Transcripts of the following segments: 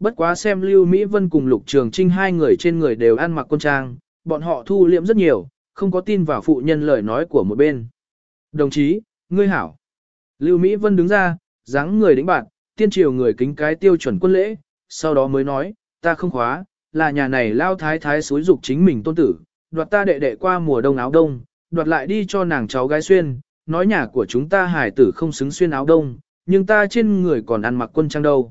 bất quá xem Lưu Mỹ Vân cùng Lục Trường Trinh hai người trên người đều ăn mặc quân trang, bọn họ thu liệm rất nhiều, không có tin vào phụ nhân lời nói của một bên. Đồng chí, ngươi hảo. Lưu Mỹ Vân đứng ra, dáng người đĩnh bạn, tiên triều người kính cái tiêu chuẩn quân lễ, sau đó mới nói, ta không khóa, là nhà này lao thái thái suối dục chính mình tôn tử, đoạt ta đệ đệ qua mùa đông áo đông, đoạt lại đi cho nàng cháu gái xuyên, nói nhà của chúng ta hải tử không xứng xuyên áo đông, nhưng ta trên người còn ăn mặc quân trang đâu.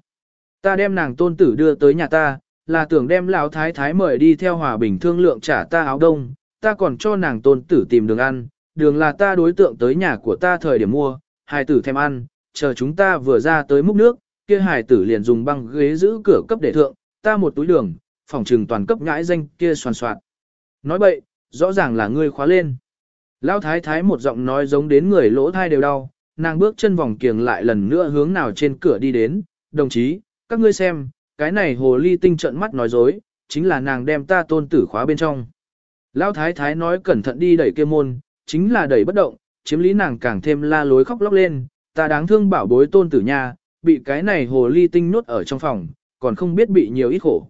Ta đem nàng tôn tử đưa tới nhà ta, là tưởng đem lão thái thái mời đi theo hòa bình thương lượng trả ta áo đông, ta còn cho nàng tôn tử tìm đường ăn, đường là ta đối tượng tới nhà của ta thời điểm mua, hài tử thèm ăn, chờ chúng ta vừa ra tới múc nước, kia hài tử liền dùng băng ghế giữ cửa cấp để thượng, ta một túi đường, phòng trừng toàn cấp nhãi danh kia soàn soạn. Nói bậy, rõ ràng là ngươi khóa lên. Lão thái thái một giọng nói giống đến người lỗ thai đều đau, nàng bước chân vòng kiềng lại lần nữa hướng nào trên cửa đi đến, đồng chí, các ngươi xem, cái này hồ ly tinh trợn mắt nói dối, chính là nàng đem ta tôn tử khóa bên trong. Lão thái thái nói cẩn thận đi đẩy kia môn, chính là đẩy bất động, chiếm lý nàng càng thêm la lối khóc lóc lên, ta đáng thương bảo bối tôn tử nha, bị cái này hồ ly tinh nốt ở trong phòng, còn không biết bị nhiều ít khổ.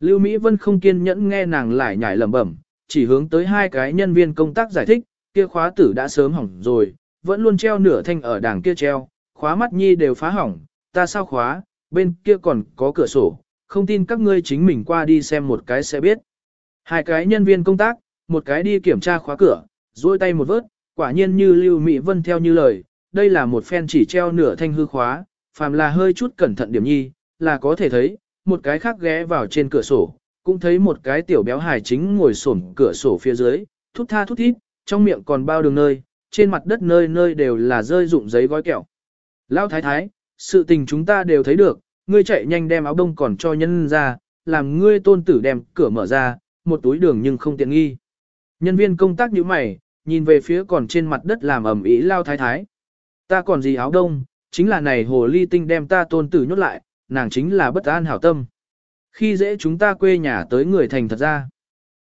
Lưu Mỹ Vân không kiên nhẫn nghe nàng lại nhảy lẩm bẩm, chỉ hướng tới hai cái nhân viên công tác giải thích, kia khóa tử đã sớm hỏng rồi, vẫn luôn treo nửa thanh ở đảng kia treo, khóa mắt nhi đều phá hỏng, ta sao khóa, bên kia còn có cửa sổ, không tin các ngươi chính mình qua đi xem một cái sẽ biết. Hai cái nhân viên công tác, một cái đi kiểm tra khóa cửa, duỗi tay một vớt, quả nhiên như Lưu Mỹ Vân theo như lời, đây là một phen chỉ treo nửa thanh hư khóa, phàm là hơi chút cẩn thận điểm nhi, là có thể thấy, một cái khác ghé vào trên cửa sổ, cũng thấy một cái tiểu béo hài chính ngồi xổm cửa sổ phía dưới, thút tha thút thít, trong miệng còn bao đường nơi, trên mặt đất nơi nơi đều là rơi dụng giấy gói kẹo. Lão thái thái, sự tình chúng ta đều thấy được, ngươi chạy nhanh đem áo đông còn cho nhân ra, làm ngươi tôn tử đem cửa mở ra, một túi đường nhưng không tiện nghi. Nhân viên công tác như mày, nhìn về phía còn trên mặt đất làm ẩm ý lao thái thái. Ta còn gì áo đông, chính là này hồ ly tinh đem ta tôn tử nhốt lại, nàng chính là bất an hảo tâm. Khi dễ chúng ta quê nhà tới người thành thật ra.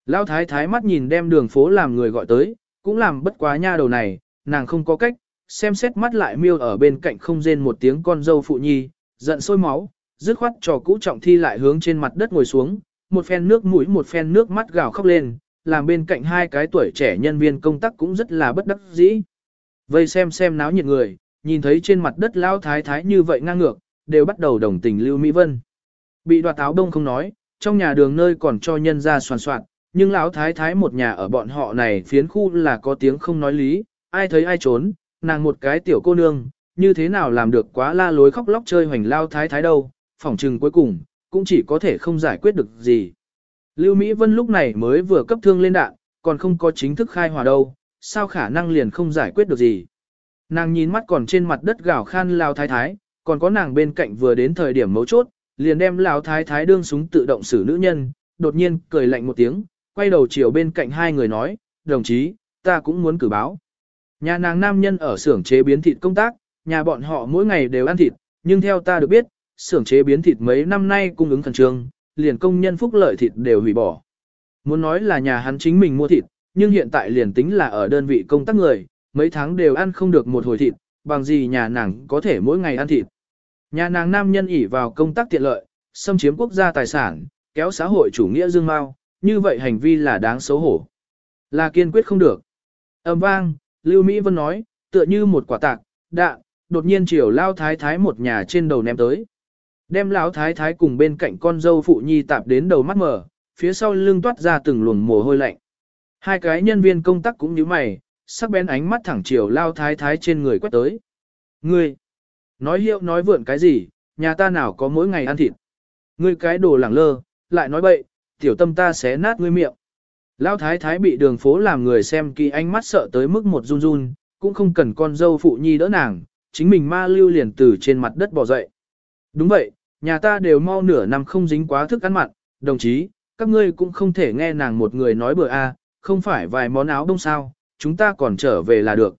Lao thái thái mắt nhìn đem đường phố làm người gọi tới, cũng làm bất quá nha đầu này, nàng không có cách, xem xét mắt lại miêu ở bên cạnh không rên một tiếng con dâu phụ nhi, giận sôi máu, dứt khoát trò cũ trọng thi lại hướng trên mặt đất ngồi xuống, một phen nước mũi một phen nước mắt gào khóc lên, làm bên cạnh hai cái tuổi trẻ nhân viên công tác cũng rất là bất đắc dĩ. Vây xem xem náo nhiệt người, nhìn thấy trên mặt đất lao thái thái như vậy ngang ngược, đều bắt đầu đồng tình Lưu Mỹ Vân. Bị đoạt áo đông không nói, trong nhà đường nơi còn cho nhân ra soàn soạn, nhưng lão thái thái một nhà ở bọn họ này phiến khu là có tiếng không nói lý, ai thấy ai trốn, nàng một cái tiểu cô nương, như thế nào làm được quá la lối khóc lóc chơi hoành lao thái thái đâu, phỏng trừng cuối cùng, cũng chỉ có thể không giải quyết được gì. Lưu Mỹ Vân lúc này mới vừa cấp thương lên đạn, còn không có chính thức khai hỏa đâu, sao khả năng liền không giải quyết được gì. Nàng nhìn mắt còn trên mặt đất gào khan lao thái thái, còn có nàng bên cạnh vừa đến thời điểm mấu chốt, liền đem lao thái thái đương súng tự động xử nữ nhân, đột nhiên cười lạnh một tiếng, quay đầu chiều bên cạnh hai người nói, đồng chí, ta cũng muốn cử báo. Nhà nàng nam nhân ở xưởng chế biến thịt công tác, nhà bọn họ mỗi ngày đều ăn thịt, nhưng theo ta được biết, xưởng chế biến thịt mấy năm nay cung ứng khẩn trương, liền công nhân phúc lợi thịt đều hủy bỏ. Muốn nói là nhà hắn chính mình mua thịt, nhưng hiện tại liền tính là ở đơn vị công tác người, mấy tháng đều ăn không được một hồi thịt, bằng gì nhà nàng có thể mỗi ngày ăn thịt. Nhà nàng nam nhân ỉ vào công tác tiện lợi, xâm chiếm quốc gia tài sản, kéo xã hội chủ nghĩa dương mau, như vậy hành vi là đáng xấu hổ. Là kiên quyết không được. Âm vang, Lưu Mỹ Vân nói, tựa như một quả tạc, đạn, đột nhiên chiều lao thái thái một nhà trên đầu ném tới. Đem lão thái thái cùng bên cạnh con dâu phụ nhi tạp đến đầu mắt mở, phía sau lưng toát ra từng luồng mồ hôi lạnh. Hai cái nhân viên công tác cũng như mày, sắc bén ánh mắt thẳng chiều lao thái thái trên người quét tới. Ngươi, nói hiệu nói vượn cái gì, nhà ta nào có mỗi ngày ăn thịt. Ngươi cái đồ lẳng lơ, lại nói bậy, tiểu tâm ta sẽ nát ngươi miệng. Lao thái thái bị đường phố làm người xem kỳ ánh mắt sợ tới mức một run run, cũng không cần con dâu phụ nhi đỡ nàng, chính mình ma lưu liền từ trên mặt đất bò dậy. Đúng vậy, nhà ta đều mau nửa năm không dính quá thức ăn mặn, đồng chí, các ngươi cũng không thể nghe nàng một người nói bừa a, không phải vài món áo đông sao, chúng ta còn trở về là được.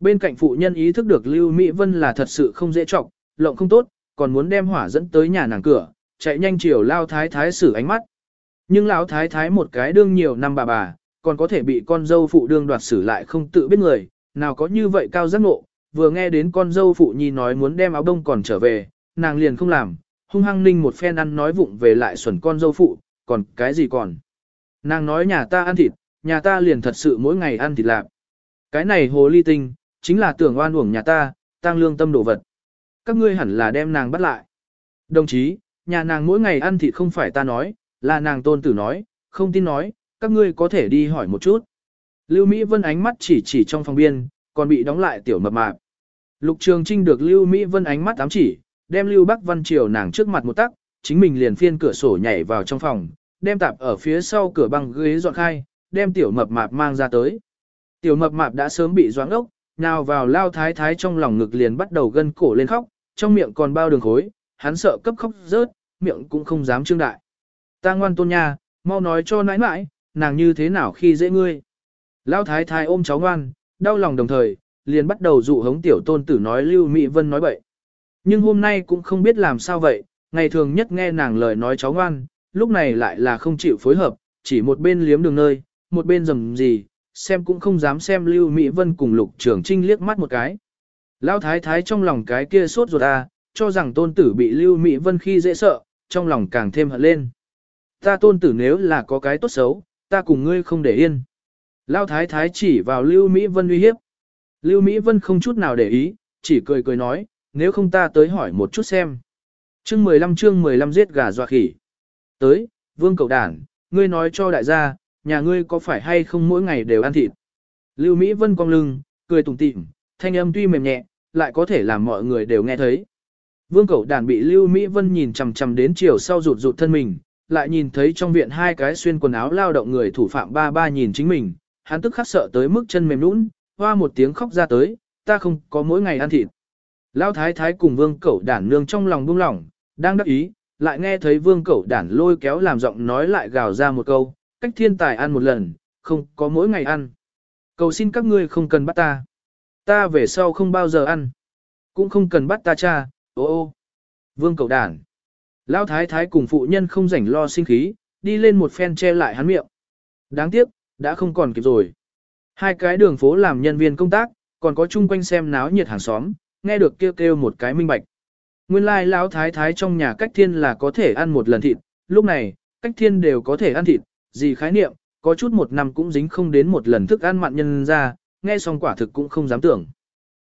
Bên cạnh phụ nhân ý thức được Lưu Mỹ Vân là thật sự không dễ trọng, lộng không tốt, còn muốn đem hỏa dẫn tới nhà nàng cửa, chạy nhanh chiều lao thái thái xử ánh mắt. Nhưng lão thái thái một cái đương nhiều năm bà bà, còn có thể bị con dâu phụ đương đoạt xử lại không tự biết người, nào có như vậy cao giác ngộ, vừa nghe đến con dâu phụ nhi nói muốn đem áo đông còn trở về, nàng liền không làm, hung hăng ninh một phen ăn nói vụng về lại xuẩn con dâu phụ, còn cái gì còn. Nàng nói nhà ta ăn thịt, nhà ta liền thật sự mỗi ngày ăn thịt lạc. Cái này hồ ly tinh, chính là tưởng oan uổng nhà ta, tăng lương tâm đồ vật. Các ngươi hẳn là đem nàng bắt lại. Đồng chí, nhà nàng mỗi ngày ăn thịt không phải ta nói, là nàng tôn tử nói, không tin nói, các ngươi có thể đi hỏi một chút. Lưu Mỹ Vân ánh mắt chỉ chỉ trong phòng biên, còn bị đóng lại tiểu mập mạp. Lục Trường Trinh được Lưu Mỹ Vân ánh mắt ám chỉ, đem Lưu Bắc Văn Triều nàng trước mặt một tắc, chính mình liền phiên cửa sổ nhảy vào trong phòng, đem tạp ở phía sau cửa băng ghế dọn khai, đem tiểu mập mạp mang ra tới. Tiểu mập mạp đã sớm bị doãn ốc, nào vào lao thái thái trong lòng ngực liền bắt đầu gân cổ lên khóc, trong miệng còn bao đường khối, hắn sợ cấp khóc rớt, miệng cũng không dám trương đại. Ta ngoan tôn nha, mau nói cho nãi nãi, nàng như thế nào khi dễ ngươi. Lao thái thái ôm cháu ngoan, đau lòng đồng thời, liền bắt đầu dụ hống tiểu tôn tử nói Lưu Mỹ Vân nói bậy. Nhưng hôm nay cũng không biết làm sao vậy, ngày thường nhất nghe nàng lời nói cháu ngoan, lúc này lại là không chịu phối hợp, chỉ một bên liếm đường nơi, một bên rầm gì, xem cũng không dám xem Lưu Mỹ Vân cùng Lục Trường Trinh liếc mắt một cái. Lão thái thái trong lòng cái kia sốt ruột à, cho rằng tôn tử bị Lưu Mỹ Vân khi dễ sợ, trong lòng càng thêm hận lên. Ta tôn tử nếu là có cái tốt xấu, ta cùng ngươi không để yên. Lão thái thái chỉ vào Lưu Mỹ Vân uy hiếp. Lưu Mỹ Vân không chút nào để ý, chỉ cười cười nói, nếu không ta tới hỏi một chút xem. Chương 15 chương 15 giết gà dọa khỉ. Tới, vương cậu đản, ngươi nói cho đại gia, nhà ngươi có phải hay không mỗi ngày đều ăn thịt. Lưu Mỹ Vân cong lưng, cười tủm tỉm, thanh âm tuy mềm nhẹ, lại có thể làm mọi người đều nghe thấy. Vương Cẩu đàn bị Lưu Mỹ Vân nhìn chằm chằm đến chiều sau rụt rụt thân mình, lại nhìn thấy trong viện hai cái xuyên quần áo lao động người thủ phạm ba ba nhìn chính mình, hắn tức khắc sợ tới mức chân mềm nũng, hoa một tiếng khóc ra tới, ta không có mỗi ngày ăn thịt. Lao thái thái cùng vương cẩu đản nương trong lòng buông lỏng, đang đắc ý, lại nghe thấy vương cẩu đản lôi kéo làm giọng nói lại gào ra một câu, cách thiên tài ăn một lần, không có mỗi ngày ăn. Cầu xin các ngươi không cần bắt ta. Ta về sau không bao giờ ăn. Cũng không cần bắt ta cha, ô ô. Vương cẩu đản. Lao thái thái cùng phụ nhân không rảnh lo sinh khí, đi lên một phen che lại hắn miệng. Đáng tiếc, đã không còn kịp rồi. Hai cái đường phố làm nhân viên công tác, còn có chung quanh xem náo nhiệt hàng xóm, nghe được kêu kêu một cái minh bạch. Nguyên lai like, lão thái thái trong nhà cách thiên là có thể ăn một lần thịt, lúc này, cách thiên đều có thể ăn thịt, gì khái niệm, có chút một năm cũng dính không đến một lần thức ăn mặn nhân ra, nghe xong quả thực cũng không dám tưởng.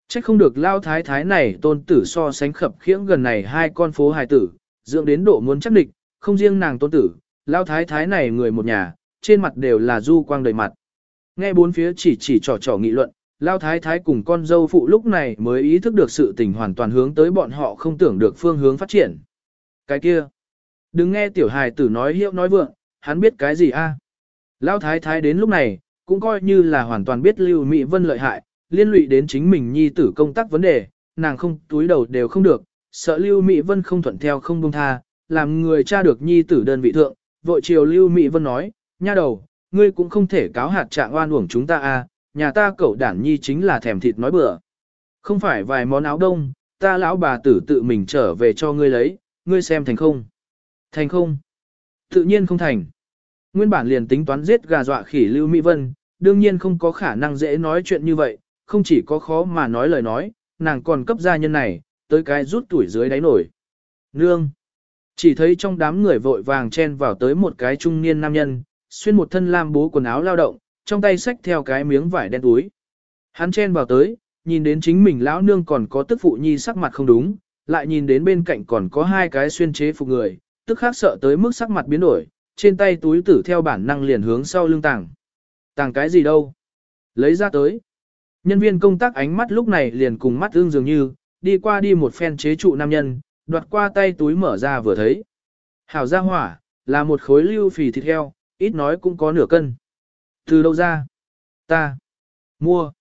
Chắc không được lao thái thái này tôn tử so sánh khập khiễng gần này hai con phố hài tử, dưỡng đến độ muốn chắc địch, không riêng nàng tôn tử, lao thái thái này người một nhà, trên mặt đều là du quang đầy mặt. Nghe bốn phía chỉ chỉ trò trò nghị luận, Lao thái thái cùng con dâu phụ lúc này mới ý thức được sự tình hoàn toàn hướng tới bọn họ không tưởng được phương hướng phát triển. Cái kia, đừng nghe tiểu hài tử nói hiệu nói vượng, hắn biết cái gì a? À? Lao thái thái đến lúc này, cũng coi như là hoàn toàn biết Lưu Mỹ Vân lợi hại, liên lụy đến chính mình nhi tử công tác vấn đề, nàng không túi đầu đều không được, sợ Lưu Mỹ Vân không thuận theo không buông tha, làm người cha được nhi tử đơn vị thượng, vội chiều Lưu Mỹ Vân nói, nha đầu, ngươi cũng không thể cáo hạt trạng oan uổng chúng ta à? nhà ta cậu đản nhi chính là thèm thịt nói bừa. Không phải vài món áo đông, ta lão bà tử tự mình trở về cho ngươi lấy, ngươi xem thành không? Thành không? Tự nhiên không thành. Nguyên bản liền tính toán giết gà dọa khỉ Lưu Mỹ Vân, đương nhiên không có khả năng dễ nói chuyện như vậy, không chỉ có khó mà nói lời nói, nàng còn cấp gia nhân này, tới cái rút tuổi dưới đáy nổi. Nương! Chỉ thấy trong đám người vội vàng chen vào tới một cái trung niên nam nhân, xuyên một thân lam bố quần áo lao động, trong tay xách theo cái miếng vải đen túi. Hắn chen vào tới, nhìn đến chính mình lão nương còn có tức phụ nhi sắc mặt không đúng, lại nhìn đến bên cạnh còn có hai cái xuyên chế phục người, tức khác sợ tới mức sắc mặt biến đổi, trên tay túi tử theo bản năng liền hướng sau lưng tàng. Tàng cái gì đâu? Lấy ra tới. Nhân viên công tác ánh mắt lúc này liền cùng mắt ương dường như, đi qua đi một phen chế trụ nam nhân, đoạt qua tay túi mở ra vừa thấy. Hảo gia hỏa, là một khối lưu phì thịt heo, ít nói cũng có nửa cân. Từ đâu ra? Ta. Mua.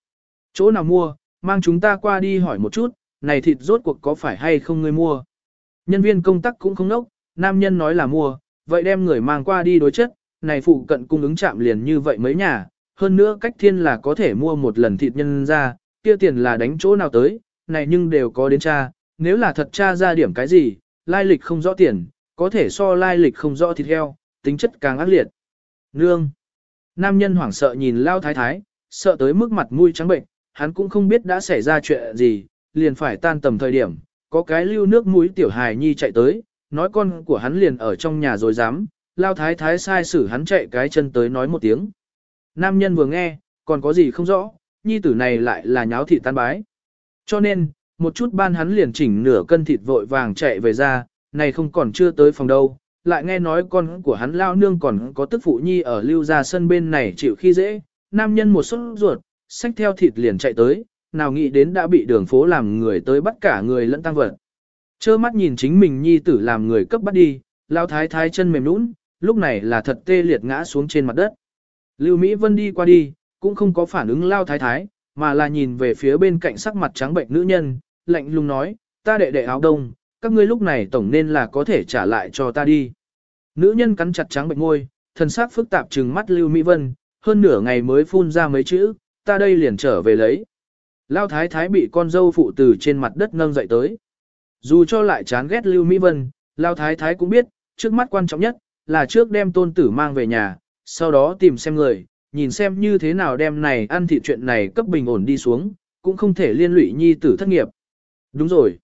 Chỗ nào mua, mang chúng ta qua đi hỏi một chút, này thịt rốt cuộc có phải hay không người mua? Nhân viên công tác cũng không nốc, nam nhân nói là mua, vậy đem người mang qua đi đối chất, này phụ cận cung ứng chạm liền như vậy mấy nhà, hơn nữa cách thiên là có thể mua một lần thịt nhân ra, kia tiền là đánh chỗ nào tới, này nhưng đều có đến cha, nếu là thật cha ra điểm cái gì, lai lịch không rõ tiền, có thể so lai lịch không rõ thịt heo, tính chất càng ác liệt. Nương. Nam nhân hoảng sợ nhìn lao thái thái, sợ tới mức mặt mũi trắng bệnh, hắn cũng không biết đã xảy ra chuyện gì, liền phải tan tầm thời điểm, có cái lưu nước mũi tiểu hài nhi chạy tới, nói con của hắn liền ở trong nhà rồi dám, lao thái thái sai xử hắn chạy cái chân tới nói một tiếng. Nam nhân vừa nghe, còn có gì không rõ, nhi tử này lại là nháo thị tan bái. Cho nên, một chút ban hắn liền chỉnh nửa cân thịt vội vàng chạy về ra, này không còn chưa tới phòng đâu, lại nghe nói con của hắn lao nương còn có tức phụ nhi ở lưu ra sân bên này chịu khi dễ, nam nhân một suất ruột, xách theo thịt liền chạy tới, nào nghĩ đến đã bị đường phố làm người tới bắt cả người lẫn tăng vật. Chơ mắt nhìn chính mình nhi tử làm người cấp bắt đi, lao thái thái chân mềm nũng, lúc này là thật tê liệt ngã xuống trên mặt đất. Lưu Mỹ Vân đi qua đi, cũng không có phản ứng lao thái thái, mà là nhìn về phía bên cạnh sắc mặt trắng bệnh nữ nhân, lạnh lùng nói, ta đệ đệ áo đông, các ngươi lúc này tổng nên là có thể trả lại cho ta đi. Nữ nhân cắn chặt trắng bệnh ngôi, thần sắc phức tạp trừng mắt Lưu Mỹ Vân, hơn nửa ngày mới phun ra mấy chữ, ta đây liền trở về lấy. Lao thái thái bị con dâu phụ từ trên mặt đất nâng dậy tới. Dù cho lại chán ghét Lưu Mỹ Vân, Lao thái thái cũng biết, trước mắt quan trọng nhất, là trước đem tôn tử mang về nhà, sau đó tìm xem người, nhìn xem như thế nào đem này ăn thịt chuyện này cấp bình ổn đi xuống, cũng không thể liên lụy nhi tử thất nghiệp. Đúng rồi.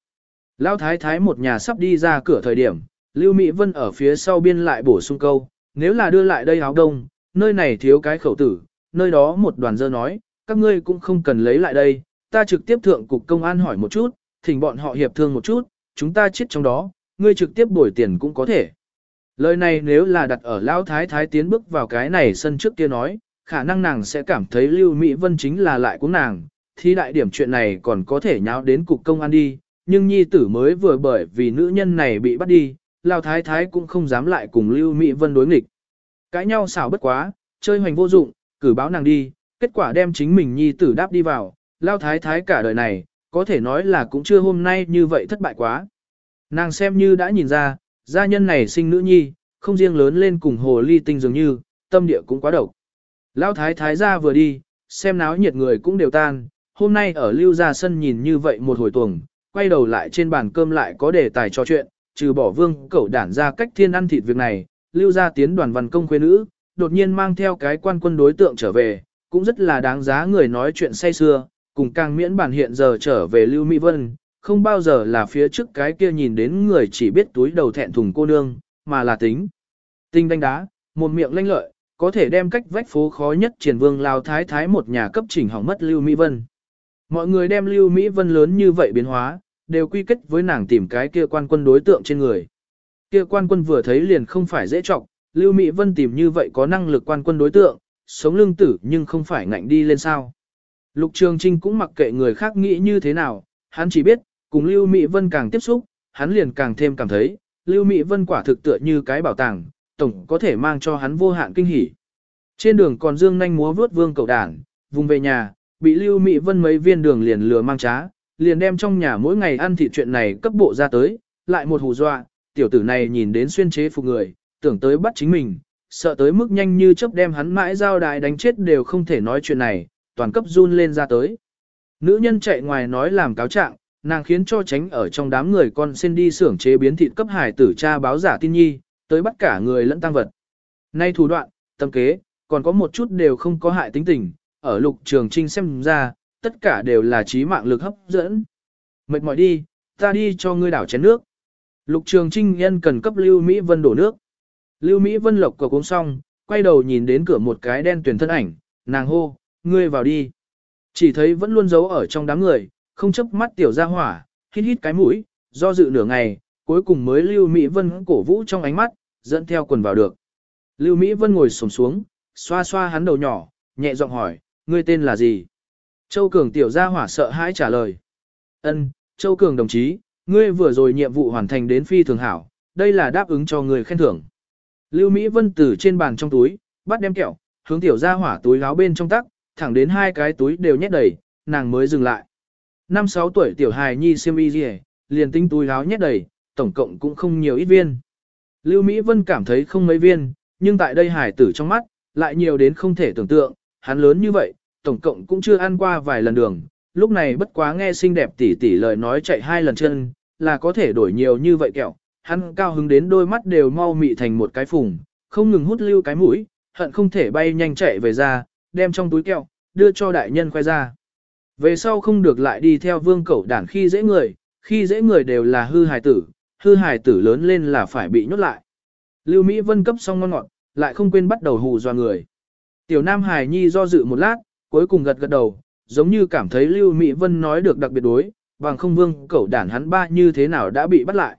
Lão thái thái một nhà sắp đi ra cửa thời điểm, Lưu Mỹ Vân ở phía sau biên lại bổ sung câu, nếu là đưa lại đây áo đông, nơi này thiếu cái khẩu tử, nơi đó một đoàn dơ nói, các ngươi cũng không cần lấy lại đây, ta trực tiếp thượng cục công an hỏi một chút, thỉnh bọn họ hiệp thương một chút, chúng ta chết trong đó, ngươi trực tiếp bồi tiền cũng có thể. Lời này nếu là đặt ở Lão Thái Thái tiến bước vào cái này sân trước kia nói, khả năng nàng sẽ cảm thấy Lưu Mỹ Vân chính là lại của nàng, thì đại điểm chuyện này còn có thể nháo đến cục công an đi, nhưng nhi tử mới vừa bởi vì nữ nhân này bị bắt đi, lao Thái Thái cũng không dám lại cùng Lưu Mỹ Vân đối nghịch. Cãi nhau xảo bất quá, chơi hoành vô dụng, cử báo nàng đi, kết quả đem chính mình nhi tử đáp đi vào, lao Thái Thái cả đời này, có thể nói là cũng chưa hôm nay như vậy thất bại quá. Nàng xem như đã nhìn ra, Gia nhân này sinh nữ nhi, không riêng lớn lên cùng hồ ly tinh dường như, tâm địa cũng quá độc. Lão thái thái gia vừa đi, xem náo nhiệt người cũng đều tan, hôm nay ở lưu gia sân nhìn như vậy một hồi tuồng, quay đầu lại trên bàn cơm lại có đề tài trò chuyện, trừ bỏ vương cẩu đản ra cách thiên ăn thịt việc này, lưu gia tiến đoàn văn công khuê nữ, đột nhiên mang theo cái quan quân đối tượng trở về, cũng rất là đáng giá người nói chuyện say xưa, cùng càng miễn bản hiện giờ trở về lưu Mỹ Vân, không bao giờ là phía trước cái kia nhìn đến người chỉ biết túi đầu thẹn thùng cô nương, mà là tính. Tinh đánh đá, một miệng lanh lợi, có thể đem cách vách phố khó nhất triển vương lao thái thái một nhà cấp chỉnh hỏng mất Lưu Mỹ Vân. Mọi người đem Lưu Mỹ Vân lớn như vậy biến hóa, đều quy kết với nàng tìm cái kia quan quân đối tượng trên người. Kia quan quân vừa thấy liền không phải dễ trọng, Lưu Mỹ Vân tìm như vậy có năng lực quan quân đối tượng, sống lương tử nhưng không phải ngạnh đi lên sao. Lục Trường Trinh cũng mặc kệ người khác nghĩ như thế nào, hắn chỉ biết, cùng Lưu Mỹ Vân càng tiếp xúc, hắn liền càng thêm cảm thấy, Lưu Mỹ Vân quả thực tựa như cái bảo tàng, tổng có thể mang cho hắn vô hạn kinh hỉ. Trên đường còn dương nhanh múa vướt vương cầu đảng, vùng về nhà, bị Lưu Mỹ Vân mấy viên đường liền lừa mang trá, liền đem trong nhà mỗi ngày ăn thịt chuyện này cấp bộ ra tới, lại một hù dọa, tiểu tử này nhìn đến xuyên chế phục người, tưởng tới bắt chính mình, sợ tới mức nhanh như chớp đem hắn mãi giao đài đánh chết đều không thể nói chuyện này, toàn cấp run lên ra tới. Nữ nhân chạy ngoài nói làm cáo trạng, nàng khiến cho tránh ở trong đám người con xin đi xưởng chế biến thịt cấp hải tử cha báo giả tin nhi, tới bắt cả người lẫn tăng vật. Nay thủ đoạn, tâm kế, còn có một chút đều không có hại tính tình, ở lục trường trinh xem ra, tất cả đều là trí mạng lực hấp dẫn. Mệt mỏi đi, ta đi cho ngươi đảo chén nước. Lục trường trinh nhân cần cấp Lưu Mỹ Vân đổ nước. Lưu Mỹ Vân lộc cầu cũng xong, quay đầu nhìn đến cửa một cái đen tuyển thân ảnh, nàng hô, ngươi vào đi. Chỉ thấy vẫn luôn giấu ở trong đám người, không chấp mắt tiểu ra hỏa, hít hít cái mũi, do dự nửa ngày, cuối cùng mới Lưu Mỹ Vân cổ vũ trong ánh mắt, dẫn theo quần vào được. Lưu Mỹ Vân ngồi xổm xuống, xoa xoa hắn đầu nhỏ, nhẹ giọng hỏi, ngươi tên là gì? Châu Cường tiểu gia hỏa sợ hãi trả lời. Ân, Châu Cường đồng chí, ngươi vừa rồi nhiệm vụ hoàn thành đến phi thường hảo, đây là đáp ứng cho người khen thưởng. Lưu Mỹ Vân từ trên bàn trong túi, bắt đem kẹo, hướng tiểu gia hỏa túi áo bên trong tắc, thẳng đến hai cái túi đều nhét đầy, nàng mới dừng lại. Năm sáu tuổi tiểu hài nhi siêm y gì, liền tinh túi áo nhét đầy, tổng cộng cũng không nhiều ít viên. Lưu Mỹ Vân cảm thấy không mấy viên, nhưng tại đây Hải tử trong mắt, lại nhiều đến không thể tưởng tượng, hắn lớn như vậy, tổng cộng cũng chưa ăn qua vài lần đường, lúc này bất quá nghe xinh đẹp tỷ tỷ lời nói chạy hai lần chân, là có thể đổi nhiều như vậy kẹo, hắn cao hứng đến đôi mắt đều mau mị thành một cái phùng, không ngừng hút lưu cái mũi, hận không thể bay nhanh chạy về ra, đem trong túi kẹo, đưa cho đại nhân khoe ra. Về sau không được lại đi theo vương cẩu đản khi dễ người, khi dễ người đều là hư hài tử, hư hài tử lớn lên là phải bị nhốt lại. Lưu Mỹ Vân cấp xong ngon ngọt, lại không quên bắt đầu hù dọa người. Tiểu Nam Hải Nhi do dự một lát, cuối cùng gật gật đầu, giống như cảm thấy Lưu Mỹ Vân nói được đặc biệt đối, bằng không vương cẩu đản hắn ba như thế nào đã bị bắt lại.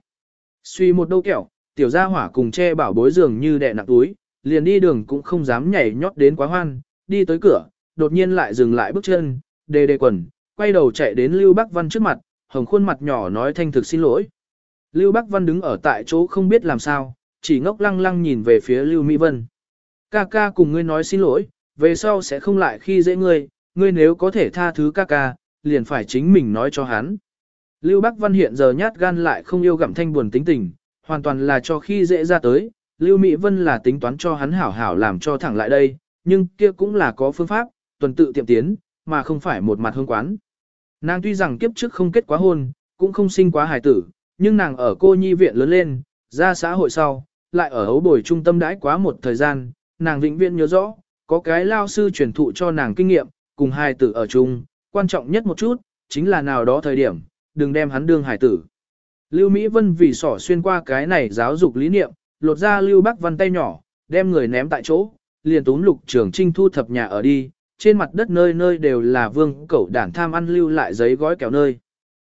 Suy một đâu kẹo, tiểu gia hỏa cùng che bảo bối dường như đè nặng túi, liền đi đường cũng không dám nhảy nhót đến quá hoan, đi tới cửa, đột nhiên lại dừng lại bước chân, đề đề quần, quay đầu chạy đến Lưu Bắc Văn trước mặt, hồng khuôn mặt nhỏ nói thanh thực xin lỗi. Lưu Bắc Văn đứng ở tại chỗ không biết làm sao, chỉ ngốc lăng lăng nhìn về phía Lưu Mỹ Vân. Ca ca cùng ngươi nói xin lỗi, về sau sẽ không lại khi dễ ngươi, ngươi nếu có thể tha thứ ca ca, liền phải chính mình nói cho hắn. Lưu Bắc Văn hiện giờ nhát gan lại không yêu gặm thanh buồn tính tình, hoàn toàn là cho khi dễ ra tới, Lưu Mỹ Vân là tính toán cho hắn hảo hảo làm cho thẳng lại đây, nhưng kia cũng là có phương pháp, tuần tự tiệm tiến, mà không phải một mặt hương quán. Nàng tuy rằng kiếp trước không kết quá hôn, cũng không sinh quá hài tử, nhưng nàng ở cô nhi viện lớn lên, ra xã hội sau, lại ở ấu bồi trung tâm đãi quá một thời gian, nàng vĩnh viễn nhớ rõ, có cái lao sư truyền thụ cho nàng kinh nghiệm, cùng hài tử ở chung, quan trọng nhất một chút, chính là nào đó thời điểm, đừng đem hắn đương hài tử. Lưu Mỹ Vân vì sỏ xuyên qua cái này giáo dục lý niệm, lột ra Lưu Bắc Văn tay nhỏ, đem người ném tại chỗ, liền túm lục trường trinh thu thập nhà ở đi, trên mặt đất nơi nơi đều là vương cẩu đản tham ăn lưu lại giấy gói kẹo nơi.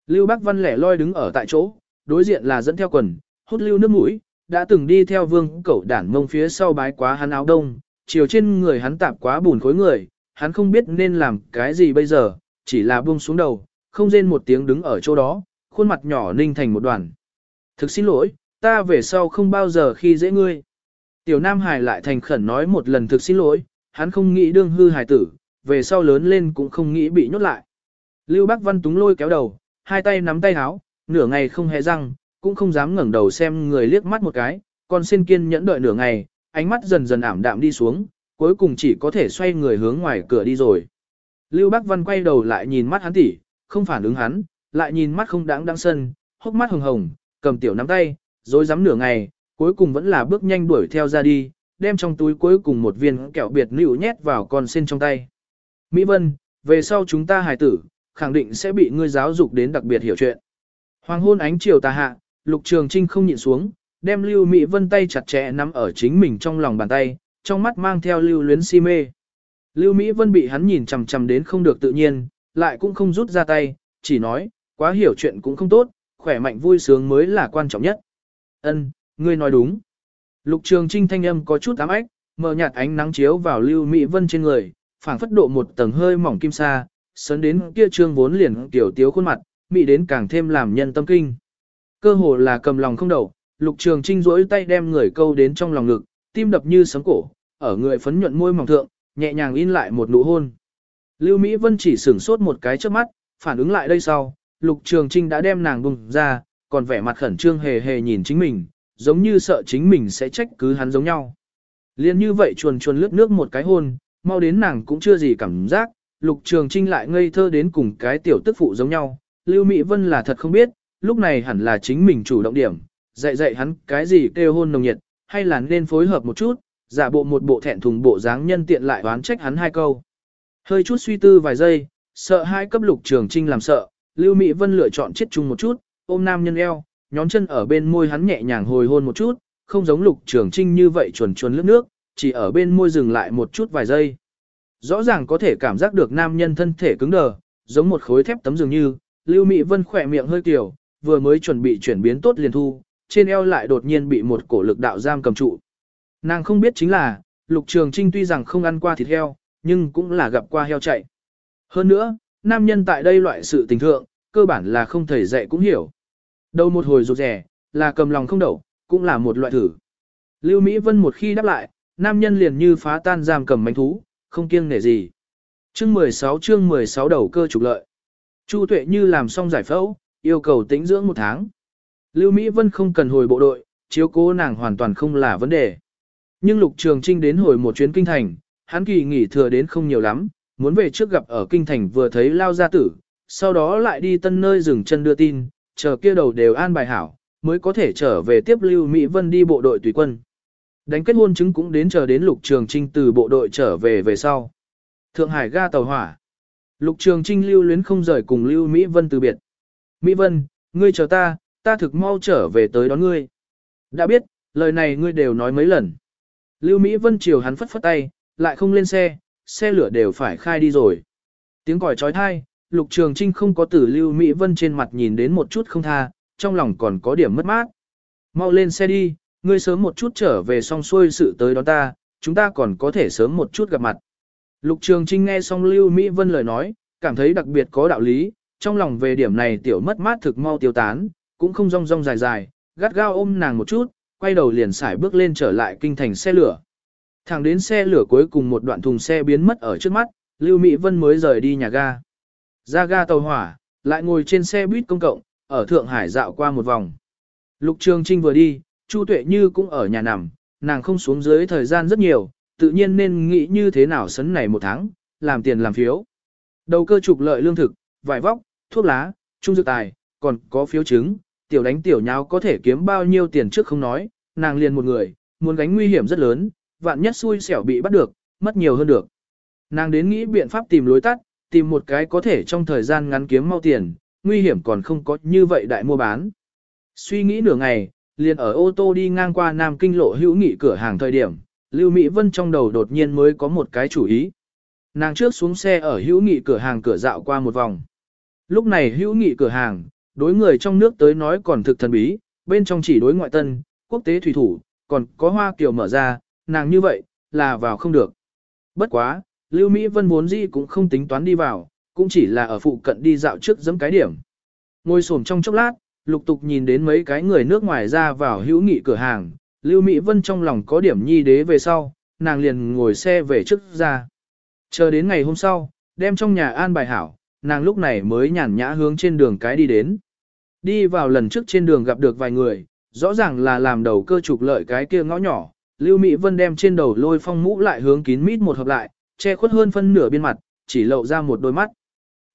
Lưu Bắc Văn lẻ loi đứng ở tại chỗ, đối diện là dẫn theo quần, hút lưu nước mũi, đã từng đi theo vương cẩu đản mông phía sau bái quá hắn áo đông, chiều trên người hắn tạp quá bùn khối người, hắn không biết nên làm cái gì bây giờ, chỉ là buông xuống đầu, không rên một tiếng đứng ở chỗ đó, khuôn mặt nhỏ ninh thành một đoàn. Thực xin lỗi, ta về sau không bao giờ khi dễ ngươi. Tiểu Nam Hải lại thành khẩn nói một lần thực xin lỗi, hắn không nghĩ đương hư hài tử, về sau lớn lên cũng không nghĩ bị nhốt lại. Lưu Bắc Văn túng lôi kéo đầu, hai tay nắm tay háo, nửa ngày không hề răng, cũng không dám ngẩng đầu xem người liếc mắt một cái, còn xin kiên nhẫn đợi nửa ngày, ánh mắt dần dần ảm đạm đi xuống, cuối cùng chỉ có thể xoay người hướng ngoài cửa đi rồi. Lưu Bắc Văn quay đầu lại nhìn mắt hắn tỉ, không phản ứng hắn, lại nhìn mắt không đáng đáng sân, hốc mắt hồng hồng, cầm tiểu nắm tay, rồi dám nửa ngày, cuối cùng vẫn là bước nhanh đuổi theo ra đi, đem trong túi cuối cùng một viên kẹo biệt nữu nhét vào con sen trong tay. Mỹ Vân, về sau chúng ta hài tử, khẳng định sẽ bị ngươi giáo dục đến đặc biệt hiểu chuyện. Hoàng hôn ánh chiều tà hạ, Lục Trường Trinh không nhịn xuống, đem Lưu Mỹ Vân tay chặt chẽ nắm ở chính mình trong lòng bàn tay, trong mắt mang theo lưu luyến si mê. Lưu Mỹ Vân bị hắn nhìn chằm chằm đến không được tự nhiên, lại cũng không rút ra tay, chỉ nói, quá hiểu chuyện cũng không tốt, khỏe mạnh vui sướng mới là quan trọng nhất. Ân, ngươi nói đúng. Lục Trường Trinh thanh âm có chút ám ách, mờ nhạt ánh nắng chiếu vào Lưu Mỹ Vân trên người, phảng phất độ một tầng hơi mỏng kim sa, sấn đến kia trương vốn liền tiểu tiếu khuôn mặt, mỹ đến càng thêm làm nhân tâm kinh. Cơ hồ là cầm lòng không đầu, Lục Trường Trinh rỗi tay đem người câu đến trong lòng ngực, tim đập như sấm cổ, ở người phấn nhuận môi mỏng thượng, nhẹ nhàng in lại một nụ hôn. Lưu Mỹ Vân chỉ sửng sốt một cái trước mắt, phản ứng lại đây sau, Lục Trường Trinh đã đem nàng bùng ra, còn vẻ mặt khẩn trương hề hề nhìn chính mình, giống như sợ chính mình sẽ trách cứ hắn giống nhau. Liên như vậy chuồn chuồn lướt nước một cái hôn, mau đến nàng cũng chưa gì cảm giác, Lục Trường Trinh lại ngây thơ đến cùng cái tiểu tức phụ giống nhau. Lưu Mỹ Vân là thật không biết, lúc này hẳn là chính mình chủ động điểm, dạy dạy hắn cái gì kêu hôn nồng nhiệt, hay là nên phối hợp một chút, giả bộ một bộ thẹn thùng bộ dáng nhân tiện lại oán trách hắn hai câu. Hơi chút suy tư vài giây, sợ hai cấp Lục Trường Trinh làm sợ, Lưu Mỹ Vân lựa chọn chết chung một chút, ôm nam nhân eo, nhón chân ở bên môi hắn nhẹ nhàng hồi hôn một chút, không giống lục trường trinh như vậy chuồn chuồn lướt nước, chỉ ở bên môi dừng lại một chút vài giây. Rõ ràng có thể cảm giác được nam nhân thân thể cứng đờ, giống một khối thép tấm dường như, Lưu Mỹ Vân khỏe miệng hơi tiểu, vừa mới chuẩn bị chuyển biến tốt liền thu, trên eo lại đột nhiên bị một cổ lực đạo giam cầm trụ. Nàng không biết chính là, Lục Trường Trinh tuy rằng không ăn qua thịt heo, nhưng cũng là gặp qua heo chạy. Hơn nữa, nam nhân tại đây loại sự tình thượng, cơ bản là không thể dạy cũng hiểu. Đầu một hồi rụt rẻ, là cầm lòng không đậu, cũng là một loại thử. Lưu Mỹ Vân một khi đáp lại, nam nhân liền như phá tan giam cầm manh thú, không kiêng nể gì. Chương 16 chương 16 đầu cơ trục lợi. Chu Tuệ như làm xong giải phẫu, yêu cầu tĩnh dưỡng một tháng. Lưu Mỹ Vân không cần hồi bộ đội, chiếu cố nàng hoàn toàn không là vấn đề. Nhưng Lục Trường Trinh đến hồi một chuyến kinh thành, hắn kỳ nghỉ thừa đến không nhiều lắm, muốn về trước gặp ở kinh thành vừa thấy lao gia tử, sau đó lại đi tân nơi dừng chân đưa tin, chờ kia đầu đều an bài hảo, mới có thể trở về tiếp Lưu Mỹ Vân đi bộ đội tùy quân. Đánh kết hôn chứng cũng đến chờ đến Lục Trường Trinh từ bộ đội trở về về sau. Thượng Hải ga tàu hỏa. Lục Trường Trinh lưu luyến không rời cùng Lưu Mỹ Vân từ biệt. Mỹ Vân, ngươi chờ ta, ta thực mau trở về tới đón ngươi. Đã biết, lời này ngươi đều nói mấy lần. Lưu Mỹ Vân chiều hắn phất phất tay, lại không lên xe, xe lửa đều phải khai đi rồi. Tiếng còi trói thai, Lục Trường Trinh không có tử Lưu Mỹ Vân trên mặt nhìn đến một chút không tha, trong lòng còn có điểm mất mát. Mau lên xe đi, ngươi sớm một chút trở về xong xuôi sự tới đón ta, chúng ta còn có thể sớm một chút gặp mặt. Lục Trường Trinh nghe xong Lưu Mỹ Vân lời nói, cảm thấy đặc biệt có đạo lý, trong lòng về điểm này tiểu mất mát thực mau tiêu tán, cũng không rong rong dài dài, gắt gao ôm nàng một chút, quay đầu liền xài bước lên trở lại kinh thành xe lửa. Thẳng đến xe lửa cuối cùng một đoạn thùng xe biến mất ở trước mắt, Lưu Mỹ Vân mới rời đi nhà ga. Ra ga tàu hỏa, lại ngồi trên xe buýt công cộng, ở Thượng Hải dạo qua một vòng. Lục Trường Trinh vừa đi, Chu Tuệ Như cũng ở nhà nằm, nàng không xuống dưới thời gian rất nhiều, tự nhiên nên nghĩ như thế nào sấn này một tháng, làm tiền làm phiếu. Đầu cơ trục lợi lương thực, vải vóc, thuốc lá, trung dược tài, còn có phiếu chứng, tiểu đánh tiểu nháo có thể kiếm bao nhiêu tiền trước không nói, nàng liền một người, muốn gánh nguy hiểm rất lớn, vạn nhất xui xẻo bị bắt được, mất nhiều hơn được. Nàng đến nghĩ biện pháp tìm lối tắt, tìm một cái có thể trong thời gian ngắn kiếm mau tiền, nguy hiểm còn không có như vậy đại mua bán. Suy nghĩ nửa ngày, liền ở ô tô đi ngang qua Nam Kinh lộ hữu nghị cửa hàng thời điểm, Lưu Mỹ Vân trong đầu đột nhiên mới có một cái chủ ý. Nàng trước xuống xe ở hữu nghị cửa hàng cửa dạo qua một vòng. Lúc này hữu nghị cửa hàng, đối người trong nước tới nói còn thực thần bí, bên trong chỉ đối ngoại tân, quốc tế thủy thủ, còn có hoa kiều mở ra, nàng như vậy, là vào không được. Bất quá, Lưu Mỹ Vân vốn gì cũng không tính toán đi vào, cũng chỉ là ở phụ cận đi dạo trước dẫm cái điểm. Ngồi xổm trong chốc lát, lục tục nhìn đến mấy cái người nước ngoài ra vào hữu nghị cửa hàng, Lưu Mỹ Vân trong lòng có điểm nhi đế về sau, nàng liền ngồi xe về trước ra. Chờ đến ngày hôm sau, đem trong nhà an bài hảo, nàng lúc này mới nhàn nhã hướng trên đường cái đi đến. Đi vào lần trước trên đường gặp được vài người, rõ ràng là làm đầu cơ trục lợi cái kia ngõ nhỏ, Lưu Mỹ Vân đem trên đầu lôi phong mũ lại hướng kín mít một hợp lại, che khuất hơn phân nửa bên mặt, chỉ lộ ra một đôi mắt.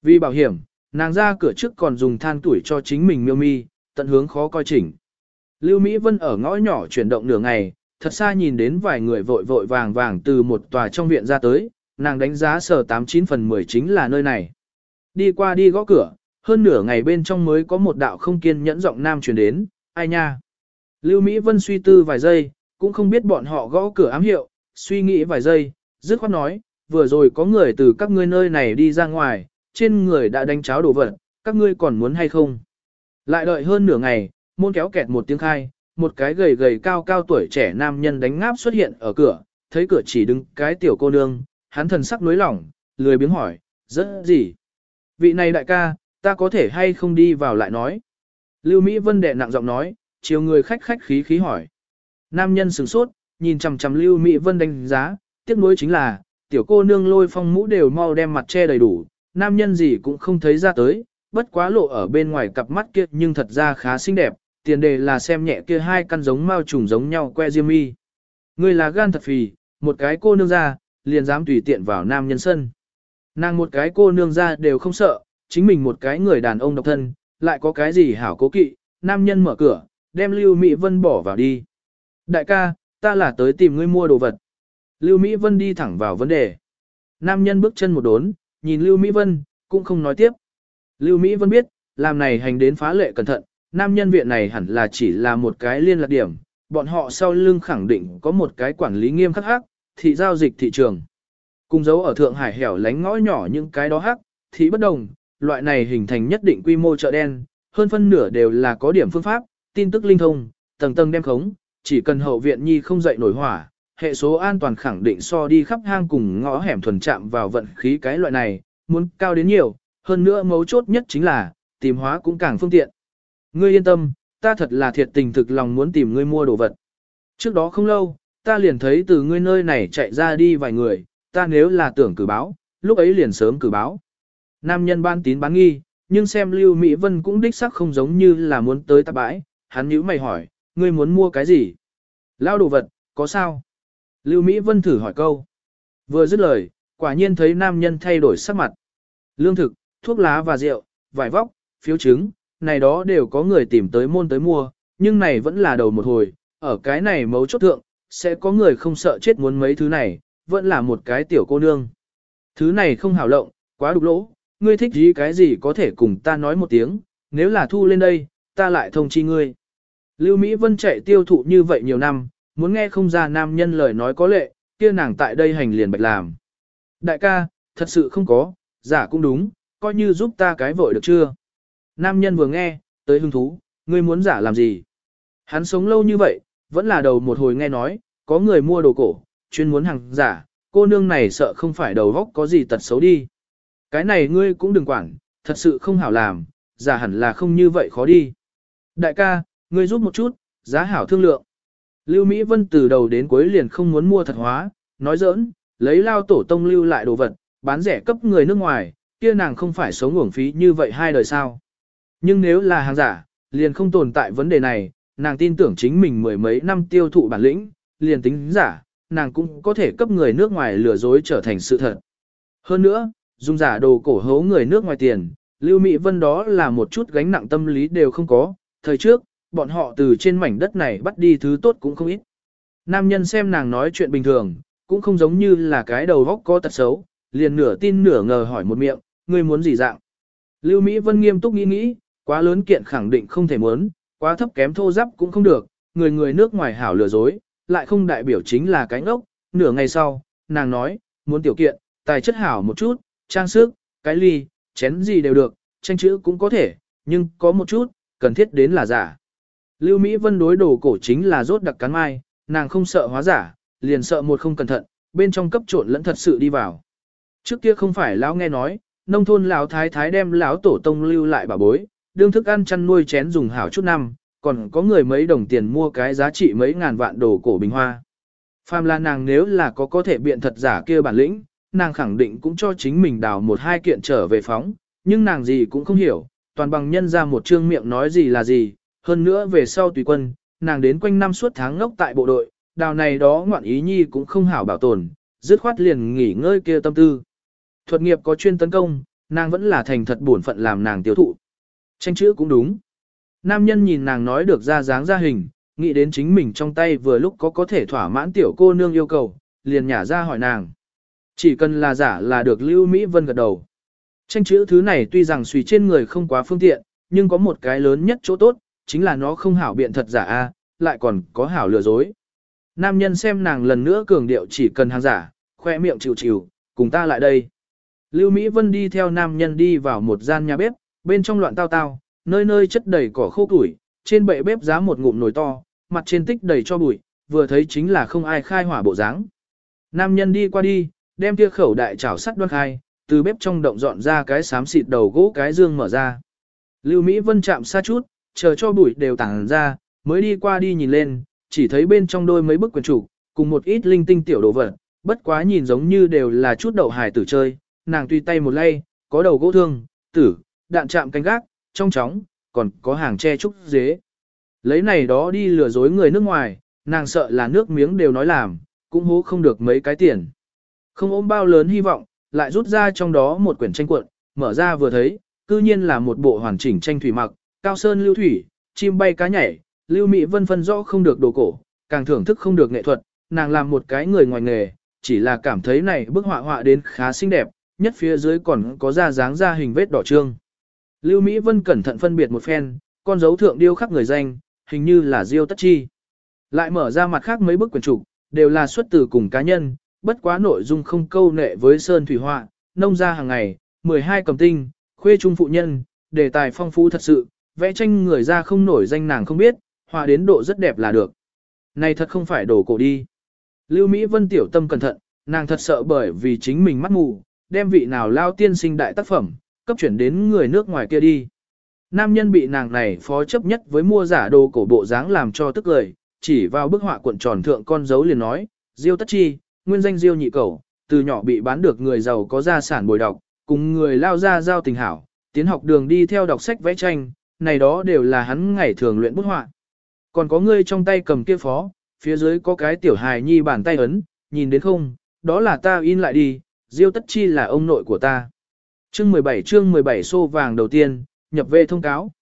Vì bảo hiểm, nàng ra cửa trước còn dùng than tuổi cho chính mình miêu mi, tận hướng khó coi chỉnh. Lưu Mỹ Vân ở ngõ nhỏ chuyển động nửa ngày, thật xa nhìn đến vài người vội vội vàng vàng từ một tòa trong viện ra tới, nàng đánh giá sở 89 phần 10 chính là nơi này. Đi qua đi gõ cửa, hơn nửa ngày bên trong mới có một đạo không kiên nhẫn giọng nam truyền đến, ai nha. Lưu Mỹ Vân suy tư vài giây, cũng không biết bọn họ gõ cửa ám hiệu, suy nghĩ vài giây, dứt khoát nói, vừa rồi có người từ các ngươi nơi này đi ra ngoài, trên người đã đánh cháo đồ vật, các ngươi còn muốn hay không? Lại đợi hơn nửa ngày, môn kéo kẹt một tiếng khai, một cái gầy gầy cao cao tuổi trẻ nam nhân đánh ngáp xuất hiện ở cửa, thấy cửa chỉ đứng cái tiểu cô nương, hắn thần sắc nối lỏng, lười biếng hỏi, rất gì? Vị này đại ca, ta có thể hay không đi vào lại nói. Lưu Mỹ Vân đệ nặng giọng nói, chiều người khách khách khí khí hỏi. Nam nhân sửng sốt, nhìn chằm chằm Lưu Mỹ Vân đánh giá, tiếc nuối chính là, tiểu cô nương lôi phong mũ đều mau đem mặt che đầy đủ, nam nhân gì cũng không thấy ra tới, bất quá lộ ở bên ngoài cặp mắt kia nhưng thật ra khá xinh đẹp, tiền đề là xem nhẹ kia hai căn giống mao trùng giống nhau que diêm mi. Người là gan thật phì, một cái cô nương ra, liền dám tùy tiện vào nam nhân sân. Nàng một cái cô nương ra đều không sợ, chính mình một cái người đàn ông độc thân, lại có cái gì hảo cố kỵ, nam nhân mở cửa, đem Lưu Mỹ Vân bỏ vào đi. Đại ca, ta là tới tìm ngươi mua đồ vật. Lưu Mỹ Vân đi thẳng vào vấn đề. Nam nhân bước chân một đốn, nhìn Lưu Mỹ Vân, cũng không nói tiếp. Lưu Mỹ Vân biết, làm này hành đến phá lệ cẩn thận, nam nhân viện này hẳn là chỉ là một cái liên lạc điểm, bọn họ sau lưng khẳng định có một cái quản lý nghiêm khắc hắc, thị giao dịch thị trường. Cùng dấu ở Thượng Hải hẻo lánh ngõ nhỏ những cái đó hắc, thì bất đồng, loại này hình thành nhất định quy mô chợ đen, hơn phân nửa đều là có điểm phương pháp, tin tức linh thông, tầng tầng đem khống, chỉ cần hậu viện nhi không dậy nổi hỏa, hệ số an toàn khẳng định so đi khắp hang cùng ngõ hẻm thuần chạm vào vận khí cái loại này, muốn cao đến nhiều, hơn nữa mấu chốt nhất chính là, tìm hóa cũng càng phương tiện. Ngươi yên tâm, ta thật là thiệt tình thực lòng muốn tìm ngươi mua đồ vật. Trước đó không lâu, ta liền thấy từ ngươi nơi này chạy ra đi vài người, ta nếu là tưởng cử báo, lúc ấy liền sớm cử báo. Nam nhân ban tín bán nghi, nhưng xem Lưu Mỹ Vân cũng đích sắc không giống như là muốn tới tạp bãi, hắn nhíu mày hỏi, ngươi muốn mua cái gì? Lao đồ vật, có sao? Lưu Mỹ Vân thử hỏi câu. Vừa dứt lời, quả nhiên thấy nam nhân thay đổi sắc mặt. Lương thực, thuốc lá và rượu, vải vóc, phiếu chứng, này đó đều có người tìm tới môn tới mua, nhưng này vẫn là đầu một hồi, ở cái này mấu chốt thượng, sẽ có người không sợ chết muốn mấy thứ này, vẫn là một cái tiểu cô nương. Thứ này không hảo lộng, quá đục lỗ, ngươi thích gì cái gì có thể cùng ta nói một tiếng, nếu là thu lên đây, ta lại thông chi ngươi. Lưu Mỹ Vân chạy tiêu thụ như vậy nhiều năm, muốn nghe không ra nam nhân lời nói có lệ, kia nàng tại đây hành liền bạch làm. Đại ca, thật sự không có, giả cũng đúng, coi như giúp ta cái vội được chưa? Nam nhân vừa nghe, tới hứng thú, ngươi muốn giả làm gì? Hắn sống lâu như vậy, vẫn là đầu một hồi nghe nói, có người mua đồ cổ, chuyên muốn hàng giả, cô nương này sợ không phải đầu góc có gì tật xấu đi. Cái này ngươi cũng đừng quản, thật sự không hảo làm, giả hẳn là không như vậy khó đi. Đại ca, ngươi giúp một chút, giá hảo thương lượng. Lưu Mỹ Vân từ đầu đến cuối liền không muốn mua thật hóa, nói giỡn, lấy lao tổ tông lưu lại đồ vật, bán rẻ cấp người nước ngoài, kia nàng không phải sống uổng phí như vậy hai đời sao. Nhưng nếu là hàng giả, liền không tồn tại vấn đề này, nàng tin tưởng chính mình mười mấy năm tiêu thụ bản lĩnh, liền tính giả, nàng cũng có thể cấp người nước ngoài lừa dối trở thành sự thật. Hơn nữa, dùng giả đồ cổ hấu người nước ngoài tiền, Lưu Mỹ Vân đó là một chút gánh nặng tâm lý đều không có, thời trước, bọn họ từ trên mảnh đất này bắt đi thứ tốt cũng không ít. Nam nhân xem nàng nói chuyện bình thường, cũng không giống như là cái đầu góc có tật xấu, liền nửa tin nửa ngờ hỏi một miệng, ngươi muốn gì dạng. Lưu Mỹ Vân nghiêm túc nghĩ nghĩ, quá lớn kiện khẳng định không thể muốn, quá thấp kém thô giáp cũng không được, người người nước ngoài hảo lừa dối, lại không đại biểu chính là cái ngốc. Nửa ngày sau, nàng nói, muốn tiểu kiện, tài chất hảo một chút, trang sức, cái ly, chén gì đều được, tranh chữ cũng có thể, nhưng có một chút, cần thiết đến là giả. Lưu Mỹ Vân đối đồ cổ chính là rốt đặc cắn mai, nàng không sợ hóa giả, liền sợ một không cẩn thận, bên trong cấp trộn lẫn thật sự đi vào. Trước kia không phải lão nghe nói, nông thôn lão thái thái đem lão tổ tông lưu lại bà bối, đương thức ăn chăn nuôi chén dùng hảo chút năm, còn có người mấy đồng tiền mua cái giá trị mấy ngàn vạn đồ cổ bình hoa. Phàm là nàng nếu là có có thể biện thật giả kia bản lĩnh, nàng khẳng định cũng cho chính mình đào một hai kiện trở về phóng, nhưng nàng gì cũng không hiểu, toàn bằng nhân ra một trương miệng nói gì là gì, hơn nữa về sau tùy quân, nàng đến quanh năm suốt tháng ngốc tại bộ đội, đào này đó ngoạn ý nhi cũng không hảo bảo tồn, dứt khoát liền nghỉ ngơi kia tâm tư. Thuật nghiệp có chuyên tấn công, nàng vẫn là thành thật bổn phận làm nàng tiêu thụ. Tranh chữ cũng đúng. Nam nhân nhìn nàng nói được ra dáng ra hình, nghĩ đến chính mình trong tay vừa lúc có có thể thỏa mãn tiểu cô nương yêu cầu, liền nhả ra hỏi nàng. Chỉ cần là giả là được Lưu Mỹ Vân gật đầu. Tranh chữ thứ này tuy rằng suy trên người không quá phương tiện, nhưng có một cái lớn nhất chỗ tốt, chính là nó không hảo biện thật giả a, lại còn có hảo lừa dối. Nam nhân xem nàng lần nữa cường điệu chỉ cần hàng giả, khoe miệng chịu chịu, cùng ta lại đây. Lưu Mỹ Vân đi theo nam nhân đi vào một gian nhà bếp, bên trong loạn tao tao, nơi nơi chất đầy cỏ khô củi, trên bệ bếp giá một ngụm nồi to, mặt trên tích đầy cho bụi, vừa thấy chính là không ai khai hỏa bộ dáng. Nam nhân đi qua đi, đem kia khẩu đại chảo sắt đoan khai, từ bếp trong động dọn ra cái xám xịt đầu gỗ cái dương mở ra. Lưu Mỹ Vân chạm xa chút, chờ cho bụi đều tản ra, mới đi qua đi nhìn lên, chỉ thấy bên trong đôi mấy bức quyển trục, cùng một ít linh tinh tiểu đồ vật, bất quá nhìn giống như đều là chút đậu hài tử chơi, nàng tùy tay một lay, có đầu gỗ thương, tử, đạn chạm canh gác, trong chóng, còn có hàng che trúc dế. Lấy này đó đi lừa dối người nước ngoài, nàng sợ là nước miếng đều nói làm, cũng hố không được mấy cái tiền. Không ôm bao lớn hy vọng, lại rút ra trong đó một quyển tranh cuộn, mở ra vừa thấy, cư nhiên là một bộ hoàn chỉnh tranh thủy mặc, cao sơn lưu thủy, chim bay cá nhảy, lưu mỹ vân phân rõ không được đồ cổ, càng thưởng thức không được nghệ thuật, nàng làm một cái người ngoài nghề, chỉ là cảm thấy này bức họa họa đến khá xinh đẹp, nhất phía dưới còn có ra dáng ra hình vết đỏ trương. Lưu Mỹ Vân cẩn thận phân biệt một phen, con dấu thượng điêu khắc người danh, hình như là Diêu Tất Chi. Lại mở ra mặt khác mấy bức quyển trục, đều là xuất từ cùng cá nhân, bất quá nội dung không câu nệ với sơn thủy họa, nông gia hàng ngày, 12 cầm tinh, khuê trung phụ nhân, đề tài phong phú thật sự, vẽ tranh người ra không nổi danh nàng không biết, họa đến độ rất đẹp là được. Này thật không phải đổ cổ đi. Lưu Mỹ Vân tiểu tâm cẩn thận, nàng thật sợ bởi vì chính mình mắt mù, đem vị nào lao tiên sinh đại tác phẩm, cấp chuyển đến người nước ngoài kia đi. Nam nhân bị nàng này phó chấp nhất với mua giả đồ cổ bộ dáng làm cho tức lời, chỉ vào bức họa cuộn tròn thượng con dấu liền nói, Diêu Tất Chi, nguyên danh Diêu Nhị Cẩu, từ nhỏ bị bán được người giàu có gia sản bồi đọc, cùng người lao ra giao tình hảo, tiến học đường đi theo đọc sách vẽ tranh, này đó đều là hắn ngày thường luyện bút họa. Còn có ngươi trong tay cầm kia phó, phía dưới có cái tiểu hài nhi bàn tay ấn, nhìn đến không, đó là ta in lại đi, Diêu Tất Chi là ông nội của ta. Chương 17 chương 17 xô vàng đầu tiên, nhập về thông cáo.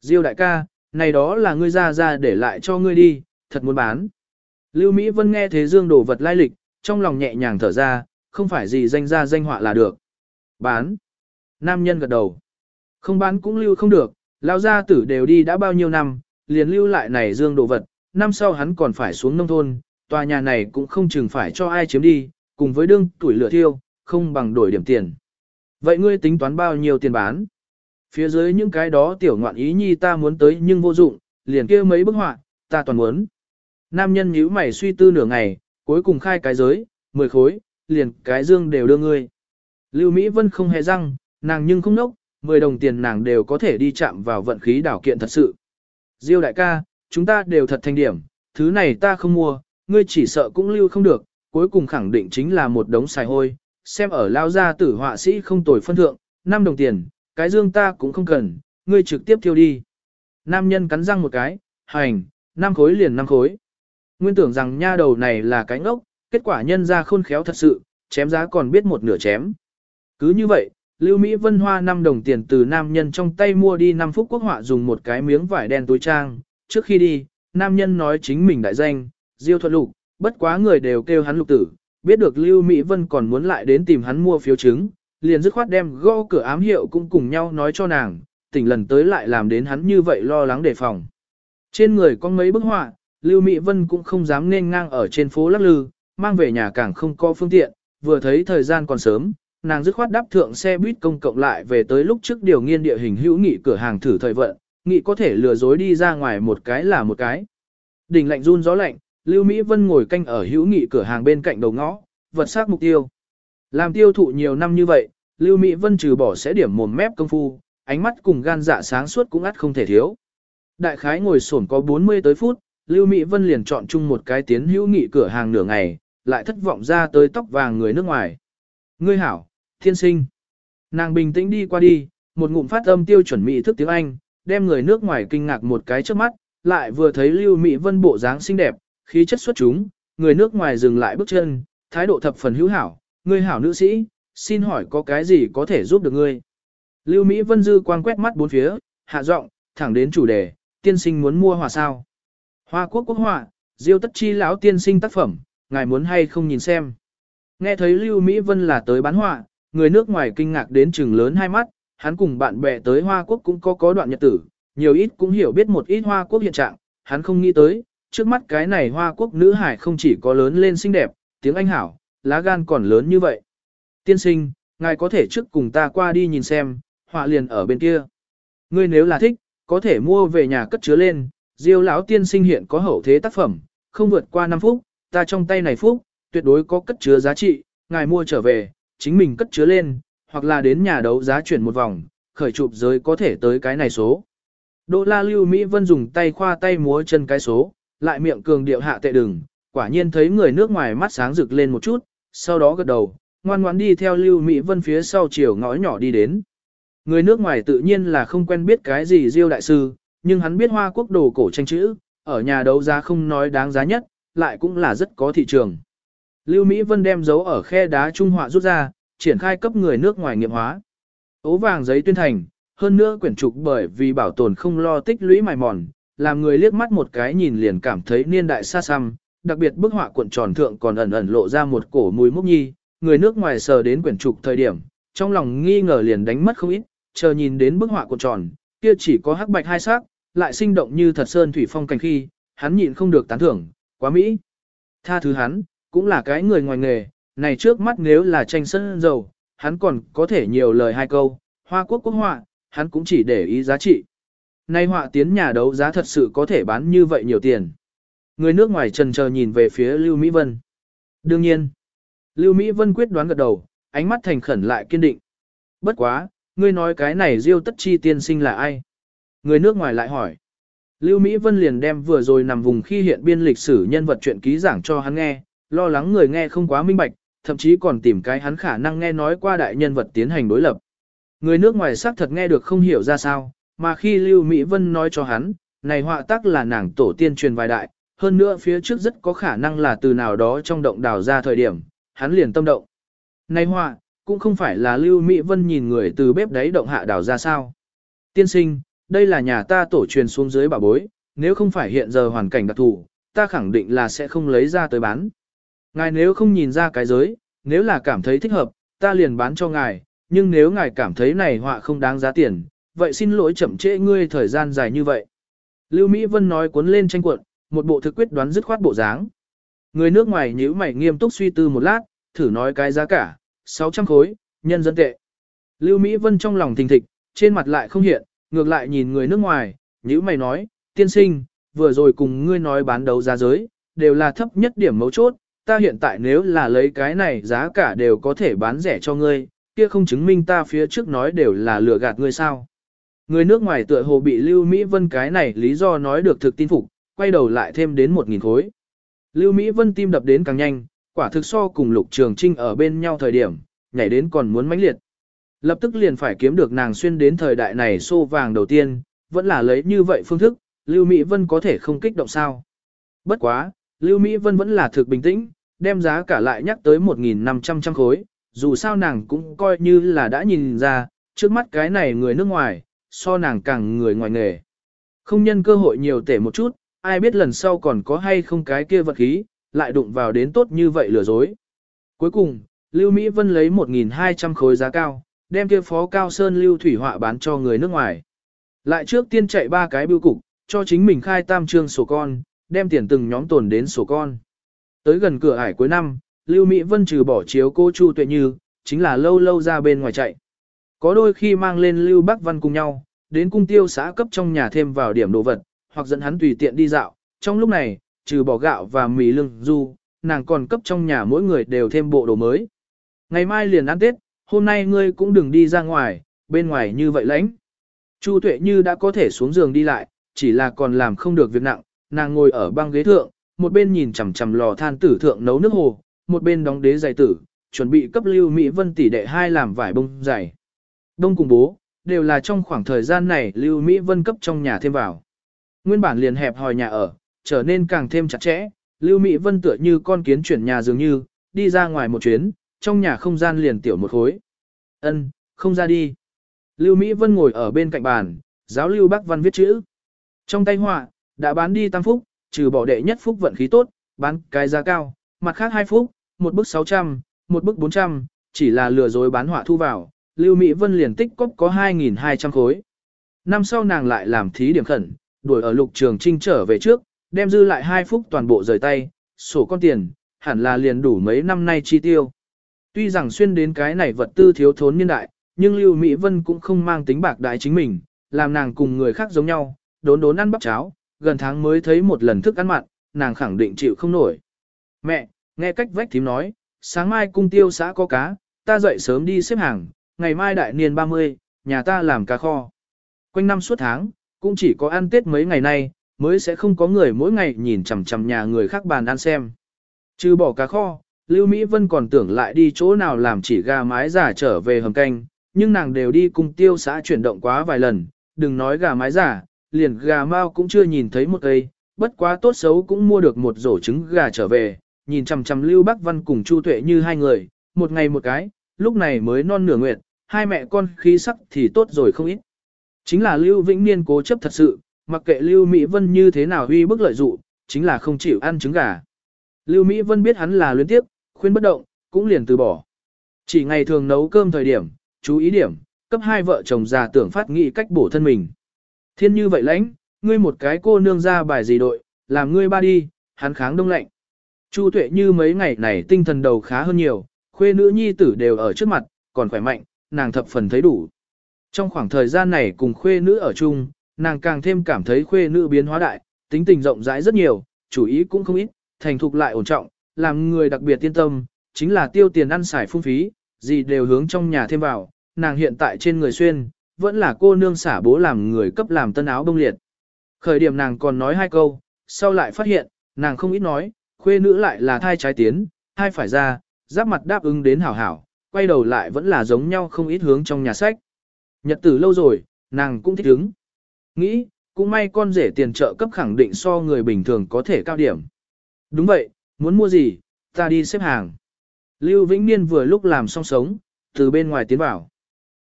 Diêu đại ca, này đó là ngươi ra ra để lại cho ngươi đi, thật muốn bán. Lưu Mỹ Vân nghe thế dương đồ vật lai lịch, trong lòng nhẹ nhàng thở ra, không phải gì danh ra danh họa là được. Bán. Nam nhân gật đầu. Không bán cũng lưu không được, Lao gia tử đều đi đã bao nhiêu năm, liền lưu lại này dương đồ vật, năm sau hắn còn phải xuống nông thôn, tòa nhà này cũng không chừng phải cho ai chiếm đi, cùng với đương tuổi lửa thiêu, không bằng đổi điểm tiền. Vậy ngươi tính toán bao nhiêu tiền bán? Phía dưới những cái đó tiểu ngoạn ý nhi ta muốn tới nhưng vô dụng, liền kia mấy bức họa, ta toàn muốn. Nam nhân nhíu mày suy tư nửa ngày, cuối cùng khai cái giới, 10 khối, liền cái dương đều đưa ngươi. Lưu Mỹ Vân không hề răng, nàng nhưng không nốc, 10 đồng tiền nàng đều có thể đi chạm vào vận khí đảo kiện thật sự. Diêu đại ca, chúng ta đều thật thành điểm, thứ này ta không mua, ngươi chỉ sợ cũng lưu không được, cuối cùng khẳng định chính là một đống xài hôi, xem ở lao gia tử họa sĩ không tồi phân thượng, 5 đồng tiền, cái dương ta cũng không cần, ngươi trực tiếp tiêu đi. Nam nhân cắn răng một cái, hành, 5 khối liền 5 khối. Nguyên tưởng rằng nha đầu này là cái ngốc, kết quả nhân ra khôn khéo thật sự, chém giá còn biết một nửa chém. Cứ như vậy, Lưu Mỹ Vân hoa 5 đồng tiền từ nam nhân trong tay mua đi 5 phút quốc họa dùng một cái miếng vải đen túi trang. Trước khi đi, nam nhân nói chính mình đại danh, Diêu Thuận Lục, bất quá người đều kêu hắn lục tử, biết được Lưu Mỹ Vân còn muốn lại đến tìm hắn mua phiếu chứng, liền dứt khoát đem gõ cửa ám hiệu cũng cùng nhau nói cho nàng, tỉnh lần tới lại làm đến hắn như vậy lo lắng đề phòng. Trên người có mấy bức họa, Lưu Mỹ Vân cũng không dám nên ngang ở trên phố lắc lư, mang về nhà càng không có phương tiện, vừa thấy thời gian còn sớm, nàng dứt khoát đáp thượng xe buýt công cộng lại về tới lúc trước điều nghiên địa hình hữu nghị cửa hàng thử thời vận, nghị có thể lừa dối đi ra ngoài một cái là một cái. Đỉnh lạnh run gió lạnh, Lưu Mỹ Vân ngồi canh ở hữu nghị cửa hàng bên cạnh đầu ngõ, vật sắc mục tiêu. Làm tiêu thụ nhiều năm như vậy, Lưu Mỹ Vân trừ bỏ sẽ điểm mồm mép công phu, ánh mắt cùng gan dạ sáng suốt cũng ắt không thể thiếu. Đại khái ngồi sổn có 40 tới phút, Lưu Mỹ Vân liền chọn chung một cái tiến hữu nghị cửa hàng nửa ngày, lại thất vọng ra tới tóc vàng người nước ngoài. Ngươi hảo, thiên sinh. Nàng bình tĩnh đi qua đi, một ngụm phát âm tiêu chuẩn mỹ thức tiếng Anh, đem người nước ngoài kinh ngạc một cái trước mắt, lại vừa thấy Lưu Mỹ Vân bộ dáng xinh đẹp, khí chất xuất chúng, người nước ngoài dừng lại bước chân, thái độ thập phần hữu hảo, ngươi hảo nữ sĩ, xin hỏi có cái gì có thể giúp được ngươi. Lưu Mỹ Vân dư quang quét mắt bốn phía, hạ giọng, thẳng đến chủ đề, tiên sinh muốn mua hòa sao. Hoa quốc quốc họa, diêu tất chi lão tiên sinh tác phẩm, ngài muốn hay không nhìn xem. Nghe thấy Lưu Mỹ Vân là tới bán họa, người nước ngoài kinh ngạc đến trừng lớn hai mắt, hắn cùng bạn bè tới Hoa Quốc cũng có có đoạn nhật tử, nhiều ít cũng hiểu biết một ít Hoa Quốc hiện trạng, hắn không nghĩ tới, trước mắt cái này Hoa Quốc nữ hải không chỉ có lớn lên xinh đẹp, tiếng Anh hảo, lá gan còn lớn như vậy. Tiên sinh, ngài có thể trước cùng ta qua đi nhìn xem, họa liền ở bên kia. Ngươi nếu là thích, có thể mua về nhà cất chứa lên, Diêu lão tiên sinh hiện có hậu thế tác phẩm, không vượt qua 5 phút, ta trong tay này phúc, tuyệt đối có cất chứa giá trị, ngài mua trở về, chính mình cất chứa lên, hoặc là đến nhà đấu giá chuyển một vòng, khởi chụp giới có thể tới cái này số. Đô la Lưu Mỹ Vân dùng tay khoa tay múa chân cái số, lại miệng cường điệu hạ tệ đừng, quả nhiên thấy người nước ngoài mắt sáng rực lên một chút, sau đó gật đầu, ngoan ngoãn đi theo Lưu Mỹ Vân phía sau chiều ngõ nhỏ đi đến. Người nước ngoài tự nhiên là không quen biết cái gì Diêu đại sư, nhưng hắn biết Hoa quốc đồ cổ tranh chữ, ở nhà đấu giá không nói đáng giá nhất, lại cũng là rất có thị trường. Lưu Mỹ Vân đem dấu ở khe đá trung họa rút ra, triển khai cấp người nước ngoài nghiệm hóa. Ố vàng giấy tuyên thành, hơn nữa quyển trục bởi vì bảo tồn không lo tích lũy mài mòn, làm người liếc mắt một cái nhìn liền cảm thấy niên đại xa xăm, đặc biệt bức họa cuộn tròn thượng còn ẩn ẩn lộ ra một cổ mùi mốc nhi, người nước ngoài sờ đến quyển trục thời điểm, trong lòng nghi ngờ liền đánh mất không ít, chờ nhìn đến bức họa cuộn tròn, kia chỉ có hắc bạch hai sắc, lại sinh động như thật sơn thủy phong cảnh khi, hắn nhịn không được tán thưởng, quá mỹ. Tha thứ hắn, cũng là cái người ngoài nghề, này trước mắt nếu là tranh sân dầu, hắn còn có thể nhiều lời hai câu, hoa quốc quốc họa, hắn cũng chỉ để ý giá trị. Nay họa tiến nhà đấu giá thật sự có thể bán như vậy nhiều tiền. Người nước ngoài trần chờ nhìn về phía Lưu Mỹ Vân. Đương nhiên, Lưu Mỹ Vân quyết đoán gật đầu, ánh mắt thành khẩn lại kiên định. Bất quá, ngươi nói cái này Diêu Tất Chi tiên sinh là ai? Người nước ngoài lại hỏi. Lưu Mỹ Vân liền đem vừa rồi nằm vùng khi hiện biên lịch sử nhân vật chuyện ký giảng cho hắn nghe, lo lắng người nghe không quá minh bạch, thậm chí còn tìm cái hắn khả năng nghe nói qua đại nhân vật tiến hành đối lập. Người nước ngoài xác thật nghe được không hiểu ra sao, mà khi Lưu Mỹ Vân nói cho hắn, này họa tác là nàng tổ tiên truyền vài đại, hơn nữa phía trước rất có khả năng là từ nào đó trong động đào ra thời điểm, hắn liền tâm động. Này họa, cũng không phải là Lưu Mỹ Vân nhìn người từ bếp đáy động hạ đào ra sao. Tiên sinh, đây là nhà ta tổ truyền xuống dưới bà bối, nếu không phải hiện giờ hoàn cảnh đặc thù, ta khẳng định là sẽ không lấy ra tới bán. Ngài nếu không nhìn ra cái giới, nếu là cảm thấy thích hợp, ta liền bán cho ngài, nhưng nếu ngài cảm thấy này họa không đáng giá tiền, vậy xin lỗi chậm trễ ngươi thời gian dài như vậy. Lưu Mỹ Vân nói cuốn lên tranh cuộn, một bộ thực quyết đoán dứt khoát bộ dáng. Người nước ngoài nhíu mày nghiêm túc suy tư một lát, thử nói cái giá cả, 600 khối, nhân dân tệ. Lưu Mỹ Vân trong lòng thình thịch, trên mặt lại không hiện, ngược lại nhìn người nước ngoài, nhíu mày nói, tiên sinh, vừa rồi cùng ngươi nói bán đấu giá giới, đều là thấp nhất điểm mấu chốt, ta hiện tại nếu là lấy cái này giá cả đều có thể bán rẻ cho ngươi, kia không chứng minh ta phía trước nói đều là lừa gạt ngươi sao. Người nước ngoài tựa hồ bị Lưu Mỹ Vân cái này lý do nói được thực tin phục, quay đầu lại thêm đến 1.000 khối. Lưu Mỹ Vân tim đập đến càng nhanh, quả thực so cùng Lục Trường Trinh ở bên nhau thời điểm, nhảy đến còn muốn mãnh liệt. Lập tức liền phải kiếm được nàng xuyên đến thời đại này xô vàng đầu tiên, vẫn là lấy như vậy phương thức, Lưu Mỹ Vân có thể không kích động sao. Bất quá, Lưu Mỹ Vân vẫn là thực bình tĩnh, đem giá cả lại nhắc tới 1.500 trăm khối, dù sao nàng cũng coi như là đã nhìn ra, trước mắt cái này người nước ngoài, so nàng càng người ngoài nghề. Không nhân cơ hội nhiều tể một chút, ai biết lần sau còn có hay không cái kia vật khí, lại đụng vào đến tốt như vậy lừa dối. Cuối cùng, Lưu Mỹ Vân lấy 1.200 khối giá cao, đem kia phó cao sơn lưu thủy họa bán cho người nước ngoài. Lại trước tiên chạy ba cái bưu cục, cho chính mình khai tam trương sổ con, đem tiền từng nhóm tồn đến sổ con. Tới gần cửa ải cuối năm, Lưu Mỹ Vân trừ bỏ chiếu cô Chu Tuệ Như, chính là lâu lâu ra bên ngoài chạy. Có đôi khi mang lên Lưu Bắc Văn cùng nhau, đến cung tiêu xã cấp trong nhà thêm vào điểm đồ vật, hoặc dẫn hắn tùy tiện đi dạo. Trong lúc này, trừ bỏ gạo và mì lưng du, nàng còn cấp trong nhà mỗi người đều thêm bộ đồ mới. Ngày mai liền ăn Tết, hôm nay ngươi cũng đừng đi ra ngoài, bên ngoài như vậy lãnh. Chu Tuệ Như đã có thể xuống giường đi lại, chỉ là còn làm không được việc nặng, nàng ngồi ở băng ghế thượng, một bên nhìn chằm chằm lò than tử thượng nấu nước hồ, một bên đóng đế giày tử, chuẩn bị cấp lưu Mỹ Vân tỷ đệ hai làm vải bông giày. Đông cùng bố, đều là trong khoảng thời gian này lưu Mỹ Vân cấp trong nhà thêm vào. Nguyên bản liền hẹp hòi nhà ở, trở nên càng thêm chặt chẽ, lưu Mỹ Vân tựa như con kiến chuyển nhà dường như, đi ra ngoài một chuyến, trong nhà không gian liền tiểu một khối. Ân, không ra đi. Lưu Mỹ Vân ngồi ở bên cạnh bàn, giáo lưu Bắc Văn viết chữ. Trong tay họa, đã bán đi tam phúc, trừ bỏ đệ nhất phúc vận khí tốt, bán cái giá cao, mặt khác hai phúc, một bức 600, một bức 400, chỉ là lừa dối bán họa thu vào, Lưu Mỹ Vân liền tích cóp có 2.200 khối. Năm sau nàng lại làm thí điểm khẩn, đuổi ở lục trường trinh trở về trước, đem dư lại hai phúc toàn bộ rời tay, sổ con tiền, hẳn là liền đủ mấy năm nay chi tiêu. Tuy rằng xuyên đến cái này vật tư thiếu thốn niên đại, nhưng Lưu Mỹ Vân cũng không mang tính bạc đại chính mình, làm nàng cùng người khác giống nhau, đốn đốn ăn bắp cháo, gần tháng mới thấy một lần thức ăn mặn, nàng khẳng định chịu không nổi. Mẹ, nghe cách vách thím nói, sáng mai cung tiêu xã có cá, ta dậy sớm đi xếp hàng, ngày mai đại niên 30, nhà ta làm cá kho. Quanh năm suốt tháng, cũng chỉ có ăn Tết mấy ngày nay, mới sẽ không có người mỗi ngày nhìn chằm chằm nhà người khác bàn ăn xem. Trừ bỏ cá kho, Lưu Mỹ Vân còn tưởng lại đi chỗ nào làm chỉ gà mái giả trở về hầm canh, nhưng nàng đều đi cùng tiêu xã chuyển động quá vài lần, đừng nói gà mái giả, liền gà mao cũng chưa nhìn thấy một cây, bất quá tốt xấu cũng mua được một rổ trứng gà trở về, nhìn chằm chằm Lưu Bắc Văn cùng Chu Tuệ như hai người, một ngày một cái, lúc này mới non nửa nguyệt, hai mẹ con khí sắc thì tốt rồi không ít. Chính là Lưu Vĩnh Niên cố chấp thật sự, mặc kệ Lưu Mỹ Vân như thế nào huy bức lợi dụ, chính là không chịu ăn trứng gà. Lưu Mỹ Vân biết hắn là luyến tiếp, khuyên bất động, cũng liền từ bỏ. Chỉ ngày thường nấu cơm thời điểm, chú ý điểm, cấp hai vợ chồng già tưởng phát nghị cách bổ thân mình. Thiên như vậy lãnh, ngươi một cái cô nương ra bài gì đội, làm ngươi ba đi, hắn kháng đông lạnh. Chu tuệ như mấy ngày này tinh thần đầu khá hơn nhiều, khuê nữ nhi tử đều ở trước mặt, còn khỏe mạnh, nàng thập phần thấy đủ. Trong khoảng thời gian này cùng khuê nữ ở chung, nàng càng thêm cảm thấy khuê nữ biến hóa đại, tính tình rộng rãi rất nhiều, chủ ý cũng không ít, thành thục lại ổn trọng, làm người đặc biệt tiên tâm, chính là tiêu tiền ăn xài phung phí, gì đều hướng trong nhà thêm vào, nàng hiện tại trên người xuyên, vẫn là cô nương xả bố làm người cấp làm tân áo bông liệt. Khởi điểm nàng còn nói hai câu, sau lại phát hiện, nàng không ít nói, khuê nữ lại là thai trái tiến, thai phải ra, giáp mặt đáp ứng đến hảo hảo, quay đầu lại vẫn là giống nhau không ít hướng trong nhà sách. Nhật tử lâu rồi, nàng cũng thích hứng. Nghĩ, cũng may con rể tiền trợ cấp khẳng định so người bình thường có thể cao điểm. Đúng vậy, muốn mua gì, ta đi xếp hàng. Lưu Vĩnh Niên vừa lúc làm xong sống, từ bên ngoài tiến vào.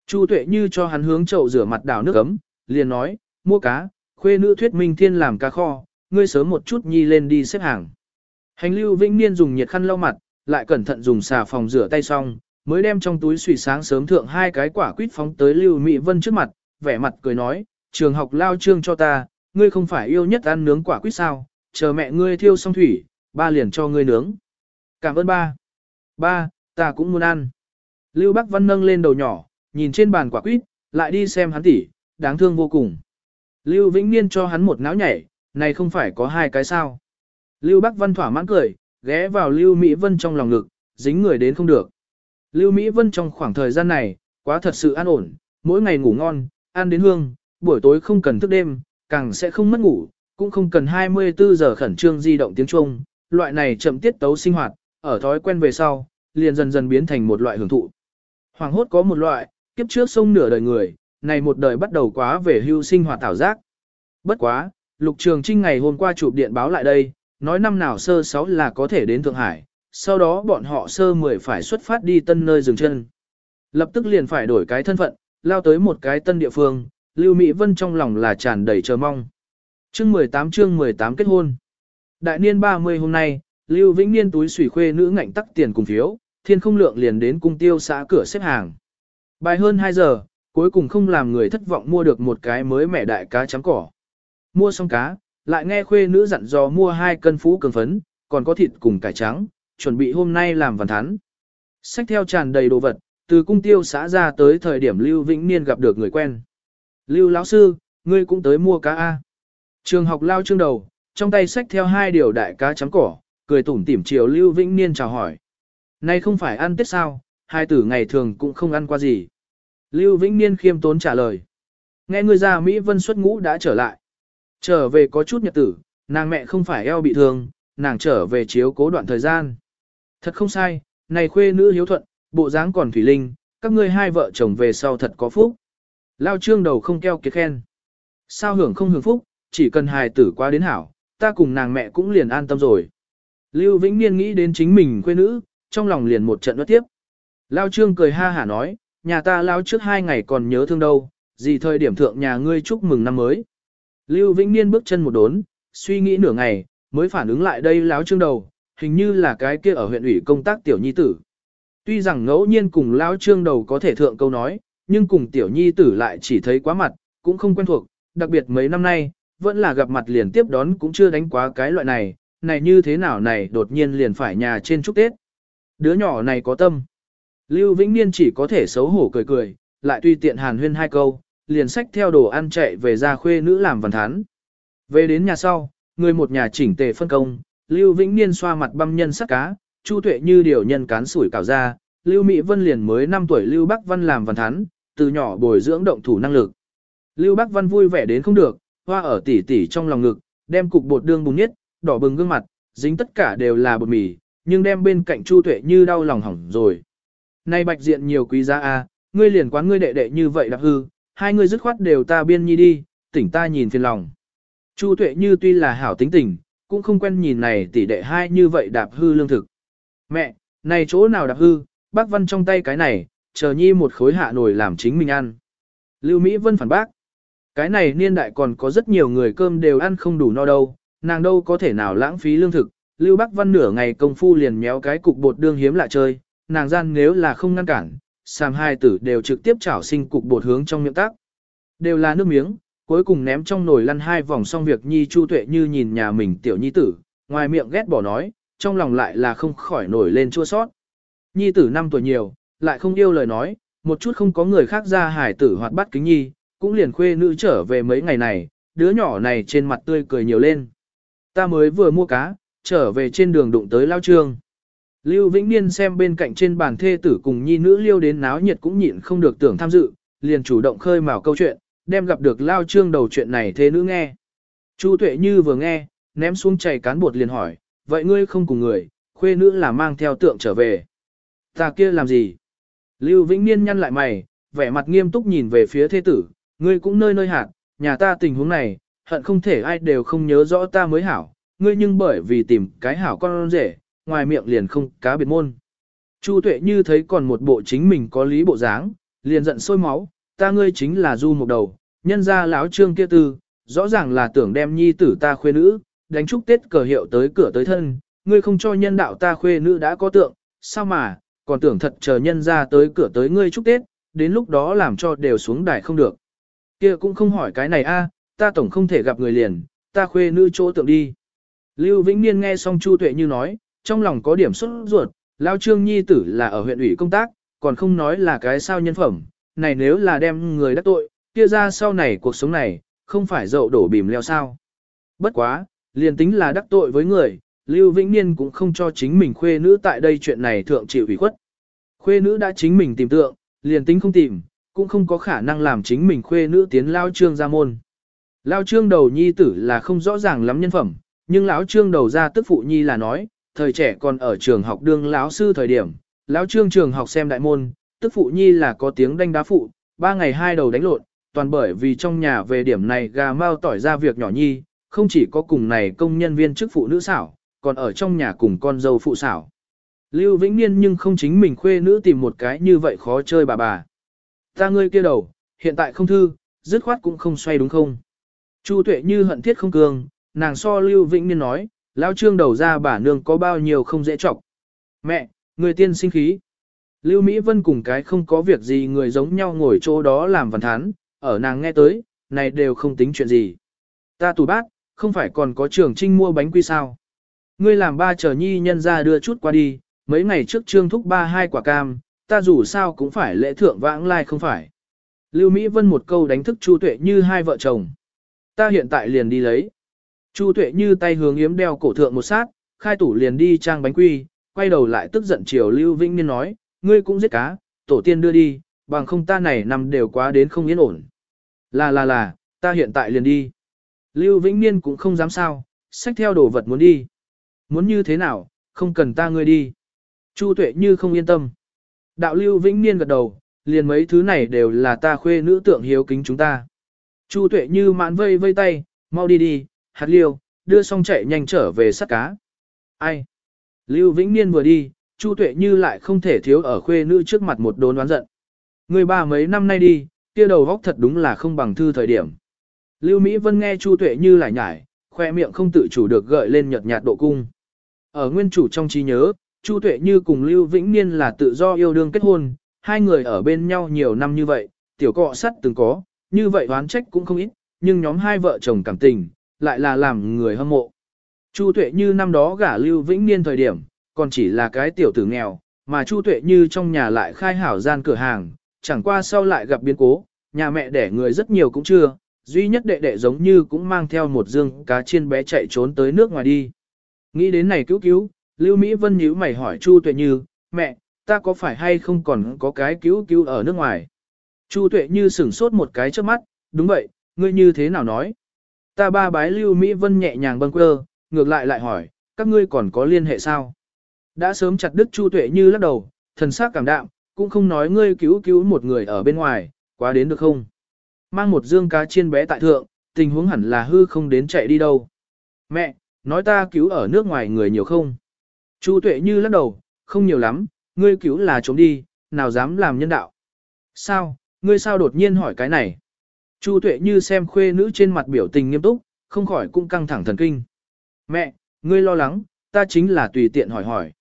Chu Tuệ như cho hắn hướng chậu rửa mặt đảo nước ấm, liền nói, mua cá, khuê nữ thuyết minh thiên làm cá kho, ngươi sớm một chút nhi lên đi xếp hàng. Hành Lưu Vĩnh Niên dùng nhiệt khăn lau mặt, lại cẩn thận dùng xà phòng rửa tay xong, mới đem trong túi suy sáng sớm thượng hai cái quả quýt phóng tới Lưu Mỹ Vân trước mặt, vẻ mặt cười nói, trường học lao trương cho ta, ngươi không phải yêu nhất ăn nướng quả quýt sao, chờ mẹ ngươi thiêu xong thủy, ba liền cho ngươi nướng. Cảm ơn ba. Ba, ta cũng muốn ăn. Lưu Bắc Văn nâng lên đầu nhỏ, nhìn trên bàn quả quýt, lại đi xem hắn tỉ, đáng thương vô cùng. Lưu Vĩnh Niên cho hắn một náo nhảy, này không phải có hai cái sao. Lưu Bắc Văn thỏa mãn cười, ghé vào Lưu Mỹ Vân trong lòng ngực, dính người đến không được. Lưu Mỹ Vân trong khoảng thời gian này, quá thật sự an ổn, mỗi ngày ngủ ngon, ăn đến hương, buổi tối không cần thức đêm, càng sẽ không mất ngủ, cũng không cần 24 giờ khẩn trương di động tiếng Trung, loại này chậm tiết tấu sinh hoạt, ở thói quen về sau, liền dần dần biến thành một loại hưởng thụ. Hoàng hốt có một loại, kiếp trước sông nửa đời người, này một đời bắt đầu quá về hưu sinh hoạt thảo giác. Bất quá, Lục Trường Trinh ngày hôm qua chụp điện báo lại đây, nói năm nào sơ sáu là có thể đến Thượng Hải, sau đó bọn họ sơ mười phải xuất phát đi tân nơi dừng chân. Lập tức liền phải đổi cái thân phận, lao tới một cái tân địa phương, Lưu Mỹ Vân trong lòng là tràn đầy chờ mong. Chương 18 chương 18 kết hôn. Đại niên 30 hôm nay, Lưu Vĩnh Niên túi sủy khuê nữ ngạnh tắc tiền cùng phiếu, thiên không lượng liền đến cung tiêu xã cửa xếp hàng. Bài hơn 2 giờ, cuối cùng không làm người thất vọng mua được một cái mới mẻ đại cá chấm cỏ. Mua xong cá, lại nghe khuê nữ dặn dò mua hai cân phú cường phấn, còn có thịt cùng cải trắng, chuẩn bị hôm nay làm văn thắn. sách theo tràn đầy đồ vật, từ cung tiêu xã ra tới thời điểm Lưu Vĩnh Niên gặp được người quen. Lưu lão sư, ngươi cũng tới mua cá A. Trường học lao trương đầu, trong tay sách theo hai điều đại cá chấm cỏ, cười tủm tỉm chiều Lưu Vĩnh Niên chào hỏi. Nay không phải ăn tết sao, hai tử ngày thường cũng không ăn qua gì. Lưu Vĩnh Niên khiêm tốn trả lời. Nghe người ra Mỹ Vân xuất ngũ đã trở lại. Trở về có chút nhật tử, nàng mẹ không phải eo bị thương, nàng trở về chiếu cố đoạn thời gian. Thật không sai, này khuê nữ hiếu thuận, bộ dáng còn thủy linh, các ngươi hai vợ chồng về sau thật có phúc. Lao trương đầu không keo kiệt khen. Sao hưởng không hưởng phúc, chỉ cần hài tử qua đến hảo, ta cùng nàng mẹ cũng liền an tâm rồi. Lưu Vĩnh Niên nghĩ đến chính mình khuê nữ, trong lòng liền một trận nuốt tiếp. Lao trương cười ha hả nói, nhà ta lao trước hai ngày còn nhớ thương đâu, gì thời điểm thượng nhà ngươi chúc mừng năm mới. Lưu Vĩnh Niên bước chân một đốn, suy nghĩ nửa ngày, mới phản ứng lại đây láo trương đầu, hình như là cái kia ở huyện ủy công tác tiểu nhi tử. Tuy rằng ngẫu nhiên cùng lão trương đầu có thể thượng câu nói, nhưng cùng tiểu nhi tử lại chỉ thấy quá mặt, cũng không quen thuộc, đặc biệt mấy năm nay, vẫn là gặp mặt liền tiếp đón cũng chưa đánh quá cái loại này, này như thế nào này đột nhiên liền phải nhà trên chúc Tết. Đứa nhỏ này có tâm. Lưu Vĩnh Niên chỉ có thể xấu hổ cười cười, lại tùy tiện hàn huyên hai câu, liền xách theo đồ ăn chạy về ra khuê nữ làm văn thán. Về đến nhà sau, người một nhà chỉnh tề phân công, Lưu Vĩnh Niên xoa mặt băm nhân sắc cá, Chu Tuệ như điều nhân cán sủi cảo ra, Lưu Mỹ Vân liền mới 5 tuổi Lưu Bắc Văn làm văn thắn, từ nhỏ bồi dưỡng động thủ năng lực. Lưu Bắc Văn vui vẻ đến không được, hoa ở tỉ tỉ trong lòng ngực, đem cục bột đương bùng nhất, đỏ bừng gương mặt, dính tất cả đều là bột mì, nhưng đem bên cạnh Chu Tuệ như đau lòng hỏng rồi. Nay bạch diện nhiều quý giá a, ngươi liền quán ngươi đệ đệ như vậy đạp hư, hai ngươi dứt khoát đều ta biên nhi đi, tỉnh ta nhìn phiền lòng. Chu Tuệ như tuy là hảo tính tình, cũng không quen nhìn này tỷ đệ hai như vậy đạp hư lương thực. Mẹ, này chỗ nào đạp hư, bác văn trong tay cái này, chờ nhi một khối hạ nổi làm chính mình ăn. Lưu Mỹ Vân phản bác. Cái này niên đại còn có rất nhiều người cơm đều ăn không đủ no đâu, nàng đâu có thể nào lãng phí lương thực. Lưu Bắc Văn nửa ngày công phu liền méo cái cục bột đương hiếm lạ chơi, nàng gian nếu là không ngăn cản, sàm hai tử đều trực tiếp chảo sinh cục bột hướng trong miệng tác. Đều là nước miếng, cuối cùng ném trong nồi lăn hai vòng xong việc nhi chu tuệ như nhìn nhà mình tiểu nhi tử, ngoài miệng ghét bỏ nói, trong lòng lại là không khỏi nổi lên chua sót. Nhi tử năm tuổi nhiều, lại không yêu lời nói, một chút không có người khác ra hải tử hoạt bắt kính nhi, cũng liền khuê nữ trở về mấy ngày này, đứa nhỏ này trên mặt tươi cười nhiều lên. Ta mới vừa mua cá, trở về trên đường đụng tới lao trương. Lưu Vĩnh Niên xem bên cạnh trên bàn thê tử cùng nhi nữ liêu đến náo nhiệt cũng nhịn không được tưởng tham dự, liền chủ động khơi mào câu chuyện, đem gặp được lao trương đầu chuyện này thế nữ nghe. Chu Tuệ Như vừa nghe, ném xuống chảy cán bột liền hỏi, vậy ngươi không cùng người, khuê nữ là mang theo tượng trở về. Ta kia làm gì? Lưu Vĩnh Niên nhăn lại mày, vẻ mặt nghiêm túc nhìn về phía thế tử, ngươi cũng nơi nơi hạt, nhà ta tình huống này, hận không thể ai đều không nhớ rõ ta mới hảo, ngươi nhưng bởi vì tìm cái hảo con rể, ngoài miệng liền không cá biệt môn. Chu Tuệ Như thấy còn một bộ chính mình có lý bộ dáng, liền giận sôi máu, ta ngươi chính là du một đầu, nhân ra lão trương kia tư, rõ ràng là tưởng đem nhi tử ta khuê nữ, đánh chúc Tết cờ hiệu tới cửa tới thân, ngươi không cho nhân đạo ta khuê nữ đã có tượng, sao mà, còn tưởng thật chờ nhân ra tới cửa tới ngươi chúc Tết, đến lúc đó làm cho đều xuống đài không được. kia cũng không hỏi cái này a, ta tổng không thể gặp người liền, ta khuê nữ chỗ tượng đi. Lưu Vĩnh Niên nghe xong Chu Tuệ Như nói, trong lòng có điểm xuất ruột, Lao Trương Nhi tử là ở huyện ủy công tác, còn không nói là cái sao nhân phẩm, này nếu là đem người đắc tội, kia ra sau này cuộc sống này, không phải dậu đổ bìm leo sao. Bất quá, liền tính là đắc tội với người, Lưu Vĩnh Niên cũng không cho chính mình khuê nữ tại đây chuyện này thượng chịu ủy khuất. Khuê nữ đã chính mình tìm tượng, liền tính không tìm, cũng không có khả năng làm chính mình khuê nữ tiến Lao Trương ra môn. Lao Trương đầu nhi tử là không rõ ràng lắm nhân phẩm, nhưng lão Trương đầu ra tức phụ nhi là nói, thời trẻ còn ở trường học đương lão sư thời điểm, lão Trương trường học xem đại môn, tức phụ nhi là có tiếng đánh đá phụ, ba ngày hai đầu đánh lộn, toàn bởi vì trong nhà về điểm này gà mau tỏi ra việc nhỏ nhi, không chỉ có cùng này công nhân viên chức phụ nữ xảo, còn ở trong nhà cùng con dâu phụ xảo. Lưu Vĩnh Niên nhưng không chính mình khuê nữ tìm một cái như vậy khó chơi bà bà. Ta ngươi kia đầu, hiện tại không thư, dứt khoát cũng không xoay đúng không? Chu tuệ như hận thiết không cường, nàng so Lưu Vĩnh Niên nói, lão trương đầu ra bà nương có bao nhiêu không dễ trọng. Mẹ, người tiên sinh khí. Lưu Mỹ Vân cùng cái không có việc gì người giống nhau ngồi chỗ đó làm văn thán, ở nàng nghe tới, này đều không tính chuyện gì. Ta tủ bát, không phải còn có trường trinh mua bánh quy sao. Ngươi làm ba chờ nhi nhân ra đưa chút qua đi, mấy ngày trước trương thúc ba hai quả cam, ta dù sao cũng phải lễ thượng vãng lai không phải. Lưu Mỹ Vân một câu đánh thức Chu Tuệ như hai vợ chồng. Ta hiện tại liền đi lấy. Chu Tuệ như tay hướng yếm đeo cổ thượng một sát, khai tủ liền đi trang bánh quy, quay đầu lại tức giận chiều Lưu Vĩnh Niên nói, ngươi cũng giết cá, tổ tiên đưa đi, bằng không ta này nằm đều quá đến không yên ổn. Là là là, ta hiện tại liền đi. Lưu Vĩnh Niên cũng không dám sao, xách theo đồ vật muốn đi. Muốn như thế nào, không cần ta ngươi đi. Chu Tuệ như không yên tâm. Đạo Lưu Vĩnh Niên gật đầu, liền mấy thứ này đều là ta khuê nữ tượng hiếu kính chúng ta. Chu Tuệ như mạn vây vây tay, mau đi đi, hạt liêu, đưa xong chạy nhanh trở về sắt cá. Ai? Lưu Vĩnh Niên vừa đi, Chu Tuệ như lại không thể thiếu ở khuê nữ trước mặt một đốn đoán giận. Người ba mấy năm nay đi, kia đầu góc thật đúng là không bằng thư thời điểm. Lưu Mỹ Vân nghe Chu Tuệ như lại nhải, khoe miệng không tự chủ được gợi lên nhợt nhạt độ cung. Ở nguyên chủ trong trí nhớ, Chu Tuệ như cùng Lưu Vĩnh Niên là tự do yêu đương kết hôn, hai người ở bên nhau nhiều năm như vậy, tiểu cọ sắt từng có, như vậy oán trách cũng không ít, nhưng nhóm hai vợ chồng cảm tình, lại là làm người hâm mộ. Chu Tuệ như năm đó gả Lưu Vĩnh Niên thời điểm, còn chỉ là cái tiểu tử nghèo, mà Chu Tuệ như trong nhà lại khai hảo gian cửa hàng, chẳng qua sau lại gặp biến cố, nhà mẹ đẻ người rất nhiều cũng chưa, duy nhất đệ đệ giống như cũng mang theo một dương cá chiên bé chạy trốn tới nước ngoài đi. Nghĩ đến này cứu cứu, Lưu Mỹ Vân nhíu mày hỏi Chu Tuệ Như, mẹ, ta có phải hay không còn có cái cứu cứu ở nước ngoài? Chu Tuệ Như sửng sốt một cái trước mắt, đúng vậy, ngươi như thế nào nói? Ta ba bái Lưu Mỹ Vân nhẹ nhàng bâng quơ, ngược lại lại hỏi, các ngươi còn có liên hệ sao? Đã sớm chặt đứt Chu Tuệ Như lắc đầu, thần sắc cảm đạm, cũng không nói ngươi cứu cứu một người ở bên ngoài, quá đến được không? Mang một dương cá chiên bé tại thượng, tình huống hẳn là hư không đến chạy đi đâu. Mẹ, nói ta cứu ở nước ngoài người nhiều không? Chu Tuệ Như lắc đầu, không nhiều lắm, ngươi cứu là trốn đi, nào dám làm nhân đạo. Sao, ngươi sao đột nhiên hỏi cái này? Chu Tuệ Như xem khuê nữ trên mặt biểu tình nghiêm túc, không khỏi cũng căng thẳng thần kinh. Mẹ, ngươi lo lắng, ta chính là tùy tiện hỏi hỏi.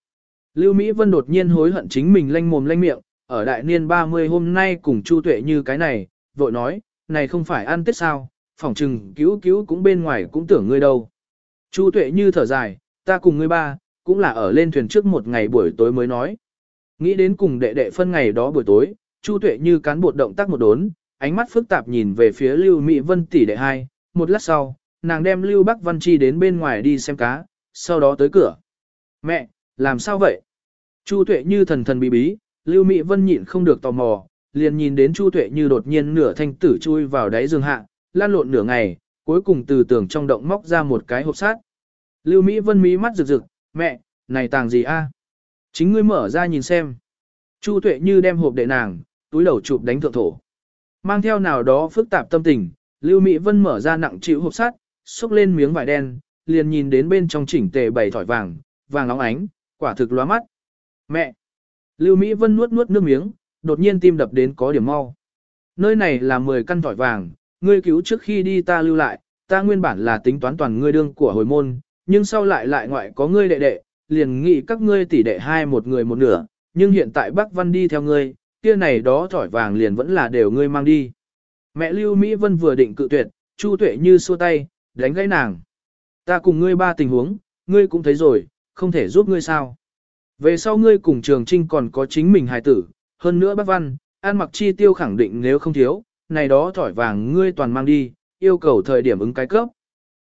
Lưu Mỹ Vân đột nhiên hối hận chính mình lanh mồm lanh miệng, ở đại niên 30 hôm nay cùng Chu Tuệ Như cái này, vội nói, này không phải ăn tết sao, phỏng trừng cứu cứu cũng bên ngoài cũng tưởng ngươi đâu. Chu Tuệ Như thở dài, ta cùng ngươi ba, cũng là ở lên thuyền trước một ngày buổi tối mới nói. Nghĩ đến cùng đệ đệ phân ngày đó buổi tối, Chu Tuệ Như cán bột động tác một đốn, ánh mắt phức tạp nhìn về phía Lưu Mỹ Vân tỷ đệ hai, một lát sau, nàng đem Lưu Bắc Văn Chi đến bên ngoài đi xem cá, sau đó tới cửa. Mẹ, làm sao vậy? Chu Tuệ Như thần thần bí bí, Lưu Mỹ Vân nhịn không được tò mò, liền nhìn đến Chu Tuệ Như đột nhiên nửa thanh tử chui vào đáy giường hạ, lan lộn nửa ngày, cuối cùng từ tường trong động móc ra một cái hộp sát. Lưu Mỹ Vân mí mắt rực rực, mẹ, này tàng gì a? Chính ngươi mở ra nhìn xem. Chu Tuệ Như đem hộp để nàng, túi đầu chụp đánh thượng thổ. Mang theo nào đó phức tạp tâm tình, Lưu Mỹ Vân mở ra nặng chịu hộp sắt, xúc lên miếng vải đen, liền nhìn đến bên trong chỉnh tề bảy thỏi vàng, vàng óng ánh, quả thực lóa mắt. Mẹ! Lưu Mỹ Vân nuốt nuốt nước miếng, đột nhiên tim đập đến có điểm mau. Nơi này là 10 căn thỏi vàng, ngươi cứu trước khi đi ta lưu lại, ta nguyên bản là tính toán toàn ngươi đương của hồi môn, nhưng sau lại lại ngoại có ngươi đệ đệ, liền nghĩ các ngươi tỷ đệ hai một người một nửa, nhưng hiện tại Bắc Văn đi theo ngươi, kia này đó thỏi vàng liền vẫn là đều ngươi mang đi. Mẹ Lưu Mỹ Vân vừa định cự tuyệt, Chu Tuệ Như xua tay, đánh gãy nàng. Ta cùng ngươi ba tình huống, ngươi cũng thấy rồi, không thể giúp ngươi sao. Về sau ngươi cùng Trường Trinh còn có chính mình hài tử, hơn nữa bác văn, an mặc chi tiêu khẳng định nếu không thiếu, này đó thỏi vàng ngươi toàn mang đi, yêu cầu thời điểm ứng cái cấp.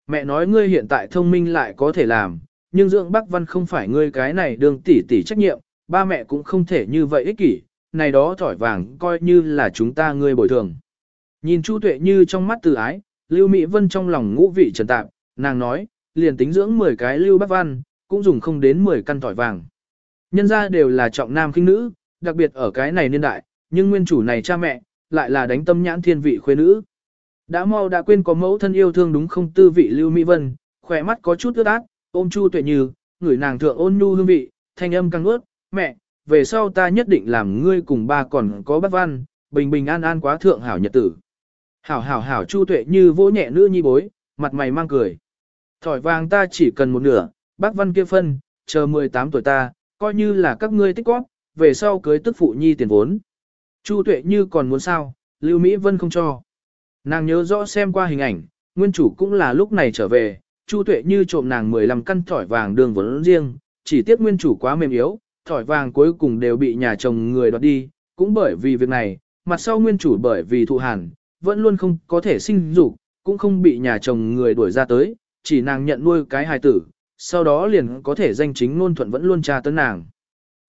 Mẹ nói ngươi hiện tại thông minh lại có thể làm, nhưng dưỡng bác văn không phải ngươi cái này đương tỷ tỷ trách nhiệm, ba mẹ cũng không thể như vậy ích kỷ, này đó thỏi vàng coi như là chúng ta ngươi bồi thường. Nhìn Chu Tuệ như trong mắt từ ái, Lưu Mỹ Vân trong lòng ngũ vị trần tạp, nàng nói, liền tính dưỡng 10 cái Lưu Bác Văn, cũng dùng không đến 10 căn tỏi vàng. Nhân ra đều là trọng nam khinh nữ, đặc biệt ở cái này niên đại, nhưng nguyên chủ này cha mẹ, lại là đánh tâm nhãn thiên vị khuê nữ. Đã mau đã quên có mẫu thân yêu thương đúng không tư vị Lưu Mỹ Vân, khỏe mắt có chút ướt át, ôm Chu Tuệ Như, người nàng thượng ôn nhu hương vị, thanh âm căng ướt, mẹ, về sau ta nhất định làm ngươi cùng ba còn có bác văn, bình bình an an quá thượng hảo nhật tử. Hảo hảo hảo Chu Tuệ Như vỗ nhẹ nữ nhi bối, mặt mày mang cười. Thỏi vàng ta chỉ cần một nửa, bác văn kia phân, chờ 18 tuổi ta, coi như là các ngươi tích góp, về sau cưới tức phụ nhi tiền vốn. Chu tuệ như còn muốn sao, Lưu Mỹ Vân không cho. Nàng nhớ rõ xem qua hình ảnh, nguyên chủ cũng là lúc này trở về, Chu tuệ như trộm nàng 15 căn thỏi vàng đường vốn riêng, chỉ tiếc nguyên chủ quá mềm yếu, thỏi vàng cuối cùng đều bị nhà chồng người đoạt đi, cũng bởi vì việc này, mặt sau nguyên chủ bởi vì thụ hàn, vẫn luôn không có thể sinh dục, cũng không bị nhà chồng người đuổi ra tới, chỉ nàng nhận nuôi cái hài tử, sau đó liền có thể danh chính ngôn thuận vẫn luôn tra tấn nàng.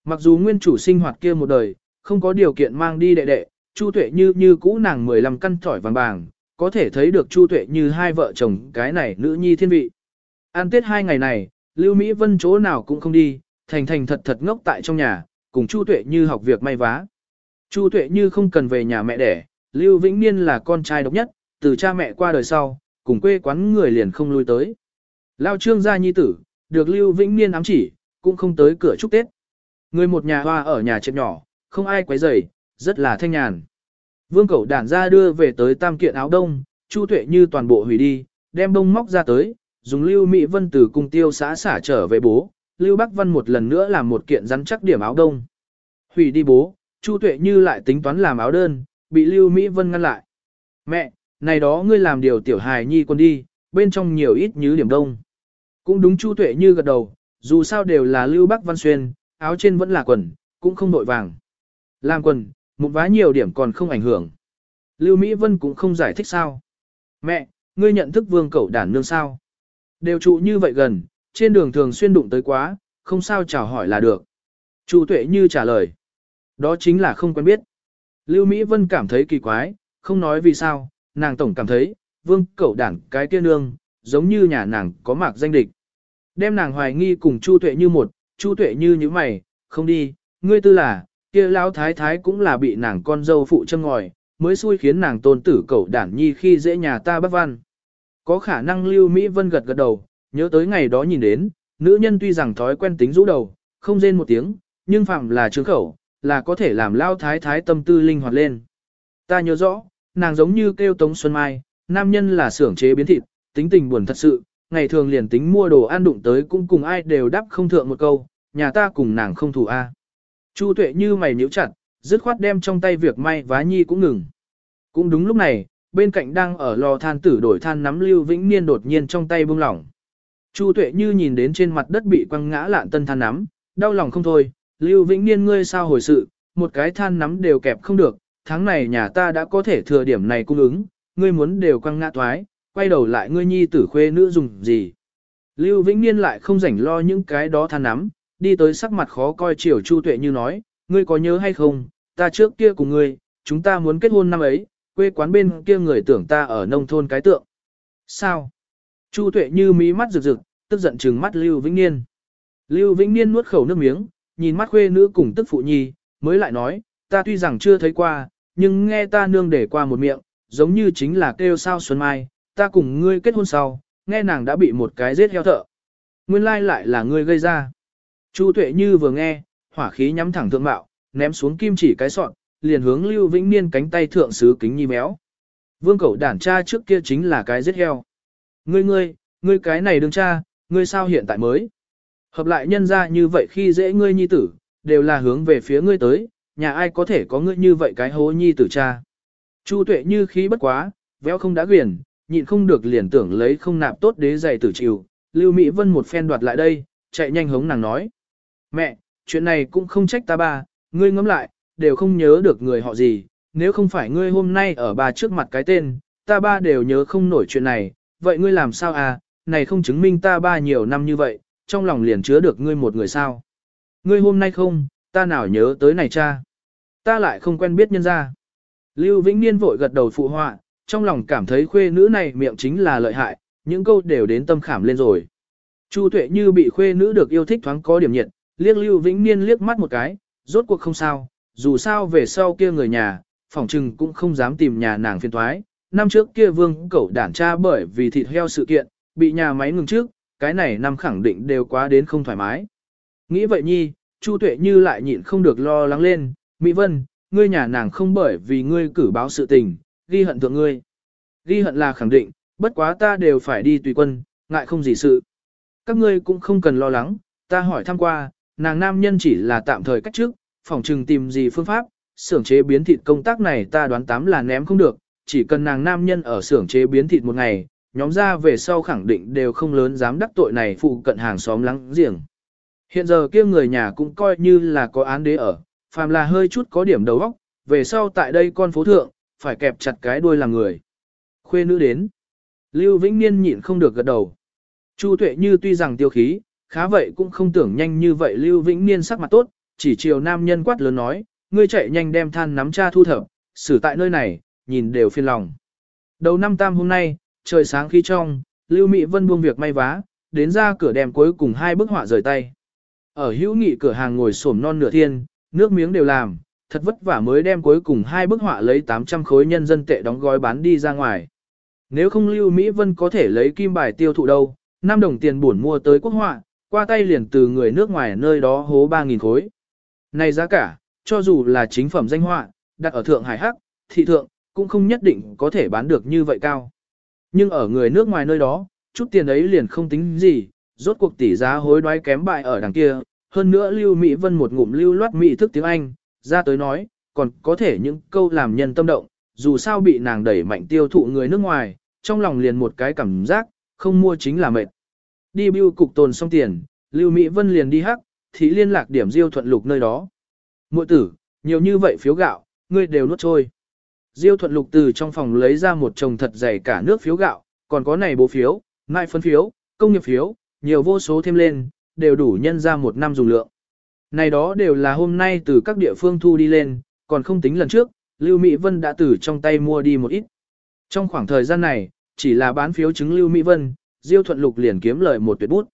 Mặc dù nguyên chủ sinh hoạt kia một đời, không có điều kiện mang đi đệ đệ, Chu Tuệ như như cũ nàng 15 căn thỏi vàng bàng, có thể thấy được Chu Tuệ như hai vợ chồng cái này nữ nhi thiên vị. An tết hai ngày này, Lưu Mỹ Vân chỗ nào cũng không đi, thành thành thật thật ngốc tại trong nhà, cùng Chu Tuệ như học việc may vá. Chu Tuệ như không cần về nhà mẹ đẻ, Lưu Vĩnh Niên là con trai độc nhất, từ cha mẹ qua đời sau, cùng quê quán người liền không lui tới. Lao trương gia nhi tử, được Lưu Vĩnh Niên ám chỉ, cũng không tới cửa chúc Tết. Người một nhà hoa ở nhà chết nhỏ, không ai quấy rầy, rất là thanh nhàn. Vương cẩu đản ra đưa về tới tam kiện áo đông, Chu Tuệ như toàn bộ hủy đi, đem đông móc ra tới, dùng Lưu Mỹ Vân từ cung tiêu xã xả trở về bố, Lưu Bắc Văn một lần nữa làm một kiện rắn chắc điểm áo đông. Hủy đi bố, Chu Tuệ như lại tính toán làm áo đơn, bị Lưu Mỹ Vân ngăn lại. Mẹ, này đó ngươi làm điều tiểu hài nhi quân đi, bên trong nhiều ít như điểm đông. Cũng đúng Chu Tuệ như gật đầu, dù sao đều là Lưu Bắc Văn Xuyên, áo trên vẫn là quần, cũng không nội vàng. Làm quần, một vá nhiều điểm còn không ảnh hưởng. Lưu Mỹ Vân cũng không giải thích sao. Mẹ, ngươi nhận thức vương cẩu đản nương sao? Đều trụ như vậy gần, trên đường thường xuyên đụng tới quá, không sao chào hỏi là được. Chu Tuệ như trả lời. Đó chính là không quen biết. Lưu Mỹ Vân cảm thấy kỳ quái, không nói vì sao, nàng tổng cảm thấy, vương cẩu đản cái kia nương, giống như nhà nàng có mạc danh địch. Đem nàng hoài nghi cùng Chu Tuệ như một, Chu Tuệ như như mày, không đi, ngươi tư là, kia lão thái thái cũng là bị nàng con dâu phụ châm ngòi, mới xui khiến nàng tôn tử cậu đản nhi khi dễ nhà ta bất văn. Có khả năng Lưu Mỹ Vân gật gật đầu, nhớ tới ngày đó nhìn đến, nữ nhân tuy rằng thói quen tính rũ đầu, không rên một tiếng, nhưng phạm là trướng khẩu, là có thể làm lao thái thái tâm tư linh hoạt lên. Ta nhớ rõ, nàng giống như kêu Tống Xuân Mai, nam nhân là xưởng chế biến thịt, tính tình buồn thật sự, ngày thường liền tính mua đồ ăn đụng tới cũng cùng ai đều đáp không thượng một câu, nhà ta cùng nàng không thủ a. Chu tuệ như mày nhíu chặt, dứt khoát đem trong tay việc may vá nhi cũng ngừng. Cũng đúng lúc này, bên cạnh đang ở lò than tử đổi than nắm Lưu Vĩnh Niên đột nhiên trong tay buông lỏng. Chu tuệ như nhìn đến trên mặt đất bị quăng ngã lạn tân than nắm, đau lòng không thôi, Lưu Vĩnh Niên ngươi sao hồi sự, một cái than nắm đều kẹp không được, tháng này nhà ta đã có thể thừa điểm này cung ứng, ngươi muốn đều quăng ngã toái, quay đầu lại ngươi nhi tử khuê nữ dùng gì. Lưu Vĩnh Niên lại không rảnh lo những cái đó than nắm, đi tới sắc mặt khó coi chiều Chu Tuệ như nói, ngươi có nhớ hay không, ta trước kia cùng ngươi, chúng ta muốn kết hôn năm ấy, quê quán bên kia người tưởng ta ở nông thôn cái tượng. Sao? Chu Tuệ như mí mắt rực rực, tức giận trừng mắt Lưu Vĩnh Niên. Lưu Vĩnh Niên nuốt khẩu nước miếng, nhìn mắt khuê nữ cùng tức phụ nhi, mới lại nói, ta tuy rằng chưa thấy qua, nhưng nghe ta nương để qua một miệng, giống như chính là kêu sao Xuân Mai, ta cùng ngươi kết hôn sau, nghe nàng đã bị một cái giết heo thợ. Nguyên lai lại là ngươi gây ra. Chu Tuệ Như vừa nghe, hỏa khí nhắm thẳng thượng mạo, ném xuống kim chỉ cái sọn, liền hướng Lưu Vĩnh Niên cánh tay thượng sứ kính nhi méo. Vương cẩu đản cha trước kia chính là cái giết heo. Ngươi ngươi, ngươi cái này đương cha, ngươi sao hiện tại mới? Hợp lại nhân ra như vậy khi dễ ngươi nhi tử, đều là hướng về phía ngươi tới, nhà ai có thể có ngươi như vậy cái hố nhi tử cha. Chu tuệ như khí bất quá, véo không đã quyền, nhịn không được liền tưởng lấy không nạp tốt đế giày tử chịu. Lưu Mỹ Vân một phen đoạt lại đây, chạy nhanh hống nàng nói. Mẹ, chuyện này cũng không trách ta ba, ngươi ngẫm lại, đều không nhớ được người họ gì, nếu không phải ngươi hôm nay ở bà trước mặt cái tên, ta ba đều nhớ không nổi chuyện này, vậy ngươi làm sao à, này không chứng minh ta ba nhiều năm như vậy, trong lòng liền chứa được ngươi một người sao. Ngươi hôm nay không, ta nào nhớ tới này cha. Ta lại không quen biết nhân ra. Lưu Vĩnh Niên vội gật đầu phụ họa, trong lòng cảm thấy khuê nữ này miệng chính là lợi hại, những câu đều đến tâm khảm lên rồi. Chu Tuệ như bị khuê nữ được yêu thích thoáng có điểm nhiệt, liếc Lưu Vĩnh Niên liếc mắt một cái, rốt cuộc không sao, dù sao về sau kia người nhà, phòng trừng cũng không dám tìm nhà nàng phiền thoái. Năm trước kia vương cẩu đản cha bởi vì thịt heo sự kiện, bị nhà máy ngừng trước, cái này năm khẳng định đều quá đến không thoải mái. Nghĩ vậy nhi, Chu Tuệ như lại nhịn không được lo lắng lên, Mỹ Vân, ngươi nhà nàng không bởi vì ngươi cử báo sự tình, ghi hận thượng ngươi. Ghi hận là khẳng định, bất quá ta đều phải đi tùy quân, ngại không gì sự. Các ngươi cũng không cần lo lắng, ta hỏi thăm qua, nàng nam nhân chỉ là tạm thời cách trước, phòng trừng tìm gì phương pháp, xưởng chế biến thịt công tác này ta đoán tám là ném không được, chỉ cần nàng nam nhân ở xưởng chế biến thịt một ngày, nhóm ra về sau khẳng định đều không lớn dám đắc tội này phụ cận hàng xóm lắng giềng. Hiện giờ kia người nhà cũng coi như là có án đế ở, phàm là hơi chút có điểm đầu óc, về sau tại đây con phố thượng, phải kẹp chặt cái đuôi làm người. Khuê nữ đến. Lưu Vĩnh Niên nhịn không được gật đầu. Chu Tuệ Như tuy rằng tiêu khí, khá vậy cũng không tưởng nhanh như vậy Lưu Vĩnh Niên sắc mặt tốt, chỉ chiều nam nhân quát lớn nói, ngươi chạy nhanh đem than nắm cha thu thập, xử tại nơi này, nhìn đều phiền lòng. Đầu năm tam hôm nay, trời sáng khí trong, Lưu Mỹ Vân buông việc may vá, đến ra cửa đem cuối cùng hai bức họa rời tay. Ở hữu nghị cửa hàng ngồi xổm non nửa thiên, nước miếng đều làm, thật vất vả mới đem cuối cùng hai bức họa lấy 800 khối nhân dân tệ đóng gói bán đi ra ngoài. Nếu không Lưu Mỹ Vân có thể lấy kim bài tiêu thụ đâu, 5 đồng tiền buồn mua tới quốc họa, qua tay liền từ người nước ngoài nơi đó hố 3.000 khối. Này giá cả, cho dù là chính phẩm danh họa, đặt ở Thượng Hải Hắc, thị thượng, cũng không nhất định có thể bán được như vậy cao. Nhưng ở người nước ngoài nơi đó, chút tiền ấy liền không tính gì, rốt cuộc tỷ giá hối đoái kém bại ở đằng kia, hơn nữa Lưu Mỹ Vân một ngụm lưu loát mỹ thức tiếng Anh, ra tới nói, còn có thể những câu làm nhân tâm động, dù sao bị nàng đẩy mạnh tiêu thụ người nước ngoài, trong lòng liền một cái cảm giác, không mua chính là mệt. Đi bưu cục tồn xong tiền, Lưu Mỹ Vân liền đi hắc, thì liên lạc điểm diêu thuận lục nơi đó. Muội tử, nhiều như vậy phiếu gạo, ngươi đều nuốt trôi. Diêu thuận lục từ trong phòng lấy ra một chồng thật dày cả nước phiếu gạo, còn có này bố phiếu, mai phân phiếu, công nghiệp phiếu, nhiều vô số thêm lên, đều đủ nhân ra một năm dùng lượng. Này đó đều là hôm nay từ các địa phương thu đi lên, còn không tính lần trước, Lưu Mỹ Vân đã từ trong tay mua đi một ít. Trong khoảng thời gian này, chỉ là bán phiếu chứng Lưu Mỹ Vân, Diêu Thuận Lục liền kiếm lời một tuyệt bút.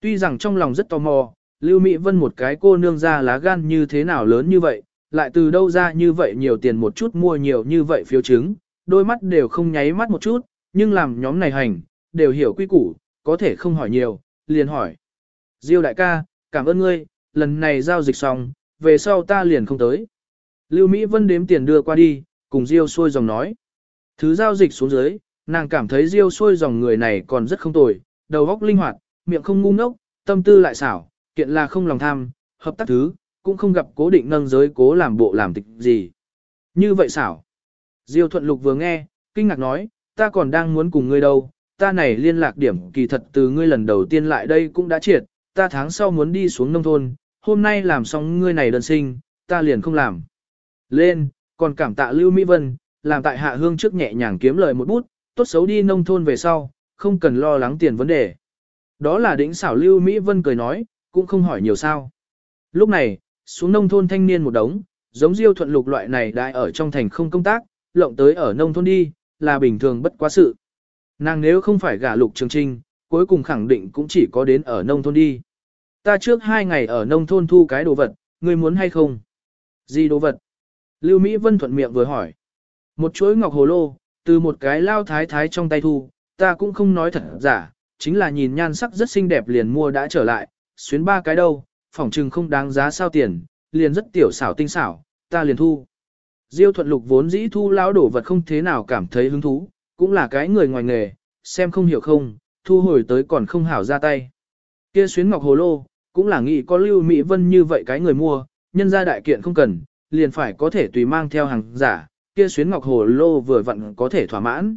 Tuy rằng trong lòng rất tò mò, Lưu Mỹ Vân một cái cô nương ra lá gan như thế nào lớn như vậy, lại từ đâu ra như vậy nhiều tiền một chút mua nhiều như vậy phiếu chứng, đôi mắt đều không nháy mắt một chút, nhưng làm nhóm này hành, đều hiểu quy củ, có thể không hỏi nhiều, liền hỏi. Diêu đại ca, cảm ơn ngươi, lần này giao dịch xong, về sau ta liền không tới. Lưu Mỹ Vân đếm tiền đưa qua đi, cùng Diêu xuôi dòng nói. Thứ giao dịch xuống dưới, nàng cảm thấy Diêu xuôi dòng người này còn rất không tồi, đầu óc linh hoạt, miệng không ngu ngốc, tâm tư lại xảo, kiện là không lòng tham, hợp tác thứ, cũng không gặp cố định nâng giới cố làm bộ làm tịch gì. Như vậy xảo. Diêu thuận lục vừa nghe, kinh ngạc nói, ta còn đang muốn cùng ngươi đâu, ta này liên lạc điểm kỳ thật từ ngươi lần đầu tiên lại đây cũng đã triệt, ta tháng sau muốn đi xuống nông thôn, hôm nay làm xong ngươi này đơn sinh, ta liền không làm. Lên, còn cảm tạ Lưu Mỹ Vân, làm tại hạ hương trước nhẹ nhàng kiếm lời một bút, tốt xấu đi nông thôn về sau, không cần lo lắng tiền vấn đề. Đó là đỉnh xảo Lưu Mỹ Vân cười nói, cũng không hỏi nhiều sao. Lúc này, xuống nông thôn thanh niên một đống, giống diêu thuận lục loại này đại ở trong thành không công tác, lộng tới ở nông thôn đi, là bình thường bất quá sự. Nàng nếu không phải gả lục trường trinh, cuối cùng khẳng định cũng chỉ có đến ở nông thôn đi. Ta trước hai ngày ở nông thôn thu cái đồ vật, ngươi muốn hay không? Gì đồ vật? Lưu Mỹ Vân thuận miệng vừa hỏi. Một chuỗi ngọc hồ lô, từ một cái lao thái thái trong tay thu, ta cũng không nói thật giả, chính là nhìn nhan sắc rất xinh đẹp liền mua đã trở lại, xuyến ba cái đâu, phỏng trừng không đáng giá sao tiền, liền rất tiểu xảo tinh xảo, ta liền thu. Diêu thuận lục vốn dĩ thu lao đổ vật không thế nào cảm thấy hứng thú, cũng là cái người ngoài nghề, xem không hiểu không, thu hồi tới còn không hảo ra tay. Kia xuyến ngọc hồ lô, cũng là nghĩ có lưu Mỹ Vân như vậy cái người mua, nhân gia đại kiện không cần, liền phải có thể tùy mang theo hàng giả, kia xuyến ngọc hồ lô vừa vặn có thể thỏa mãn.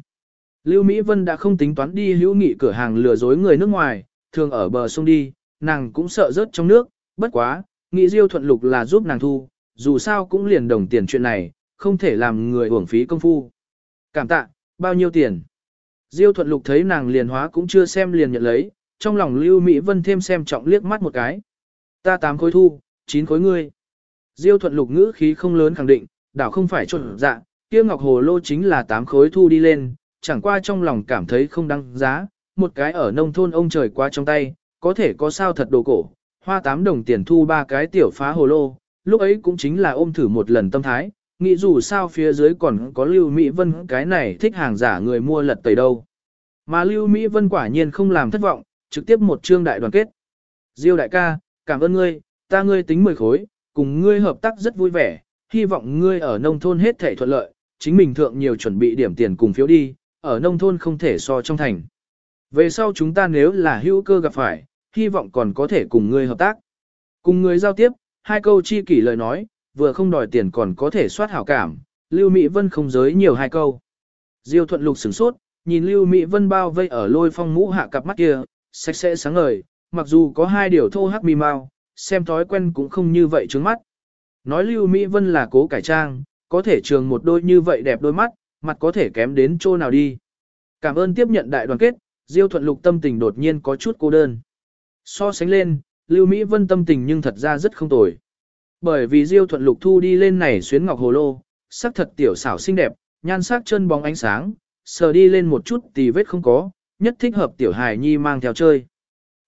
Lưu Mỹ Vân đã không tính toán đi hữu nghị cửa hàng lừa dối người nước ngoài, thường ở bờ sông đi, nàng cũng sợ rớt trong nước, bất quá, nghĩ Diêu Thuận Lục là giúp nàng thu, dù sao cũng liền đồng tiền chuyện này, không thể làm người uổng phí công phu. Cảm tạ, bao nhiêu tiền? Diêu Thuận Lục thấy nàng liền hóa cũng chưa xem liền nhận lấy, trong lòng Lưu Mỹ Vân thêm xem trọng liếc mắt một cái. Ta tám khối thu, chín khối ngươi. Diêu Thuận Lục ngữ khí không lớn khẳng định, đảo không phải trộn dạ, kia ngọc hồ lô chính là tám khối thu đi lên, chẳng qua trong lòng cảm thấy không đăng giá, một cái ở nông thôn ông trời qua trong tay, có thể có sao thật đồ cổ, hoa tám đồng tiền thu ba cái tiểu phá hồ lô, lúc ấy cũng chính là ôm thử một lần tâm thái, nghĩ dù sao phía dưới còn có Lưu Mỹ Vân cái này thích hàng giả người mua lật tẩy đâu. Mà Lưu Mỹ Vân quả nhiên không làm thất vọng, trực tiếp một chương đại đoàn kết. Diêu đại ca, cảm ơn ngươi, ta ngươi tính mười khối, cùng ngươi hợp tác rất vui vẻ, hy vọng ngươi ở nông thôn hết thể thuận lợi, chính mình thượng nhiều chuẩn bị điểm tiền cùng phiếu đi, ở nông thôn không thể so trong thành. Về sau chúng ta nếu là hữu cơ gặp phải, hy vọng còn có thể cùng ngươi hợp tác. Cùng ngươi giao tiếp, hai câu chi kỷ lời nói, vừa không đòi tiền còn có thể soát hảo cảm, Lưu Mỹ Vân không giới nhiều hai câu. Diêu thuận lục sửng sốt, nhìn Lưu Mỹ Vân bao vây ở lôi phong mũ hạ cặp mắt kia, sạch sẽ sáng ngời, mặc dù có hai điều thô hắc mi mau, xem thói quen cũng không như vậy trước mắt. Nói Lưu Mỹ Vân là cố cải trang, có thể trường một đôi như vậy đẹp đôi mắt, mặt có thể kém đến chỗ nào đi. Cảm ơn tiếp nhận đại đoàn kết, Diêu thuận lục tâm tình đột nhiên có chút cô đơn. So sánh lên, Lưu Mỹ Vân tâm tình nhưng thật ra rất không tồi. Bởi vì Diêu thuận lục thu đi lên này xuyến ngọc hồ lô, sắc thật tiểu xảo xinh đẹp, nhan sắc chân bóng ánh sáng, sờ đi lên một chút tì vết không có, nhất thích hợp tiểu hài nhi mang theo chơi.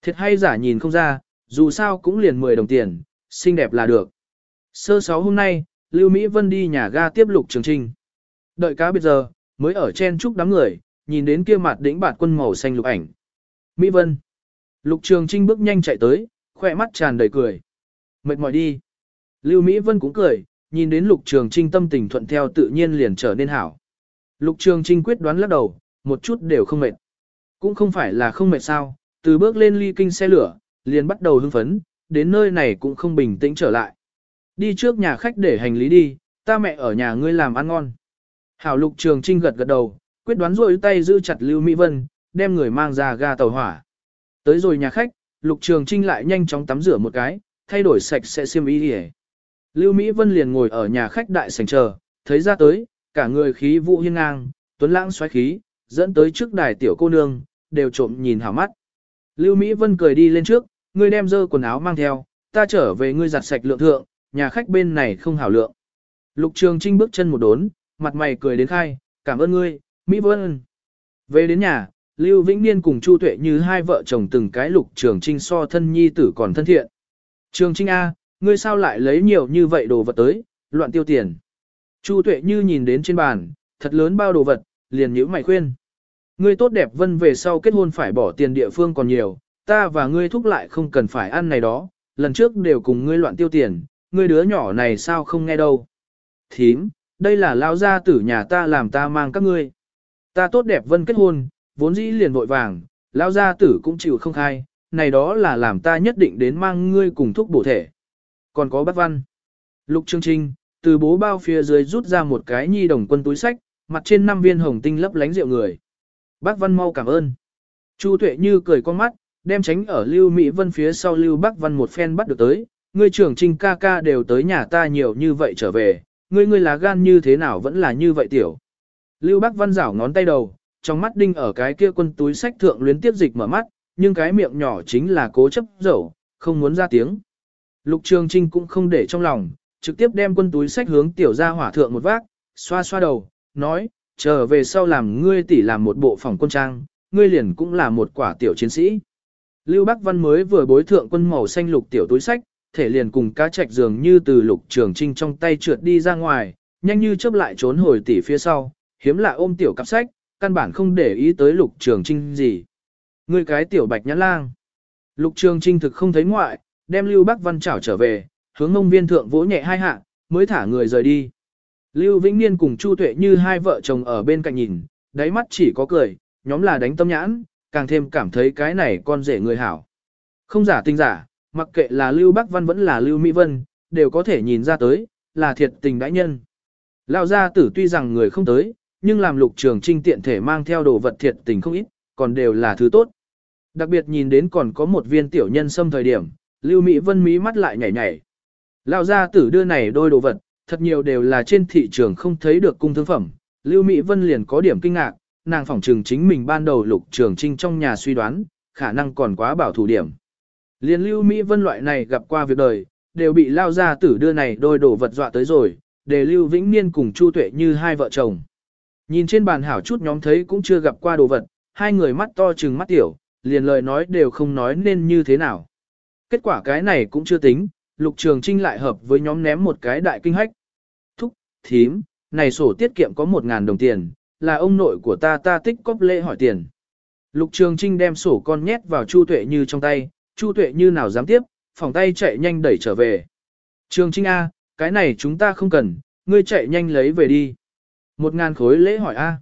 Thiệt hay giả nhìn không ra, dù sao cũng liền 10 đồng tiền, xinh đẹp là được. Sơ sáu hôm nay, Lưu Mỹ Vân đi nhà ga tiếp lục trường trinh. Đợi cá biệt giờ, mới ở chen chúc đám người, nhìn đến kia mặt đỉnh bạt quân màu xanh lục ảnh. Mỹ Vân. Lục trường trinh bước nhanh chạy tới, khỏe mắt tràn đầy cười. Mệt mỏi đi. Lưu Mỹ Vân cũng cười, nhìn đến lục trường trinh tâm tình thuận theo tự nhiên liền trở nên hảo. Lục trường trinh quyết đoán lắc đầu, một chút đều không mệt. Cũng không phải là không mệt sao, từ bước lên ly kinh xe lửa, liền bắt đầu hưng phấn, đến nơi này cũng không bình tĩnh trở lại. Đi trước nhà khách để hành lý đi, ta mẹ ở nhà ngươi làm ăn ngon. Hảo lục trường trinh gật gật đầu, quyết đoán rôi tay giữ chặt Lưu Mỹ Vân, đem người mang ra ga tàu hỏa. Tới rồi nhà khách, lục trường trinh lại nhanh chóng tắm rửa một cái, thay đổi sạch sẽ xiêm y đi Lưu Mỹ Vân liền ngồi ở nhà khách đại sảnh chờ, thấy ra tới, cả người khí vũ hiên ngang, tuấn lãng xoáy khí, dẫn tới trước đài tiểu cô nương, đều trộm nhìn hảo mắt. Lưu Mỹ Vân cười đi lên trước, ngươi đem dơ quần áo mang theo, ta trở về ngươi giặt sạch lượng thượng, nhà khách bên này không hảo lượng. Lục Trường Trinh bước chân một đốn, mặt mày cười đến khai, cảm ơn ngươi, Mỹ Vân. Về đến nhà, Lưu Vĩnh Niên cùng Chu Tuệ như hai vợ chồng từng cái Lục Trường Trinh so thân nhi tử còn thân thiện. Trường Trinh A, ngươi sao lại lấy nhiều như vậy đồ vật tới, loạn tiêu tiền. Chu Tuệ như nhìn đến trên bàn, thật lớn bao đồ vật, liền nhíu mày khuyên. Ngươi tốt đẹp vân về sau kết hôn phải bỏ tiền địa phương còn nhiều, ta và ngươi thúc lại không cần phải ăn này đó, lần trước đều cùng ngươi loạn tiêu tiền, ngươi đứa nhỏ này sao không nghe đâu. Thím, đây là lao gia tử nhà ta làm ta mang các ngươi. Ta tốt đẹp vân kết hôn, vốn dĩ liền vội vàng, lao gia tử cũng chịu không khai, này đó là làm ta nhất định đến mang ngươi cùng thúc bổ thể. Còn có bác văn. Lục Trương Trinh, từ bố bao phía dưới rút ra một cái nhi đồng quân túi sách, mặt trên năm viên hồng tinh lấp lánh rượu người. Bác Văn mau cảm ơn. Chu Tuệ Như cười con mắt, đem tránh ở Lưu Mỹ Vân phía sau Lưu Bác Văn một phen bắt được tới. Ngươi trưởng trinh ca ca đều tới nhà ta nhiều như vậy trở về, ngươi ngươi lá gan như thế nào vẫn là như vậy tiểu. Lưu Bác Văn rảo ngón tay đầu, trong mắt đinh ở cái kia quân túi sách thượng luyến tiếp dịch mở mắt, nhưng cái miệng nhỏ chính là cố chấp dẫu, không muốn ra tiếng. Lục Trường Trinh cũng không để trong lòng, trực tiếp đem quân túi sách hướng tiểu ra hỏa thượng một vác, xoa xoa đầu, nói, trở về sau làm ngươi tỷ làm một bộ phòng quân trang, ngươi liền cũng là một quả tiểu chiến sĩ. Lưu Bắc Văn mới vừa bối thượng quân màu xanh lục tiểu túi sách, thể liền cùng cá trạch dường như từ lục trường trinh trong tay trượt đi ra ngoài, nhanh như chớp lại trốn hồi tỷ phía sau, hiếm lạ ôm tiểu cặp sách, căn bản không để ý tới lục trường trinh gì. Ngươi cái tiểu bạch nhãn lang. Lục trường trinh thực không thấy ngoại, đem Lưu Bắc Văn chảo trở về, hướng ông viên thượng vỗ nhẹ hai hạ, mới thả người rời đi. Lưu Vĩnh Niên cùng Chu Tuệ như hai vợ chồng ở bên cạnh nhìn, đáy mắt chỉ có cười, nhóm là đánh tâm nhãn, càng thêm cảm thấy cái này con rể người hảo. Không giả tình giả, mặc kệ là Lưu Bắc Văn vẫn là Lưu Mỹ Vân, đều có thể nhìn ra tới, là thiệt tình đãi nhân. Lão gia tử tuy rằng người không tới, nhưng làm lục trường trinh tiện thể mang theo đồ vật thiệt tình không ít, còn đều là thứ tốt. Đặc biệt nhìn đến còn có một viên tiểu nhân xâm thời điểm, Lưu Mỹ Vân mí mắt lại nhảy nhảy. Lão gia tử đưa này đôi đồ vật, thật nhiều đều là trên thị trường không thấy được cung thương phẩm. Lưu Mỹ Vân liền có điểm kinh ngạc, nàng phỏng trừng chính mình ban đầu lục trường trinh trong nhà suy đoán, khả năng còn quá bảo thủ điểm. Liên Lưu Mỹ Vân loại này gặp qua việc đời, đều bị lao ra tử đưa này đôi đồ vật dọa tới rồi, để Lưu Vĩnh Niên cùng Chu Tuệ như hai vợ chồng. Nhìn trên bàn hảo chút nhóm thấy cũng chưa gặp qua đồ vật, hai người mắt to trừng mắt tiểu, liền lời nói đều không nói nên như thế nào. Kết quả cái này cũng chưa tính, Lục Trường Trinh lại hợp với nhóm ném một cái đại kinh hách. Thím, này sổ tiết kiệm có một ngàn đồng tiền, là ông nội của ta ta tích cóp lễ hỏi tiền. Lục Trường Trinh đem sổ con nhét vào Chu Tuệ Như trong tay, Chu Tuệ Như nào dám tiếp, phòng tay chạy nhanh đẩy trở về. Trường Trinh A, cái này chúng ta không cần, ngươi chạy nhanh lấy về đi. Một ngàn khối lễ hỏi A.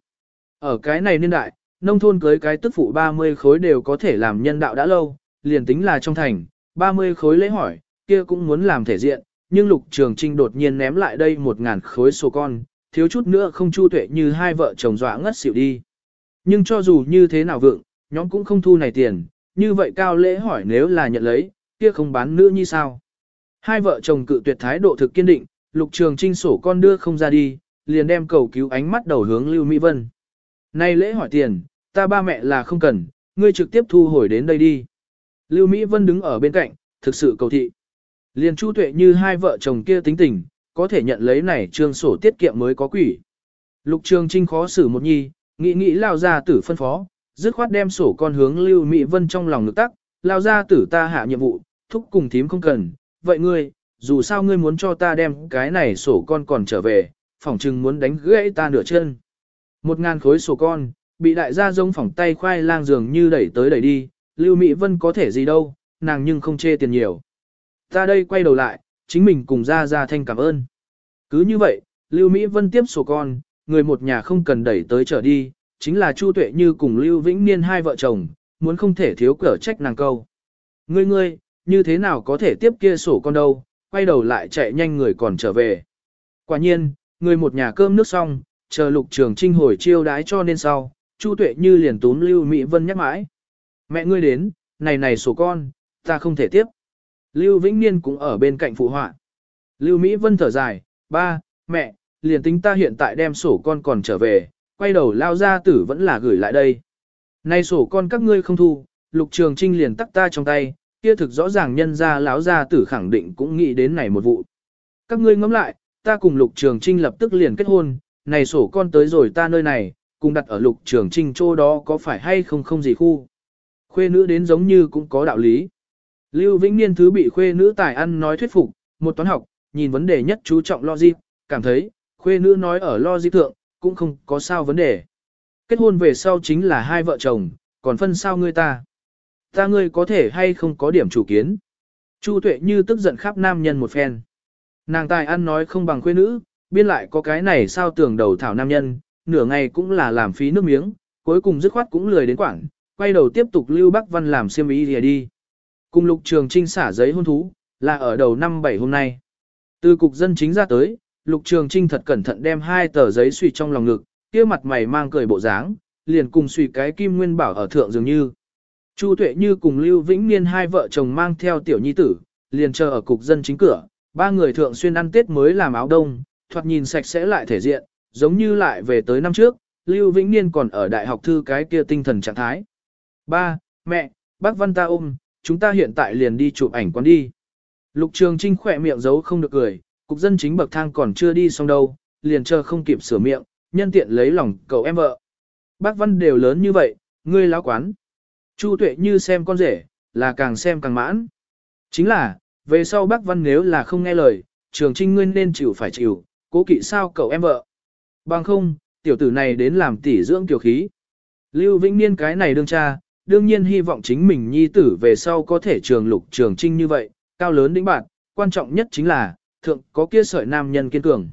Ở cái này niên đại, nông thôn cưới cái tức phụ 30 khối đều có thể làm nhân đạo đã lâu, liền tính là trong thành, 30 khối lễ hỏi, kia cũng muốn làm thể diện, nhưng lục trường trinh đột nhiên ném lại đây một ngàn khối sổ con, thiếu chút nữa không chu tuệ như hai vợ chồng dọa ngất xỉu đi. Nhưng cho dù như thế nào vượng, nhóm cũng không thu này tiền, như vậy cao lễ hỏi nếu là nhận lấy, kia không bán nữa như sao. Hai vợ chồng cự tuyệt thái độ thực kiên định, lục trường trinh sổ con đưa không ra đi, liền đem cầu cứu ánh mắt đầu hướng Lưu Mỹ Vân. Này lễ hỏi tiền, ta ba mẹ là không cần, ngươi trực tiếp thu hồi đến đây đi. Lưu Mỹ Vân đứng ở bên cạnh, thực sự cầu thị. Liền Chu Tuệ như hai vợ chồng kia tính tình, có thể nhận lấy này trương sổ tiết kiệm mới có quỷ. Lục Trường Trinh khó xử một nhi, nghĩ nghĩ lao ra tử phân phó, dứt khoát đem sổ con hướng Lưu Mỹ Vân trong lòng ngực tắc, lao ra tử ta hạ nhiệm vụ, thúc cùng thím không cần, vậy ngươi, dù sao ngươi muốn cho ta đem cái này sổ con còn trở về, phỏng chừng muốn đánh gãy ta nửa chân. Một ngàn khối sổ con, bị đại gia giống phỏng tay khoai lang dường như đẩy tới đẩy đi, Lưu Mỹ Vân có thể gì đâu, nàng nhưng không chê tiền nhiều. Ta đây quay đầu lại, chính mình cùng ra ra thanh cảm ơn. Cứ như vậy, Lưu Mỹ Vân tiếp sổ con, người một nhà không cần đẩy tới trở đi, chính là Chu Tuệ Như cùng Lưu Vĩnh Niên hai vợ chồng, muốn không thể thiếu cỡ trách nàng câu. Ngươi ngươi, như thế nào có thể tiếp kia sổ con đâu, quay đầu lại chạy nhanh người còn trở về. Quả nhiên, người một nhà cơm nước xong, chờ lục trường trinh hồi chiêu đái cho nên sau, Chu Tuệ Như liền túm Lưu Mỹ Vân nhắc mãi. Mẹ ngươi đến, này này sổ con, ta không thể tiếp. Lưu Vĩnh Niên cũng ở bên cạnh phụ họa. Lưu Mỹ Vân thở dài, ba, mẹ, liền tính ta hiện tại đem sổ con còn trở về, quay đầu lao ra tử vẫn là gửi lại đây. Này sổ con các ngươi không thu, lục trường trinh liền tắt ta trong tay, kia thực rõ ràng nhân ra lão gia tử khẳng định cũng nghĩ đến này một vụ. Các ngươi ngẫm lại, ta cùng lục trường trinh lập tức liền kết hôn, này sổ con tới rồi ta nơi này, cùng đặt ở lục trường trinh chỗ đó có phải hay không không gì khu. Khuê nữ đến giống như cũng có đạo lý. Lưu Vĩnh Niên thứ bị khuê nữ tài ăn nói thuyết phục, một toán học, nhìn vấn đề nhất chú trọng logic, cảm thấy, khuê nữ nói ở logic thượng, cũng không có sao vấn đề. Kết hôn về sau chính là hai vợ chồng, còn phân sao ngươi ta. Ta ngươi có thể hay không có điểm chủ kiến. Chu tuệ như tức giận khắp nam nhân một phen. Nàng tài ăn nói không bằng khuê nữ, biên lại có cái này sao tưởng đầu thảo nam nhân, nửa ngày cũng là làm phí nước miếng, cuối cùng dứt khoát cũng lười đến quảng, quay đầu tiếp tục lưu Bắc Văn làm xiêm ý đi đi. Cùng lục trường trinh xả giấy hôn thú, là ở đầu năm bảy hôm nay. Từ cục dân chính ra tới, lục trường trinh thật cẩn thận đem hai tờ giấy suy trong lòng ngực, kia mặt mày mang cười bộ dáng, liền cùng suy cái kim nguyên bảo ở thượng dường như. Chu Tuệ Như cùng Lưu Vĩnh Niên hai vợ chồng mang theo tiểu nhi tử, liền chờ ở cục dân chính cửa, ba người thượng xuyên ăn Tết mới làm áo đông, thoạt nhìn sạch sẽ lại thể diện, giống như lại về tới năm trước, Lưu Vĩnh Niên còn ở đại học thư cái kia tinh thần trạng thái. Ba, mẹ, bác Văn ta ôm, chúng ta hiện tại liền đi chụp ảnh quán đi. Lục Trường Trinh khỏe miệng giấu không được cười, cục dân chính bậc thang còn chưa đi xong đâu, liền chờ không kịp sửa miệng, nhân tiện lấy lòng cậu em vợ. Bác Văn đều lớn như vậy, ngươi láo quán. Chu Tuệ như xem con rể, là càng xem càng mãn. Chính là, về sau bác Văn nếu là không nghe lời, Trường Trinh ngươi nên chịu phải chịu, cố kỵ sao cậu em vợ. Bằng không, tiểu tử này đến làm tỷ dưỡng tiểu khí. Lưu Vĩnh Niên cái này đương cha, đương nhiên hy vọng chính mình nhi tử về sau có thể trường lục trường trinh như vậy, cao lớn đỉnh bạn, quan trọng nhất chính là, thượng có kia sợi nam nhân kiên cường.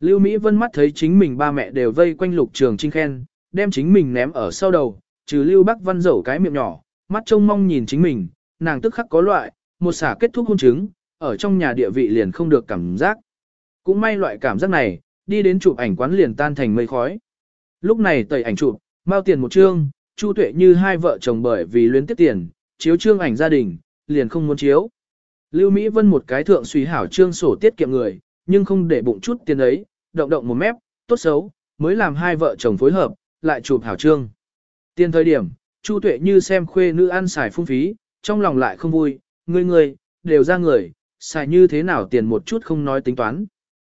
Lưu Mỹ Vân mắt thấy chính mình ba mẹ đều vây quanh lục trường trinh khen, đem chính mình ném ở sau đầu, trừ Lưu Bắc Văn dẩu cái miệng nhỏ, mắt trông mong nhìn chính mình, nàng tức khắc có loại, một xả kết thúc hôn chứng, ở trong nhà địa vị liền không được cảm giác. Cũng may loại cảm giác này, đi đến chụp ảnh quán liền tan thành mây khói. Lúc này tẩy ảnh chụp, bao tiền một chương, Chu Tuệ như hai vợ chồng bởi vì luyến tiếp tiền, chiếu trương ảnh gia đình, liền không muốn chiếu. Lưu Mỹ Vân một cái thượng suy hảo trương sổ tiết kiệm người, nhưng không để bụng chút tiền ấy, động động một mép, tốt xấu, mới làm hai vợ chồng phối hợp, lại chụp hảo trương. Tiền thời điểm, Chu Tuệ như xem khuê nữ ăn xài phung phí, trong lòng lại không vui, ngươi ngươi, đều ra người, xài như thế nào tiền một chút không nói tính toán.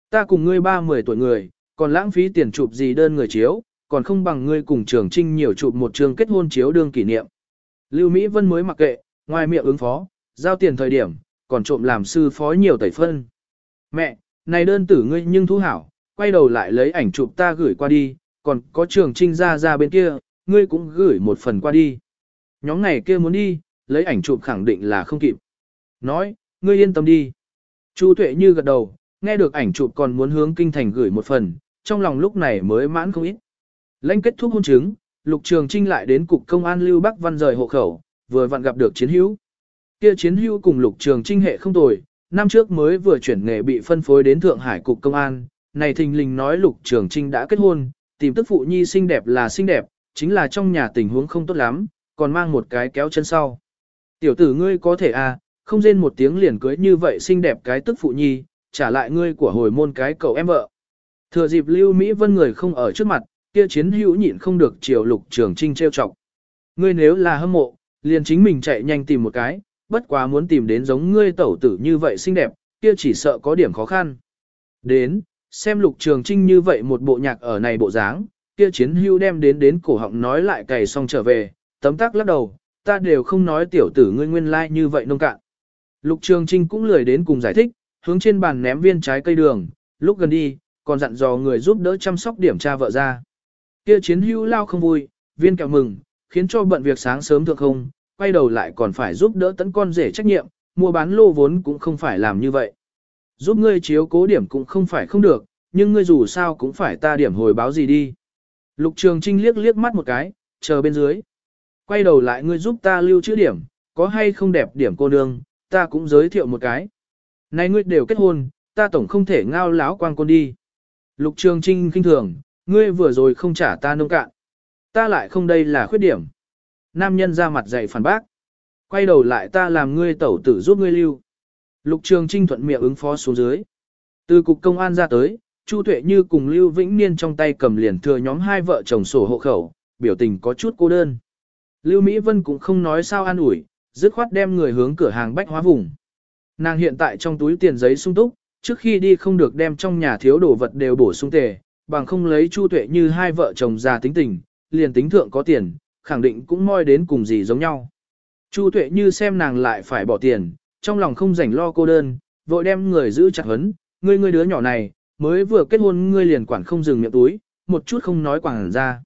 Ta cùng ngươi ba mười tuổi người, còn lãng phí tiền chụp gì đơn người chiếu, còn không bằng ngươi cùng trường trinh nhiều chụp một trường kết hôn chiếu đương kỷ niệm. Lưu Mỹ Vân mới mặc kệ, ngoài miệng ứng phó, giao tiền thời điểm, còn trộm làm sư phó nhiều tẩy phân. Mẹ, này đơn tử ngươi nhưng thú hảo, quay đầu lại lấy ảnh chụp ta gửi qua đi, còn có trường trinh ra ra bên kia, ngươi cũng gửi một phần qua đi. Nhóm ngày kia muốn đi, lấy ảnh chụp khẳng định là không kịp. Nói, ngươi yên tâm đi. Chu Tuệ như gật đầu, nghe được ảnh chụp còn muốn hướng kinh thành gửi một phần, trong lòng lúc này mới mãn không ít. Lãnh kết thúc hôn chứng, Lục Trường Trinh lại đến cục công an Lưu Bắc Văn rời hộ khẩu, vừa vặn gặp được chiến hữu. Kia chiến hữu cùng Lục Trường Trinh hệ không tồi, năm trước mới vừa chuyển nghề bị phân phối đến Thượng Hải cục công an, này thình lình nói Lục Trường Trinh đã kết hôn, tìm tức phụ nhi xinh đẹp là xinh đẹp, chính là trong nhà tình huống không tốt lắm, còn mang một cái kéo chân sau. Tiểu tử ngươi có thể à, không rên một tiếng liền cưới như vậy xinh đẹp cái tức phụ nhi, trả lại ngươi của hồi môn cái cậu em vợ. Thừa dịp Lưu Mỹ Vân người không ở trước mặt, kia chiến hữu nhịn không được chiều lục trường trinh trêu chọc. Ngươi nếu là hâm mộ, liền chính mình chạy nhanh tìm một cái, bất quá muốn tìm đến giống ngươi tẩu tử như vậy xinh đẹp, kia chỉ sợ có điểm khó khăn. Đến, xem lục trường trinh như vậy một bộ nhạc ở này bộ dáng, kia chiến hữu đem đến đến cổ họng nói lại cày xong trở về, tấm tắc lắc đầu, ta đều không nói tiểu tử ngươi nguyên lai like như vậy nông cạn. Lục trường trinh cũng lười đến cùng giải thích, hướng trên bàn ném viên trái cây đường, lúc gần đi, còn dặn dò người giúp đỡ chăm sóc điểm cha vợ ra. Kia chiến hữu lao không vui, viên kẹo mừng, khiến cho bận việc sáng sớm thượng không, quay đầu lại còn phải giúp đỡ tấn con rể trách nhiệm, mua bán lô vốn cũng không phải làm như vậy. Giúp ngươi chiếu cố điểm cũng không phải không được, nhưng ngươi dù sao cũng phải ta điểm hồi báo gì đi. Lục Trường Trinh liếc liếc mắt một cái, chờ bên dưới. Quay đầu lại ngươi giúp ta lưu trữ điểm, có hay không đẹp điểm cô nương, ta cũng giới thiệu một cái. Này ngươi đều kết hôn, ta tổng không thể ngao láo quang con đi. Lục Trường Trinh kinh thường, ngươi vừa rồi không trả ta nông cạn. Ta lại không đây là khuyết điểm. Nam nhân ra mặt dạy phản bác. Quay đầu lại ta làm ngươi tẩu tử giúp ngươi lưu. Lục Trường Trinh thuận miệng ứng phó xuống dưới. Từ cục công an ra tới, Chu Tuệ Như cùng Lưu Vĩnh Niên trong tay cầm liền thừa nhóm hai vợ chồng sổ hộ khẩu, biểu tình có chút cô đơn. Lưu Mỹ Vân cũng không nói sao an ủi, dứt khoát đem người hướng cửa hàng bách hóa vùng. Nàng hiện tại trong túi tiền giấy sung túc, trước khi đi không được đem trong nhà thiếu đồ vật đều bổ sung tề, bằng không lấy Chu Tuệ như hai vợ chồng già tính tình, liền tính thượng có tiền, khẳng định cũng moi đến cùng gì giống nhau. Chu Tuệ như xem nàng lại phải bỏ tiền, trong lòng không rảnh lo cô đơn, vội đem người giữ chặt hấn, ngươi ngươi đứa nhỏ này, mới vừa kết hôn ngươi liền quản không dừng miệng túi, một chút không nói quảng ra.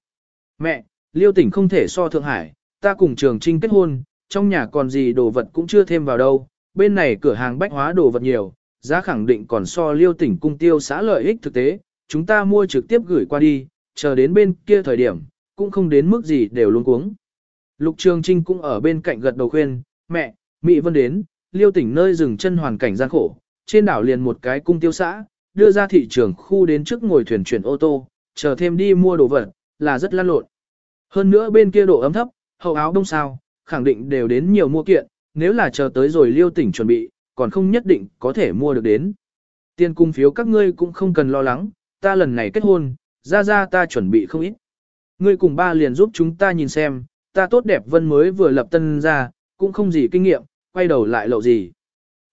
Mẹ, liêu tỉnh không thể so Thượng Hải, ta cùng trường trinh kết hôn, trong nhà còn gì đồ vật cũng chưa thêm vào đâu, bên này cửa hàng bách hóa đồ vật nhiều, giá khẳng định còn so liêu tỉnh cung tiêu xã lợi ích thực tế, chúng ta mua trực tiếp gửi qua đi, chờ đến bên kia thời điểm, cũng không đến mức gì đều luôn cuống. Lục Trường Trinh cũng ở bên cạnh gật đầu khuyên, mẹ, Mỹ Vân đến, liêu tỉnh nơi dừng chân hoàn cảnh gian khổ, trên đảo liền một cái cung tiêu xã, đưa ra thị trường khu đến trước ngồi thuyền chuyển ô tô, chờ thêm đi mua đồ vật, là rất lan lộn. Hơn nữa bên kia độ ấm thấp, hậu áo đông sao, khẳng định đều đến nhiều mua kiện, nếu là chờ tới rồi liêu tỉnh chuẩn bị, còn không nhất định có thể mua được đến. Tiền cung phiếu các ngươi cũng không cần lo lắng, ta lần này kết hôn, ra ra ta chuẩn bị không ít. Ngươi cùng ba liền giúp chúng ta nhìn xem, ta tốt đẹp vân mới vừa lập tân ra, cũng không gì kinh nghiệm, quay đầu lại lậu gì.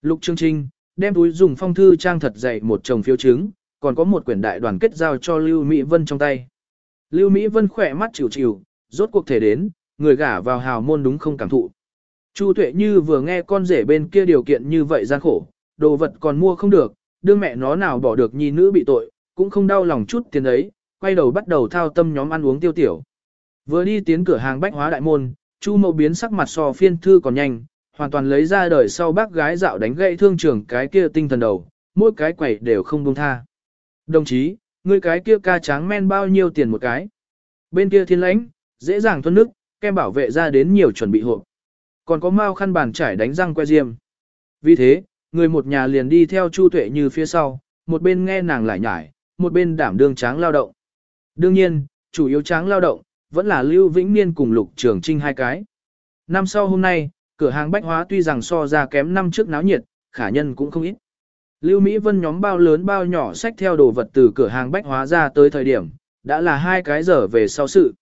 Lục Trương Trinh, đem túi dùng phong thư trang thật dày một chồng phiếu chứng, còn có một quyển đại đoàn kết giao cho Lưu Mỹ Vân trong tay. Lưu Mỹ Vân khỏe mắt chịu chịu, rốt cuộc thể đến, người gả vào hào môn đúng không cảm thụ. Chu Tuệ Như vừa nghe con rể bên kia điều kiện như vậy gian khổ, đồ vật còn mua không được, đương mẹ nó nào bỏ được nhi nữ bị tội, cũng không đau lòng chút tiền ấy, quay đầu bắt đầu thao tâm nhóm ăn uống tiêu tiểu. Vừa đi tiến cửa hàng bách hóa đại môn, Chu Mậu biến sắc mặt so phiên thư còn nhanh, hoàn toàn lấy ra đời sau bác gái dạo đánh gậy thương trưởng cái kia tinh thần đầu, mỗi cái quẩy đều không buông tha. Đồng chí, người cái kia ca tráng men bao nhiêu tiền một cái? Bên kia thiên lãnh, dễ dàng thuần nước, kem bảo vệ ra đến nhiều chuẩn bị hộp. Còn có mao khăn bàn trải đánh răng que diêm. Vì thế, người một nhà liền đi theo Chu Tuệ như phía sau, một bên nghe nàng lại nhải, một bên đảm đương tráng lao động. Đương nhiên, chủ yếu tráng lao động, vẫn là Lưu Vĩnh Niên cùng Lục Trường Trinh hai cái. Năm sau hôm nay, cửa hàng bách hóa tuy rằng so ra kém năm trước náo nhiệt, khả nhân cũng không ít. Lưu Mỹ Vân nhóm bao lớn bao nhỏ xách theo đồ vật từ cửa hàng bách hóa ra tới thời điểm, đã là hai cái giờ về sau sự.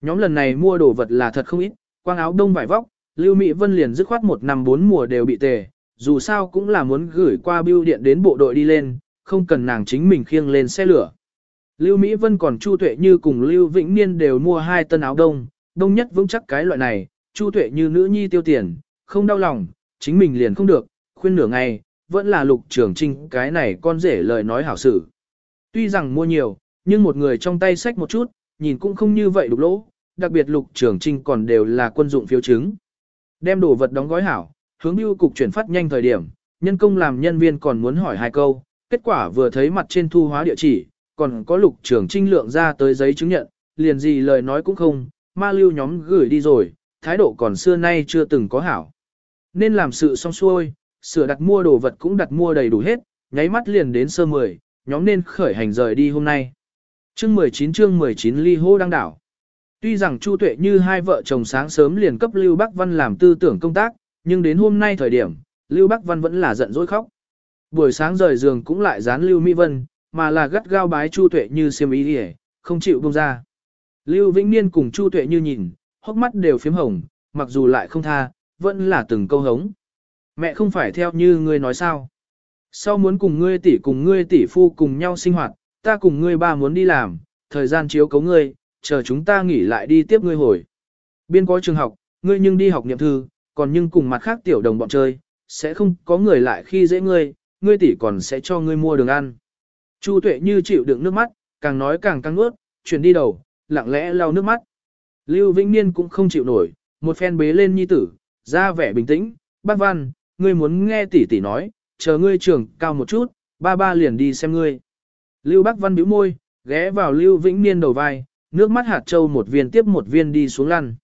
Nhóm lần này mua đồ vật là thật không ít, quang áo đông vải vóc, Lưu Mỹ Vân liền dứt khoát một năm bốn mùa đều bị tề, dù sao cũng là muốn gửi qua bưu điện đến bộ đội đi lên, không cần nàng chính mình khiêng lên xe lửa. Lưu Mỹ Vân còn Chu Tuệ Như cùng Lưu Vĩnh Niên đều mua hai tân áo đông, đông nhất vững chắc cái loại này, Chu Tuệ Như nữ nhi tiêu tiền, không đau lòng, chính mình liền không được, khuyên nửa ngày, vẫn là lục trường trinh cái này con rể lời nói hảo sự. Tuy rằng mua nhiều, nhưng một người trong tay sách một chút, nhìn cũng không như vậy đục lỗ, đặc biệt lục trường trinh còn đều là quân dụng phiếu chứng. Đem đồ vật đóng gói hảo, hướng bưu cục chuyển phát nhanh thời điểm, nhân công làm nhân viên còn muốn hỏi hai câu, kết quả vừa thấy mặt trên thu hóa địa chỉ, còn có lục trường trinh lượng ra tới giấy chứng nhận, liền gì lời nói cũng không, ma lưu nhóm gửi đi rồi, thái độ còn xưa nay chưa từng có hảo. Nên làm sự xong xuôi, sửa đặt mua đồ vật cũng đặt mua đầy đủ hết, nháy mắt liền đến sơ 10, nhóm nên khởi hành rời đi hôm nay. Chương 19 chương 19 ly hô đăng đảo. Tuy rằng Chu Tuệ như hai vợ chồng sáng sớm liền cấp Lưu Bắc Văn làm tư tưởng công tác, nhưng đến hôm nay thời điểm, Lưu Bắc Văn vẫn là giận dỗi khóc. Buổi sáng rời giường cũng lại dán Lưu Mỹ Vân, mà là gắt gao bái Chu Tuệ như xiêm ý đi không chịu buông ra. Lưu Vĩnh Niên cùng Chu Tuệ như nhìn, hốc mắt đều phím hồng, mặc dù lại không tha, vẫn là từng câu hống. Mẹ không phải theo như ngươi nói sao. Sau muốn cùng ngươi tỷ cùng ngươi tỷ phu cùng nhau sinh hoạt, ta cùng ngươi ba muốn đi làm, thời gian chiếu cấu ngươi, chờ chúng ta nghỉ lại đi tiếp ngươi hồi. Biên có trường học, ngươi nhưng đi học niệm thư, còn nhưng cùng mặt khác tiểu đồng bọn chơi, sẽ không có người lại khi dễ ngươi, ngươi tỷ còn sẽ cho ngươi mua đường ăn. Chu tuệ như chịu đựng nước mắt, càng nói càng căng ướt, chuyển đi đầu, lặng lẽ lau nước mắt. Lưu Vĩnh Niên cũng không chịu nổi, một phen bế lên nhi tử, ra vẻ bình tĩnh, bác văn, ngươi muốn nghe tỷ tỷ nói, chờ ngươi trưởng cao một chút, ba ba liền đi xem ngươi. Lưu Bắc Văn bĩu môi, ghé vào Lưu Vĩnh Niên đầu vai, nước mắt hạt châu một viên tiếp một viên đi xuống lăn.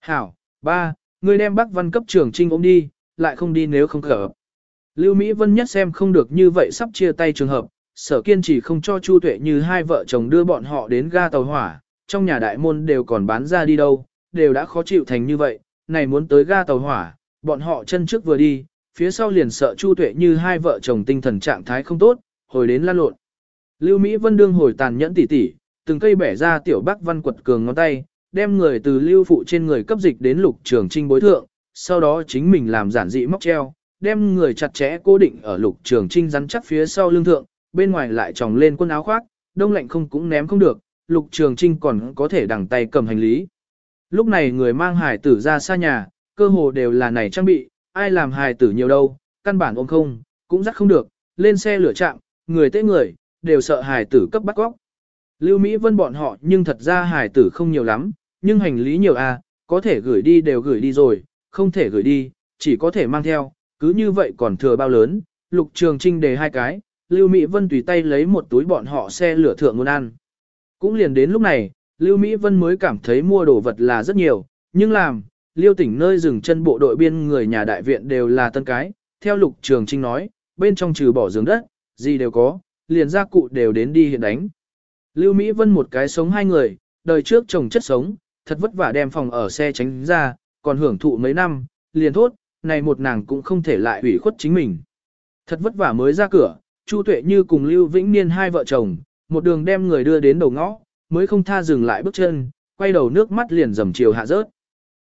Hảo, ba, ngươi đem Bắc Văn cấp trưởng trinh ôm đi, lại không đi nếu không cỡ. Lưu Mỹ Vân nhất xem không được như vậy sắp chia tay trường hợp, sở kiên chỉ không cho Chu Tuệ như hai vợ chồng đưa bọn họ đến ga tàu hỏa, trong nhà đại môn đều còn bán ra đi đâu, đều đã khó chịu thành như vậy, này muốn tới ga tàu hỏa, bọn họ chân trước vừa đi, phía sau liền sợ Chu Tuệ như hai vợ chồng tinh thần trạng thái không tốt, hồi đến lan lộn. Lưu Mỹ Vân đương hồi tàn nhẫn tỉ tỉ, từng cây bẻ ra tiểu Bắc Văn quật cường ngón tay, đem người từ lưu phụ trên người cấp dịch đến lục trường trinh bối thượng, sau đó chính mình làm giản dị móc treo, đem người chặt chẽ cố định ở lục trường trinh rắn chắc phía sau lưng thượng, bên ngoài lại tròng lên quân áo khoác, đông lạnh không cũng ném không được, lục trường trinh còn có thể đằng tay cầm hành lý. Lúc này người mang hải tử ra xa nhà, cơ hồ đều là này trang bị, ai làm hải tử nhiều đâu, căn bản ôm không, cũng dắt không được, lên xe lửa chạm, người tế người, đều sợ hải tử cấp bắt góc. Lưu Mỹ Vân bọn họ nhưng thật ra hải tử không nhiều lắm, nhưng hành lý nhiều à, có thể gửi đi đều gửi đi rồi, không thể gửi đi, chỉ có thể mang theo, cứ như vậy còn thừa bao lớn, lục trường trinh đề hai cái, Lưu Mỹ Vân tùy tay lấy một túi bọn họ xe lửa thượng muốn ăn. Cũng liền đến lúc này, Lưu Mỹ Vân mới cảm thấy mua đồ vật là rất nhiều, nhưng làm, liêu tỉnh nơi dừng chân bộ đội biên người nhà đại viện đều là tân cái, theo lục trường trinh nói, bên trong trừ bỏ giường đất, gì đều có, liền gia cụ đều đến đi hiện đánh. Lưu Mỹ Vân một cái sống hai người, đời trước chồng chất sống, thật vất vả đem phòng ở xe tránh ra, còn hưởng thụ mấy năm, liền thốt, này một nàng cũng không thể lại ủy khuất chính mình. Thật vất vả mới ra cửa, Chu Tuệ Như cùng Lưu Vĩnh Niên hai vợ chồng, một đường đem người đưa đến đầu ngõ, mới không tha dừng lại bước chân, quay đầu nước mắt liền dầm chiều hạ rớt.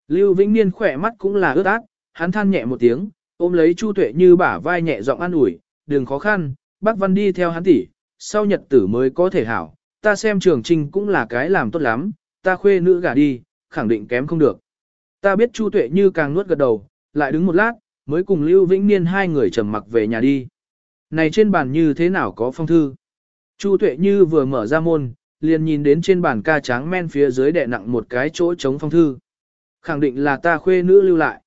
Lưu Vĩnh Niên khỏe mắt cũng là ướt át, hắn than nhẹ một tiếng, ôm lấy Chu Tuệ như bả vai nhẹ giọng an ủi, đừng khó khăn, bác Văn đi theo hắn tỷ, sau nhật tử mới có thể hảo, ta xem trường trình cũng là cái làm tốt lắm, ta khuê nữ gả đi, khẳng định kém không được. Ta biết Chu Tuệ như càng nuốt gật đầu, lại đứng một lát, mới cùng Lưu Vĩnh Niên hai người trầm mặc về nhà đi. Này trên bàn như thế nào có phong thư? Chu Tuệ như vừa mở ra môn, liền nhìn đến trên bàn ca tráng men phía dưới đè nặng một cái chỗ chống phong thư. Khẳng định là ta khuê nữ lưu lại.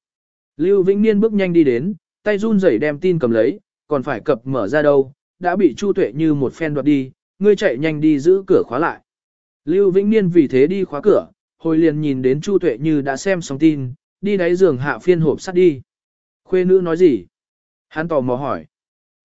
Lưu Vĩnh Niên bước nhanh đi đến, tay run rẩy đem tin cầm lấy, còn phải cập mở ra đâu, đã bị Chu Tuệ như một phen đoạt đi, ngươi chạy nhanh đi giữ cửa khóa lại. Lưu Vĩnh Niên vì thế đi khóa cửa, hồi liền nhìn đến Chu Tuệ như đã xem xong tin, đi đáy giường hạ phiên hộp sắt đi. Khuê nữ nói gì? Hắn tò mò hỏi.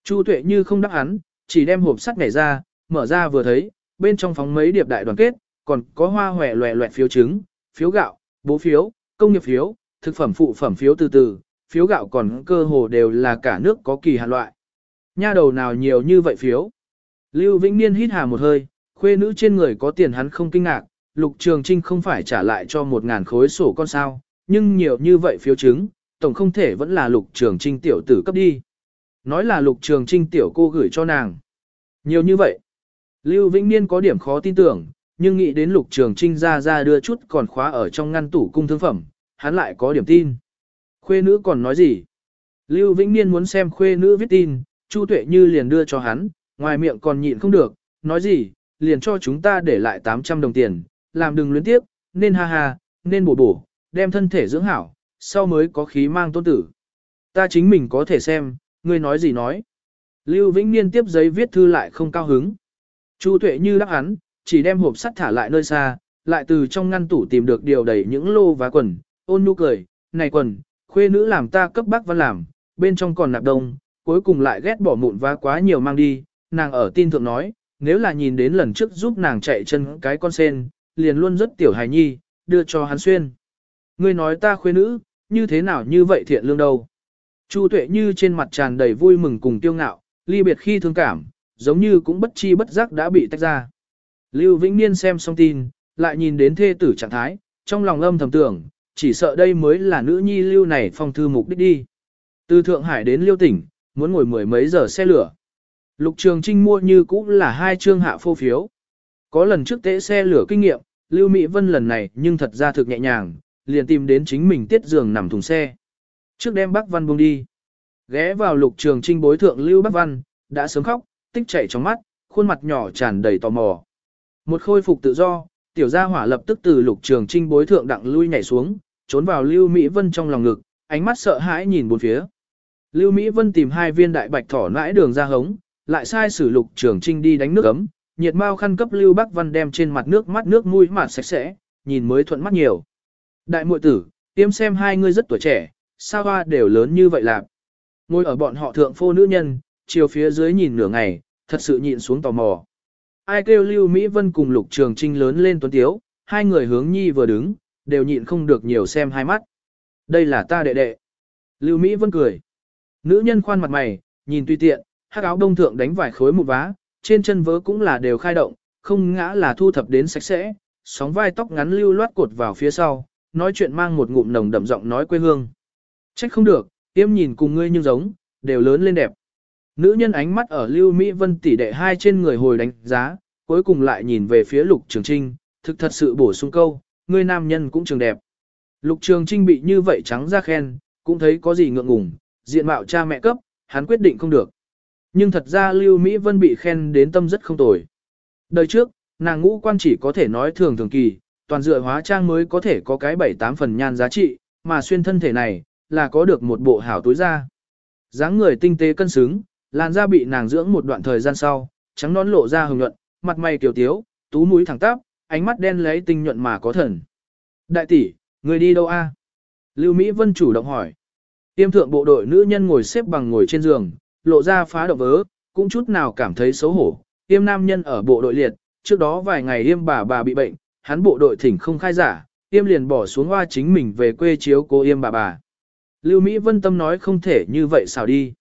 Chu Tuệ như không đáp hắn, chỉ đem hộp sắt nhảy ra, mở ra vừa thấy, bên trong phóng mấy điệp đại đoàn kết, còn có hoa hòe loẹ loẹt phiếu trứng, phiếu gạo, bố phiếu, công nghiệp phiếu, thực phẩm phụ phẩm phiếu từ từ, phiếu gạo còn cơ hồ đều là cả nước có kỳ hạn loại. Nha đầu nào nhiều như vậy phiếu. Lưu Vĩnh Niên hít hà một hơi, khuê nữ trên người có tiền hắn không kinh ngạc, Lục Trường Trinh không phải trả lại cho một ngàn khối sổ con sao, nhưng nhiều như vậy phiếu chứng, tổng không thể vẫn là Lục Trường Trinh tiểu tử cấp đi. Nói là Lục Trường Trinh tiểu cô gửi cho nàng. Nhiều như vậy. Lưu Vĩnh Niên có điểm khó tin tưởng, nhưng nghĩ đến Lục Trường Trinh ra ra đưa chút còn khóa ở trong ngăn tủ cung thương phẩm, hắn lại có điểm tin. Khuê nữ còn nói gì? Lưu Vĩnh Niên muốn xem khuê nữ viết tin, Chu Tuệ Như liền đưa cho hắn, ngoài miệng còn nhịn không được, nói gì, liền cho chúng ta để lại 800 đồng tiền, làm đừng luyến tiếp, nên ha ha, nên bổ bổ, đem thân thể dưỡng hảo, sau mới có khí mang tôn tử. Ta chính mình có thể xem, ngươi nói gì nói. Lưu Vĩnh Niên tiếp giấy viết thư lại không cao hứng. Chu Tuệ Như đáp hắn, chỉ đem hộp sắt thả lại nơi xa, lại từ trong ngăn tủ tìm được điều đầy những lô và quần, ôn nhu cười, này quần, khuê nữ làm ta cấp bác văn làm, bên trong còn nạp đông, cuối cùng lại ghét bỏ mụn và quá nhiều mang đi, nàng ở tin thượng nói, nếu là nhìn đến lần trước giúp nàng chạy chân cái con sen, liền luôn rất tiểu hài nhi, đưa cho hắn xuyên. Ngươi nói ta khuê nữ, như thế nào như vậy thiện lương đâu. Chu tuệ như trên mặt tràn đầy vui mừng cùng tiêu ngạo, ly biệt khi thương cảm, giống như cũng bất chi bất giác đã bị tách ra. Lưu Vĩnh Niên xem xong tin, lại nhìn đến thê tử trạng thái, trong lòng âm thầm tưởng, chỉ sợ đây mới là nữ nhi lưu này phong thư mục đích đi. Từ Thượng Hải đến Liêu tỉnh, muốn ngồi mười mấy giờ xe lửa. Lục Trường Trinh mua như cũng là hai chương hạ phô phiếu. Có lần trước tễ xe lửa kinh nghiệm, Lưu Mỹ Vân lần này nhưng thật ra thực nhẹ nhàng, liền tìm đến chính mình tiết giường nằm thùng xe. Trước đem bác Văn buông đi. Ghé vào Lục Trường Trinh bối thượng Lưu bác Văn, đã sớm khóc, tích chảy trong mắt, khuôn mặt nhỏ tràn đầy tò mò. Một khôi phục tự do, tiểu gia hỏa lập tức từ Lục Trường Trinh bối thượng đặng lui nhảy xuống, trốn vào Lưu Mỹ Vân trong lòng ngực, ánh mắt sợ hãi nhìn bốn phía. Lưu Mỹ Vân tìm hai viên đại bạch thỏ nãi đường ra hống, lại sai sử lục trường trinh đi đánh nước ấm, nhiệt mau khăn cấp Lưu Bắc Văn đem trên mặt nước mắt nước mũi mà sạch sẽ, nhìn mới thuận mắt nhiều. Đại muội tử, tiêm xem hai ngươi rất tuổi trẻ, sao hoa đều lớn như vậy lạc. Ngồi ở bọn họ thượng phô nữ nhân, chiều phía dưới nhìn nửa ngày, thật sự nhịn xuống tò mò. Ai kêu Lưu Mỹ Vân cùng Lục Trường Trinh lớn lên tuấn tiếu, hai người hướng nhi vừa đứng, đều nhịn không được nhiều xem hai mắt. Đây là ta đệ đệ. Lưu Mỹ Vân cười. Nữ nhân khoan mặt mày, nhìn tùy tiện, hắc áo đông thượng đánh vài khối một vá, trên chân vớ cũng là đều khai động, không ngã là thu thập đến sạch sẽ, sóng vai tóc ngắn lưu loát cột vào phía sau, nói chuyện mang một ngụm nồng đậm giọng nói quê hương. Trách không được, tiêm nhìn cùng ngươi nhưng giống, đều lớn lên đẹp. Nữ nhân ánh mắt ở Lưu Mỹ Vân tỷ đệ hai trên người hồi đánh giá, cuối cùng lại nhìn về phía Lục Trường Trinh, thực thật sự bổ sung câu, ngươi nam nhân cũng trường đẹp. Lục Trường Trinh bị như vậy trắng ra khen, cũng thấy có gì ngượng ngùng, diện mạo cha mẹ cấp, hắn quyết định không được. Nhưng thật ra Lưu Mỹ Vân bị khen đến tâm rất không tồi. Đời trước, nàng ngũ quan chỉ có thể nói thường thường kỳ, toàn dựa hóa trang mới có thể có cái bảy tám phần nhan giá trị, mà xuyên thân thể này, là có được một bộ hảo túi da. dáng người tinh tế cân xứng, làn da bị nàng dưỡng một đoạn thời gian sau, trắng nón lộ ra hồng nhuận, mặt mày kiều tiếu, tú mũi thẳng tắp, ánh mắt đen lấy tinh nhuận mà có thần. Đại tỷ, người đi đâu a? Lưu Mỹ Vân chủ động hỏi. Tiêm thượng bộ đội nữ nhân ngồi xếp bằng ngồi trên giường, lộ ra phá động vớ, cũng chút nào cảm thấy xấu hổ. Tiêm nam nhân ở bộ đội liệt, trước đó vài ngày Yêm bà bà bị bệnh, hắn bộ đội thỉnh không khai giả, Yêm liền bỏ xuống hoa chính mình về quê chiếu cô Yêm bà bà. Lưu Mỹ Vân Tâm nói không thể như vậy sao đi.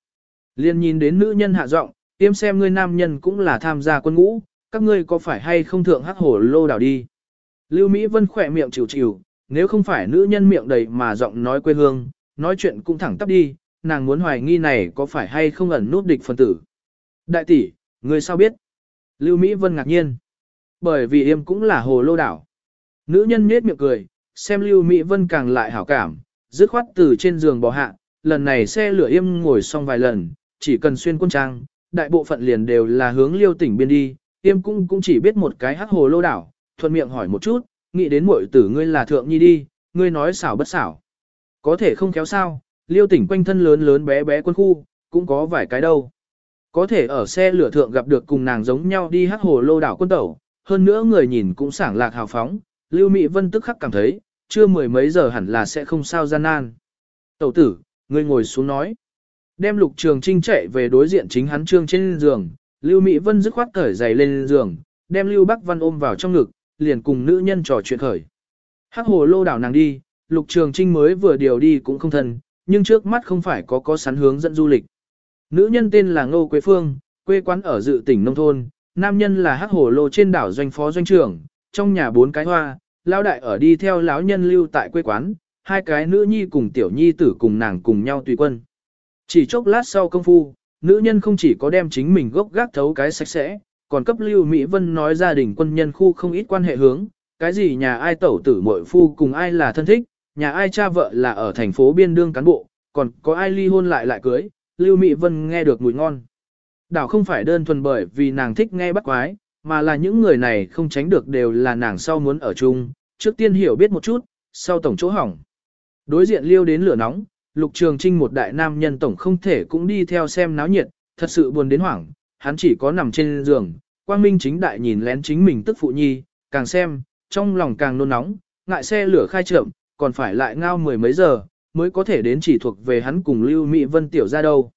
Liên nhìn đến nữ nhân hạ giọng, Yêm xem ngươi nam nhân cũng là tham gia quân ngũ, các ngươi có phải hay không thượng hắc hổ lô đảo đi. Lưu Mỹ Vân khỏe miệng chịu chịu, nếu không phải nữ nhân miệng đầy mà giọng nói quê hương, nói chuyện cũng thẳng tắp đi, nàng muốn hoài nghi này có phải hay không ẩn nút địch phân tử. Đại tỷ, người sao biết? Lưu Mỹ Vân ngạc nhiên. Bởi vì yêm cũng là hồ lô đảo. Nữ nhân nhết miệng cười, xem Lưu Mỹ Vân càng lại hảo cảm, dứt khoát từ trên giường bò hạ, lần này xe lửa yêm ngồi xong vài lần, chỉ cần xuyên quân trang, đại bộ phận liền đều là hướng Liêu tỉnh biên đi, yêm cũng cũng chỉ biết một cái hắc hồ lô đảo, thuận miệng hỏi một chút, nghĩ đến muội tử ngươi là thượng nhi đi, ngươi nói xảo bất xảo. Có thể không kéo sao, liêu tỉnh quanh thân lớn lớn bé bé quân khu, cũng có vài cái đâu. Có thể ở xe lửa thượng gặp được cùng nàng giống nhau đi hắc hồ lô đảo quân tẩu, hơn nữa người nhìn cũng sảng lạc hào phóng, Lưu Mỹ Vân tức khắc cảm thấy, chưa mười mấy giờ hẳn là sẽ không sao gian nan. Tẩu tử, người ngồi xuống nói. Đem lục trường trinh chạy về đối diện chính hắn trương trên giường, Lưu Mỹ Vân dứt khoát cởi giày lên giường, đem Lưu Bắc Văn ôm vào trong ngực, liền cùng nữ nhân trò chuyện khởi. Hắc hồ lô đảo nàng đi, Lục Trường Trinh mới vừa điều đi cũng không thân, nhưng trước mắt không phải có có sắn hướng dẫn du lịch. Nữ nhân tên là Ngô Quế Phương, quê quán ở dự tỉnh nông thôn, nam nhân là Hắc hồ lô trên đảo doanh phó doanh trưởng, trong nhà bốn cái hoa, lão đại ở đi theo lão nhân lưu tại quê quán, hai cái nữ nhi cùng tiểu nhi tử cùng nàng cùng nhau tùy quân. Chỉ chốc lát sau công phu, nữ nhân không chỉ có đem chính mình gốc gác thấu cái sạch sẽ, còn cấp Lưu Mỹ Vân nói gia đình quân nhân khu không ít quan hệ hướng, cái gì nhà ai tẩu tử muội phu cùng ai là thân thích, nhà ai cha vợ là ở thành phố biên đương cán bộ, còn có ai ly hôn lại lại cưới, Lưu Mỹ Vân nghe được mùi ngon. Đảo không phải đơn thuần bởi vì nàng thích nghe bắt quái, mà là những người này không tránh được đều là nàng sau muốn ở chung, trước tiên hiểu biết một chút, sau tổng chỗ hỏng. Đối diện liêu đến lửa nóng, Lục Trường Trinh một đại nam nhân tổng không thể cũng đi theo xem náo nhiệt, thật sự buồn đến hoảng, hắn chỉ có nằm trên giường, quang minh chính đại nhìn lén chính mình tức phụ nhi, càng xem, trong lòng càng nôn nóng, ngại xe lửa khai trượm, còn phải lại ngao mười mấy giờ, mới có thể đến chỉ thuộc về hắn cùng Lưu Mỹ Vân tiểu ra đâu.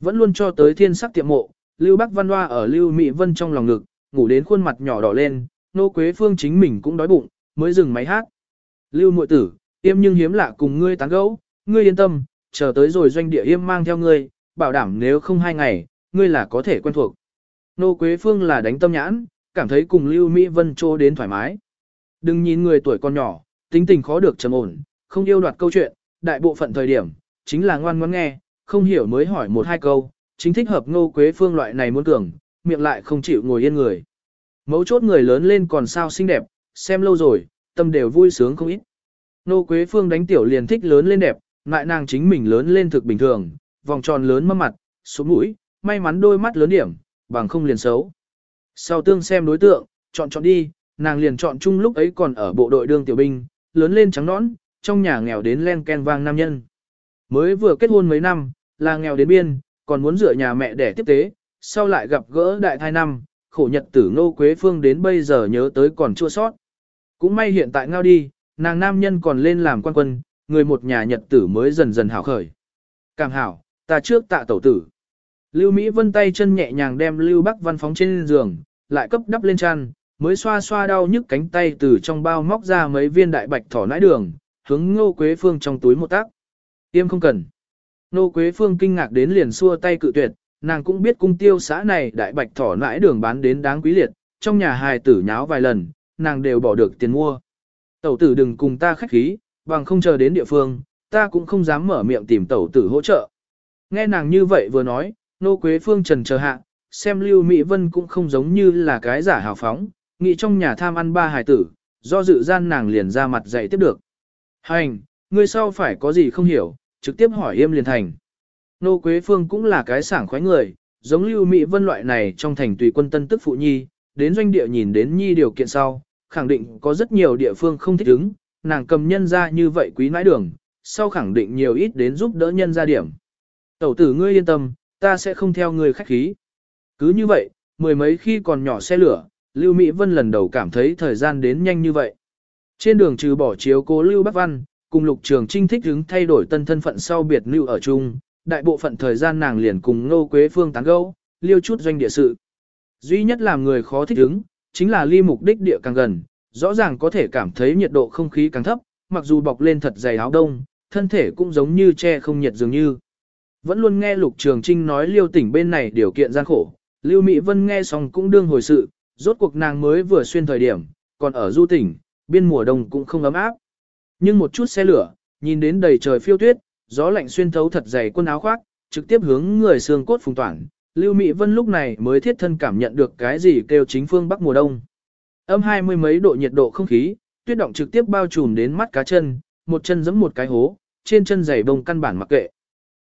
Vẫn luôn cho tới thiên sắc tiệm mộ, Lưu Bắc Văn Hoa ở Lưu Mỹ Vân trong lòng ngực, ngủ đến khuôn mặt nhỏ đỏ lên, nô quế phương chính mình cũng đói bụng, mới dừng máy hát. Lưu muội tử, Yêm nhưng hiếm lạ cùng ngươi tán gẫu, ngươi yên tâm, chờ tới rồi doanh địa Yêm mang theo ngươi, bảo đảm nếu không hai ngày, ngươi là có thể quen thuộc. Nô Quế Phương là đánh tâm nhãn, cảm thấy cùng Lưu Mỹ Vân trô đến thoải mái. Đừng nhìn người tuổi còn nhỏ, tính tình khó được trầm ổn, không yêu đoạt câu chuyện, đại bộ phận thời điểm, chính là ngoan ngoãn nghe, không hiểu mới hỏi một hai câu, chính thích hợp Ngô Quế Phương loại này muốn cường, miệng lại không chịu ngồi yên người. Mấu chốt người lớn lên còn sao xinh đẹp, xem lâu rồi, tâm đều vui sướng không ít. Ngô Quế Phương đánh tiểu liền thích lớn lên đẹp, ngại nàng chính mình lớn lên thực bình thường, vòng tròn lớn mâm mặt, xuống mũi, may mắn đôi mắt lớn điểm, bằng không liền xấu. Sau tương xem đối tượng, chọn chọn đi, nàng liền chọn chung lúc ấy còn ở bộ đội đương tiểu binh, lớn lên trắng nõn, trong nhà nghèo đến len ken vang nam nhân. Mới vừa kết hôn mấy năm, là nghèo đến biên, còn muốn dựa nhà mẹ để tiếp tế, sau lại gặp gỡ đại thai năm, khổ nhật tử Ngô Quế Phương đến bây giờ nhớ tới còn chua sót. Cũng may hiện tại ngao đi, nàng nam nhân còn lên làm quan quân, người một nhà nhật tử mới dần dần hảo khởi. Càng hảo, ta trước tạ tẩu tử. Lưu Mỹ Vân tay chân nhẹ nhàng đem Lưu Bắc Văn phóng trên giường, lại cấp đắp lên chăn, mới xoa xoa đau nhức cánh tay từ trong bao móc ra mấy viên đại bạch thỏ nãi đường, hướng Ngô Quế Phương trong túi một tác. Tiêm không cần. Nô Quế Phương kinh ngạc đến liền xua tay cự tuyệt, nàng cũng biết cung tiêu xã này đại bạch thỏ nãi đường bán đến đáng quý liệt, trong nhà hài tử nháo vài lần, nàng đều bỏ được tiền mua. Tẩu tử đừng cùng ta khách khí, bằng không chờ đến địa phương, ta cũng không dám mở miệng tìm tẩu tử hỗ trợ. Nghe nàng như vậy vừa nói, nô quế phương trần chờ hạ, xem Lưu Mỹ Vân cũng không giống như là cái giả hào phóng, nghĩ trong nhà tham ăn ba hài tử, do dự gian nàng liền ra mặt dạy tiếp được. Hành, người sau phải có gì không hiểu, trực tiếp hỏi im liền thành. Nô Quế Phương cũng là cái sảng khoái người, giống Lưu Mỹ Vân loại này trong thành tùy quân tân tức phụ nhi, đến doanh địa nhìn đến nhi điều kiện sau, khẳng định có rất nhiều địa phương không thích ứng, nàng cầm nhân ra như vậy quý nãi đường, sau khẳng định nhiều ít đến giúp đỡ nhân ra điểm. Tẩu tử ngươi yên tâm, ta sẽ không theo ngươi khách khí. Cứ như vậy, mười mấy khi còn nhỏ xe lửa, Lưu Mỹ Vân lần đầu cảm thấy thời gian đến nhanh như vậy. Trên đường trừ bỏ chiếu cố Lưu Bắc Văn, cùng Lục Trường Trinh thích hứng thay đổi tân thân phận sau biệt lưu ở chung, đại bộ phận thời gian nàng liền cùng Ngô Quế Phương tán gẫu, liêu chút doanh địa sự. Duy nhất làm người khó thích hứng, chính là ly mục đích địa càng gần, rõ ràng có thể cảm thấy nhiệt độ không khí càng thấp, mặc dù bọc lên thật dày áo đông, thân thể cũng giống như che không nhiệt dường như. Vẫn luôn nghe Lục Trường Trinh nói liêu tỉnh bên này điều kiện gian khổ, Lưu Mỹ Vân nghe xong cũng đương hồi sự, rốt cuộc nàng mới vừa xuyên thời điểm, còn ở du tỉnh, biên mùa đông cũng không ấm áp. Nhưng một chút xe lửa, nhìn đến đầy trời phiêu tuyết, gió lạnh xuyên thấu thật dày quần áo khoác, trực tiếp hướng người xương cốt phùng toản, Lưu Mỹ Vân lúc này mới thiết thân cảm nhận được cái gì kêu chính phương Bắc mùa đông. Âm hai mươi mấy độ nhiệt độ không khí, tuyết động trực tiếp bao trùm đến mắt cá chân, một chân giẫm một cái hố, trên chân giày bông căn bản mặc kệ.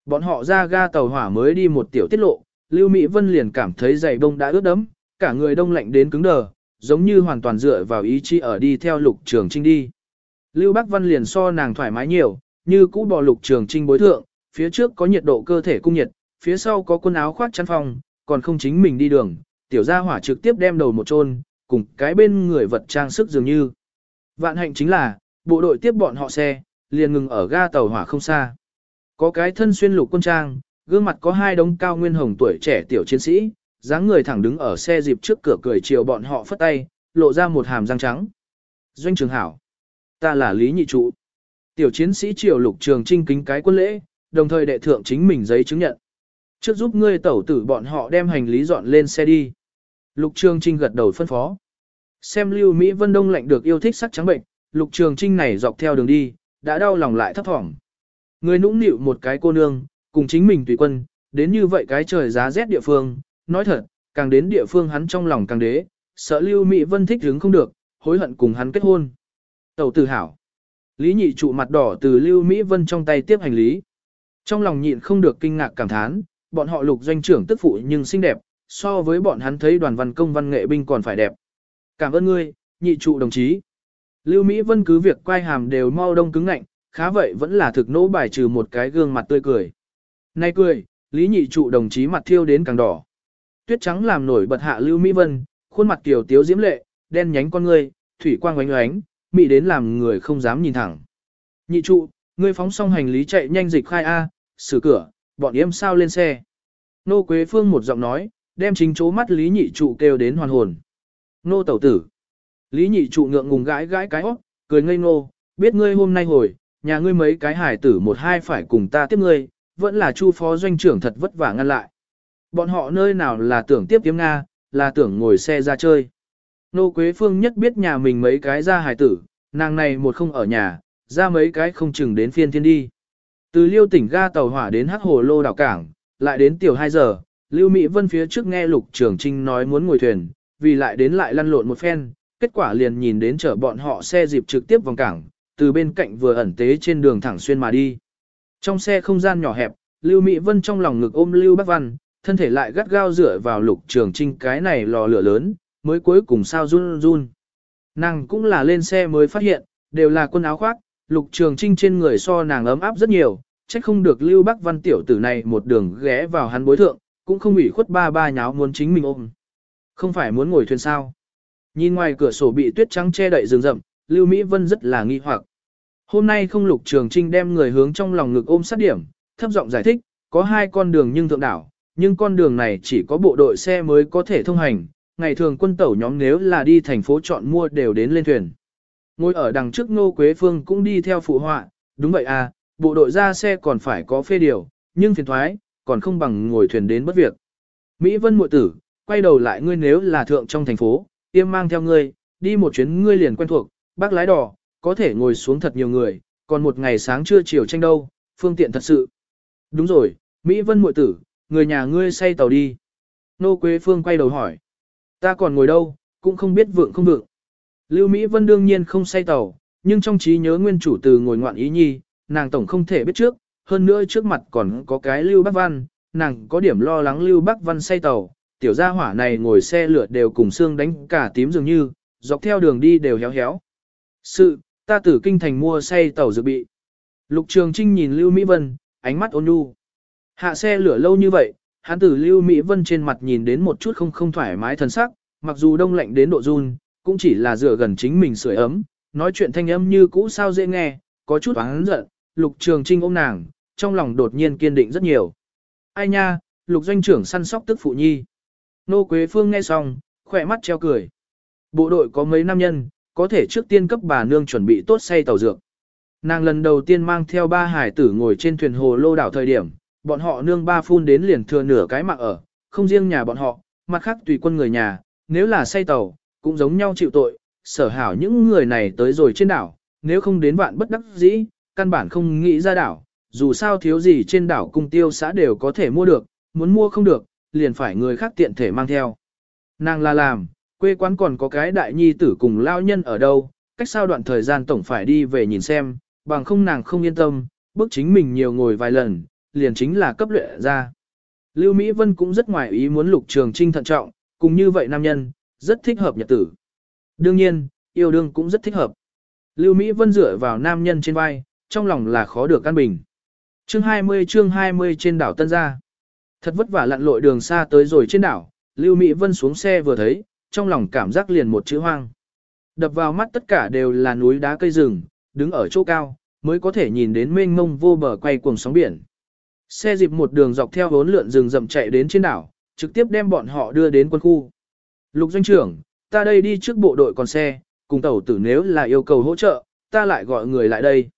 Bọn họ ra ga tàu hỏa mới đi một tiểu tiết lộ, Lưu Mỹ Vân liền cảm thấy giày bông đã ướt đẫm, cả người đông lạnh đến cứng đờ, giống như hoàn toàn dựa vào ý chí ở đi theo lục trường trinh đi. Lưu Bác Văn liền so nàng thoải mái nhiều, như cũ bò lục trường trinh bối thượng, phía trước có nhiệt độ cơ thể cung nhiệt, phía sau có quần áo khoác chăn phòng, còn không chính mình đi đường, tiểu gia hỏa trực tiếp đem đầu một chôn, cùng cái bên người vật trang sức dường như. Vạn hạnh chính là, bộ đội tiếp bọn họ xe, liền ngừng ở ga tàu hỏa không xa. Có cái thân xuyên lục quân trang, gương mặt có hai đống cao nguyên hồng tuổi trẻ tiểu chiến sĩ, dáng người thẳng đứng ở xe dịp trước cửa cười chiều bọn họ phất tay, lộ ra một hàm răng trắng. Doanh trường hảo. Ta là Lý Nhị Trụ. Tiểu chiến sĩ triều lục trường trinh kính cái quân lễ, đồng thời đệ thượng chính mình giấy chứng nhận. Trước giúp ngươi tẩu tử bọn họ đem hành lý dọn lên xe đi. Lục trường trinh gật đầu phân phó. Xem lưu Mỹ Vân Đông lạnh được yêu thích sắc trắng bệnh, lục trường trinh này dọc theo đường đi, đã đau lòng lại thấp thỏm. Người nũng nịu một cái cô nương, cùng chính mình tùy quân, đến như vậy cái trời giá rét địa phương, nói thật, càng đến địa phương hắn trong lòng càng đế, sợ lưu Mỹ Vân thích hứng không được, hối hận cùng hắn kết hôn. Tẩu tử hảo. Lý nhị trụ mặt đỏ từ lưu Mỹ Vân trong tay tiếp hành lý. Trong lòng nhịn không được kinh ngạc cảm thán, bọn họ lục doanh trưởng tức phụ nhưng xinh đẹp, so với bọn hắn thấy đoàn văn công văn nghệ binh còn phải đẹp. Cảm ơn ngươi, nhị trụ đồng chí. Lưu Mỹ Vân cứ việc quay hàm đều mau đông cứng ngạnh, khá vậy vẫn là thực nỗ bài trừ một cái gương mặt tươi cười. Nay cười, Lý nhị trụ đồng chí mặt thiêu đến càng đỏ. Tuyết trắng làm nổi bật hạ Lưu Mỹ Vân, khuôn mặt tiểu tiếu diễm lệ, đen nhánh con ngươi, thủy quang oánh oánh, mị đến làm người không dám nhìn thẳng. Nhị trụ, ngươi phóng xong hành lý chạy nhanh dịch khai A, xử cửa, bọn em sao lên xe. Nô Quế Phương một giọng nói, đem chính chố mắt Lý nhị trụ kêu đến hoàn hồn. Nô tẩu tử. Lý nhị trụ ngượng ngùng gãi gãi cái óc, cười ngây ngô, biết ngươi hôm nay hồi, nhà ngươi mấy cái hải tử một hai phải cùng ta tiếp ngươi, vẫn là chu phó doanh trưởng thật vất vả ngăn lại. Bọn họ nơi nào là tưởng tiếp tiếm Nga, là tưởng ngồi xe ra chơi. Nô Quế Phương nhất biết nhà mình mấy cái ra hải tử, nàng này một không ở nhà, ra mấy cái không chừng đến phiên thiên đi. Từ liêu tỉnh ga tàu hỏa đến hắc hồ lô đảo cảng, lại đến tiểu 2 giờ, Lưu Mỹ Vân phía trước nghe Lục Trường Trinh nói muốn ngồi thuyền, vì lại đến lại lăn lộn một phen, kết quả liền nhìn đến chở bọn họ xe dịp trực tiếp vòng cảng, từ bên cạnh vừa ẩn tế trên đường thẳng xuyên mà đi. Trong xe không gian nhỏ hẹp, Lưu Mỹ Vân trong lòng ngực ôm Lưu Bắc Văn, thân thể lại gắt gao dựa vào Lục Trường Trinh cái này lò lửa lớn, mới cuối cùng sao run run. Nàng cũng là lên xe mới phát hiện, đều là quân áo khoác, Lục Trường Trinh trên người so nàng ấm áp rất nhiều, trách không được Lưu Bắc Văn tiểu tử này một đường ghé vào hắn bối thượng, cũng không ủy khuất ba ba nháo muốn chính mình ôm. Không phải muốn ngồi thuyền sao. Nhìn ngoài cửa sổ bị tuyết trắng che đậy rừng rậm, Lưu Mỹ Vân rất là nghi hoặc. Hôm nay không lục trường trinh đem người hướng trong lòng ngực ôm sát điểm, thấp giọng giải thích, có hai con đường nhưng thượng đảo, nhưng con đường này chỉ có bộ đội xe mới có thể thông hành, ngày thường quân tẩu nhóm nếu là đi thành phố chọn mua đều đến lên thuyền. Ngồi ở đằng trước Ngô Quế Phương cũng đi theo phụ họa, đúng vậy à, bộ đội ra xe còn phải có phê điều, nhưng phiền thoái, còn không bằng ngồi thuyền đến bất việc. Mỹ Vân muội tử, quay đầu lại ngươi nếu là thượng trong thành phố, tiêm mang theo ngươi, đi một chuyến ngươi liền quen thuộc, bác lái đỏ, có thể ngồi xuống thật nhiều người, còn một ngày sáng trưa chiều tranh đâu, phương tiện thật sự. Đúng rồi, Mỹ Vân muội tử, người nhà ngươi say tàu đi. Nô Quế Phương quay đầu hỏi. Ta còn ngồi đâu, cũng không biết vượng không vượng. Lưu Mỹ Vân đương nhiên không say tàu, nhưng trong trí nhớ nguyên chủ từ ngồi ngoạn ý nhi, nàng tổng không thể biết trước, hơn nữa trước mặt còn có cái Lưu Bắc Văn, nàng có điểm lo lắng Lưu Bắc Văn say tàu, tiểu gia hỏa này ngồi xe lửa đều cùng xương đánh cả tím dường như, dọc theo đường đi đều héo héo. Sự, ta từ kinh thành mua say tàu dự bị. Lục Trường Trinh nhìn Lưu Mỹ Vân, ánh mắt ôn nhu. Hạ xe lửa lâu như vậy, hắn từ Lưu Mỹ Vân trên mặt nhìn đến một chút không không thoải mái thân sắc, mặc dù đông lạnh đến độ run, cũng chỉ là dựa gần chính mình sưởi ấm, nói chuyện thanh âm như cũ sao dễ nghe, có chút oán giận, Lục Trường Trinh ôm nàng, trong lòng đột nhiên kiên định rất nhiều. Ai nha, Lục doanh trưởng săn sóc tức phụ nhi. Nô Quế Phương nghe xong, khỏe mắt treo cười. Bộ đội có mấy nam nhân, có thể trước tiên cấp bà nương chuẩn bị tốt say tàu dược. Nàng lần đầu tiên mang theo ba hải tử ngồi trên thuyền hồ lô đảo thời điểm, bọn họ nương ba phun đến liền thừa nửa cái mạng ở, không riêng nhà bọn họ, mặt khác tùy quân người nhà, nếu là say tàu, cũng giống nhau chịu tội, sở hảo những người này tới rồi trên đảo, nếu không đến vạn bất đắc dĩ, căn bản không nghĩ ra đảo, dù sao thiếu gì trên đảo cung tiêu xã đều có thể mua được, muốn mua không được, liền phải người khác tiện thể mang theo. Nàng là làm, quê quán còn có cái đại nhi tử cùng lao nhân ở đâu, cách sao đoạn thời gian tổng phải đi về nhìn xem, bằng không nàng không yên tâm, bước chính mình nhiều ngồi vài lần, liền chính là cấp luyện ra. Lưu Mỹ Vân cũng rất ngoài ý muốn lục trường trinh thận trọng, cùng như vậy nam nhân, rất thích hợp nhật tử. Đương nhiên, yêu đương cũng rất thích hợp. Lưu Mỹ Vân dựa vào nam nhân trên vai, trong lòng là khó được căn bình. Chương 20 chương 20 trên đảo Tân Gia. Thật vất vả lặn lội đường xa tới rồi trên đảo, Lưu Mỹ Vân xuống xe vừa thấy, trong lòng cảm giác liền một chữ hoang. Đập vào mắt tất cả đều là núi đá cây rừng, đứng ở chỗ cao, mới có thể nhìn đến mênh mông vô bờ quay cuồng sóng biển. Xe dịp một đường dọc theo vốn lượn rừng rậm chạy đến trên đảo, trực tiếp đem bọn họ đưa đến quân khu. Lục doanh trưởng, ta đây đi trước bộ đội còn xe, cùng tàu tử nếu là yêu cầu hỗ trợ, ta lại gọi người lại đây.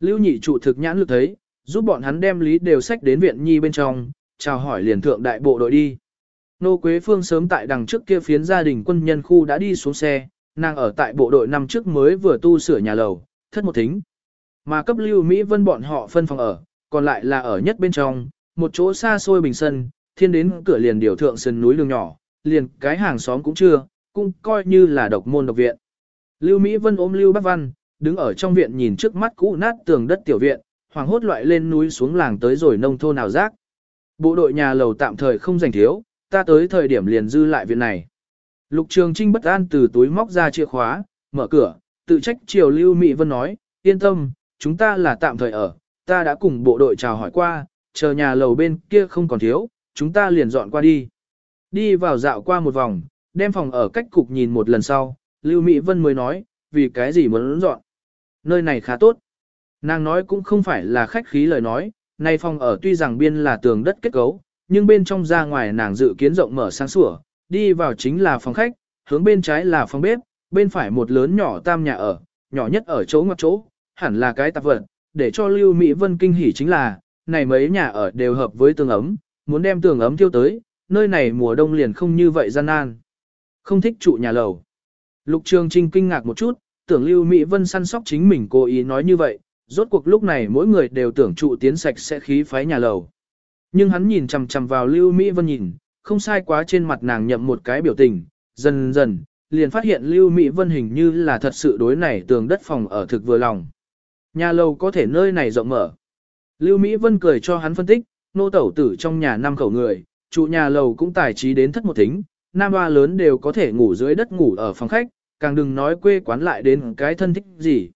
Lưu nhị trụ thực nhãn lực thấy, giúp bọn hắn đem lý đều sách đến viện nhi bên trong, chào hỏi liền thượng đại bộ đội đi. Nô Quế Phương sớm tại đằng trước kia phiến gia đình quân nhân khu đã đi xuống xe, nàng ở tại bộ đội năm trước mới vừa tu sửa nhà lầu, thất một thính. Mà cấp lưu Mỹ Vân bọn họ phân phòng ở, còn lại là ở nhất bên trong, một chỗ xa xôi bình sân, thiên đến cửa liền điều thượng sân núi đường nhỏ, liền cái hàng xóm cũng chưa, cũng coi như là độc môn độc viện. Lưu Mỹ Vân ôm Lưu Bắc Văn, đứng ở trong viện nhìn trước mắt cũ nát tường đất tiểu viện, hoàng hốt loại lên núi xuống làng tới rồi nông thôn nào rác. Bộ đội nhà lầu tạm thời không dành thiếu, ta tới thời điểm liền dư lại viện này. Lục Trường Trinh bất an từ túi móc ra chìa khóa, mở cửa, tự trách chiều Lưu Mỹ Vân nói, yên tâm, chúng ta là tạm thời ở, ta đã cùng bộ đội chào hỏi qua, chờ nhà lầu bên kia không còn thiếu, chúng ta liền dọn qua đi. Đi vào dạo qua một vòng, đem phòng ở cách cục nhìn một lần sau, Lưu Mỹ Vân mới nói, vì cái gì muốn dọn. Nơi này khá tốt. Nàng nói cũng không phải là khách khí lời nói, này phòng ở tuy rằng biên là tường đất kết cấu, nhưng bên trong ra ngoài nàng dự kiến rộng mở sáng sủa, đi vào chính là phòng khách, hướng bên trái là phòng bếp, bên phải một lớn nhỏ tam nhà ở, nhỏ nhất ở chỗ ngoặc chỗ, hẳn là cái tạp vật, để cho Lưu Mỹ Vân kinh hỉ chính là, này mấy nhà ở đều hợp với tường ấm, muốn đem tường ấm thiêu tới, nơi này mùa đông liền không như vậy gian nan. Không thích trụ nhà lầu. Lục Trường Trinh kinh ngạc một chút, tưởng Lưu Mỹ Vân săn sóc chính mình cố ý nói như vậy, rốt cuộc lúc này mỗi người đều tưởng trụ tiến sạch sẽ khí phái nhà lầu. Nhưng hắn nhìn chằm chằm vào Lưu Mỹ Vân nhìn, không sai quá trên mặt nàng nhậm một cái biểu tình, dần dần, liền phát hiện Lưu Mỹ Vân hình như là thật sự đối này tường đất phòng ở thực vừa lòng. Nhà lầu có thể nơi này rộng mở. Lưu Mỹ Vân cười cho hắn phân tích, nô tẩu tử trong nhà năm khẩu người, trụ nhà lầu cũng tài trí đến thất một thính, nam hoa lớn đều có thể ngủ dưới đất ngủ ở phòng khách, càng đừng nói quê quán lại đến cái thân thích gì.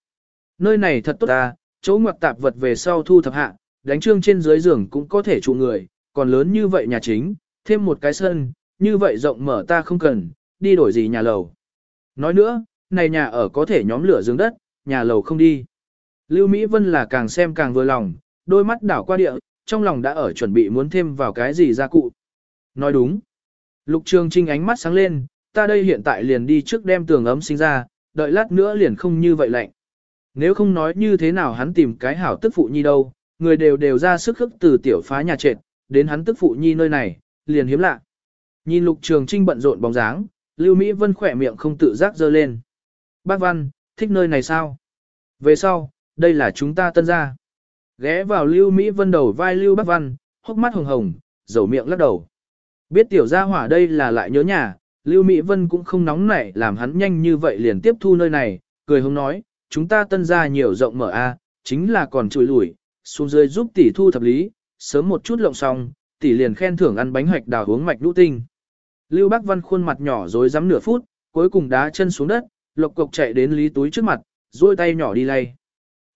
Nơi này thật tốt ta, chỗ ngoặc tạp vật về sau thu thập hạ, đánh trương trên dưới giường cũng có thể trụ người, còn lớn như vậy nhà chính, thêm một cái sân, như vậy rộng mở ta không cần, đi đổi gì nhà lầu. Nói nữa, này nhà ở có thể nhóm lửa giường đất, nhà lầu không đi. Lưu Mỹ Vân là càng xem càng vừa lòng, đôi mắt đảo qua địa, trong lòng đã ở chuẩn bị muốn thêm vào cái gì gia cụ. Nói đúng. Lục Trường Trinh ánh mắt sáng lên, ta đây hiện tại liền đi trước đem tường ấm sinh ra, đợi lát nữa liền không như vậy lạnh. Nếu không nói như thế nào hắn tìm cái hảo tức phụ nhi đâu, người đều đều ra sức khức từ tiểu phá nhà trệt, đến hắn tức phụ nhi nơi này, liền hiếm lạ. Nhìn Lục Trường Trinh bận rộn bóng dáng, Lưu Mỹ Vân khỏe miệng không tự giác dơ lên. Bác Văn, thích nơi này sao? Về sau, đây là chúng ta tân gia. Ghé vào Lưu Mỹ Vân đầu vai Lưu bắc Văn, hốc mắt hồng hồng, dầu miệng lắc đầu. Biết tiểu gia hỏa đây là lại nhớ nhà, Lưu Mỹ Vân cũng không nóng nảy làm hắn nhanh như vậy liền tiếp thu nơi này, cười hông nói, chúng ta tân gia nhiều rộng mở a, chính là còn chùi lủi, xuống dưới giúp tỷ thu thập lý, sớm một chút lộng xong, tỷ liền khen thưởng ăn bánh hoạch đào uống mạch lũ tinh. Lưu bắc Văn khuôn mặt nhỏ rối rắm nửa phút, cuối cùng đá chân xuống đất, lộc cộc chạy đến lý túi trước mặt, duỗi tay nhỏ đi lay.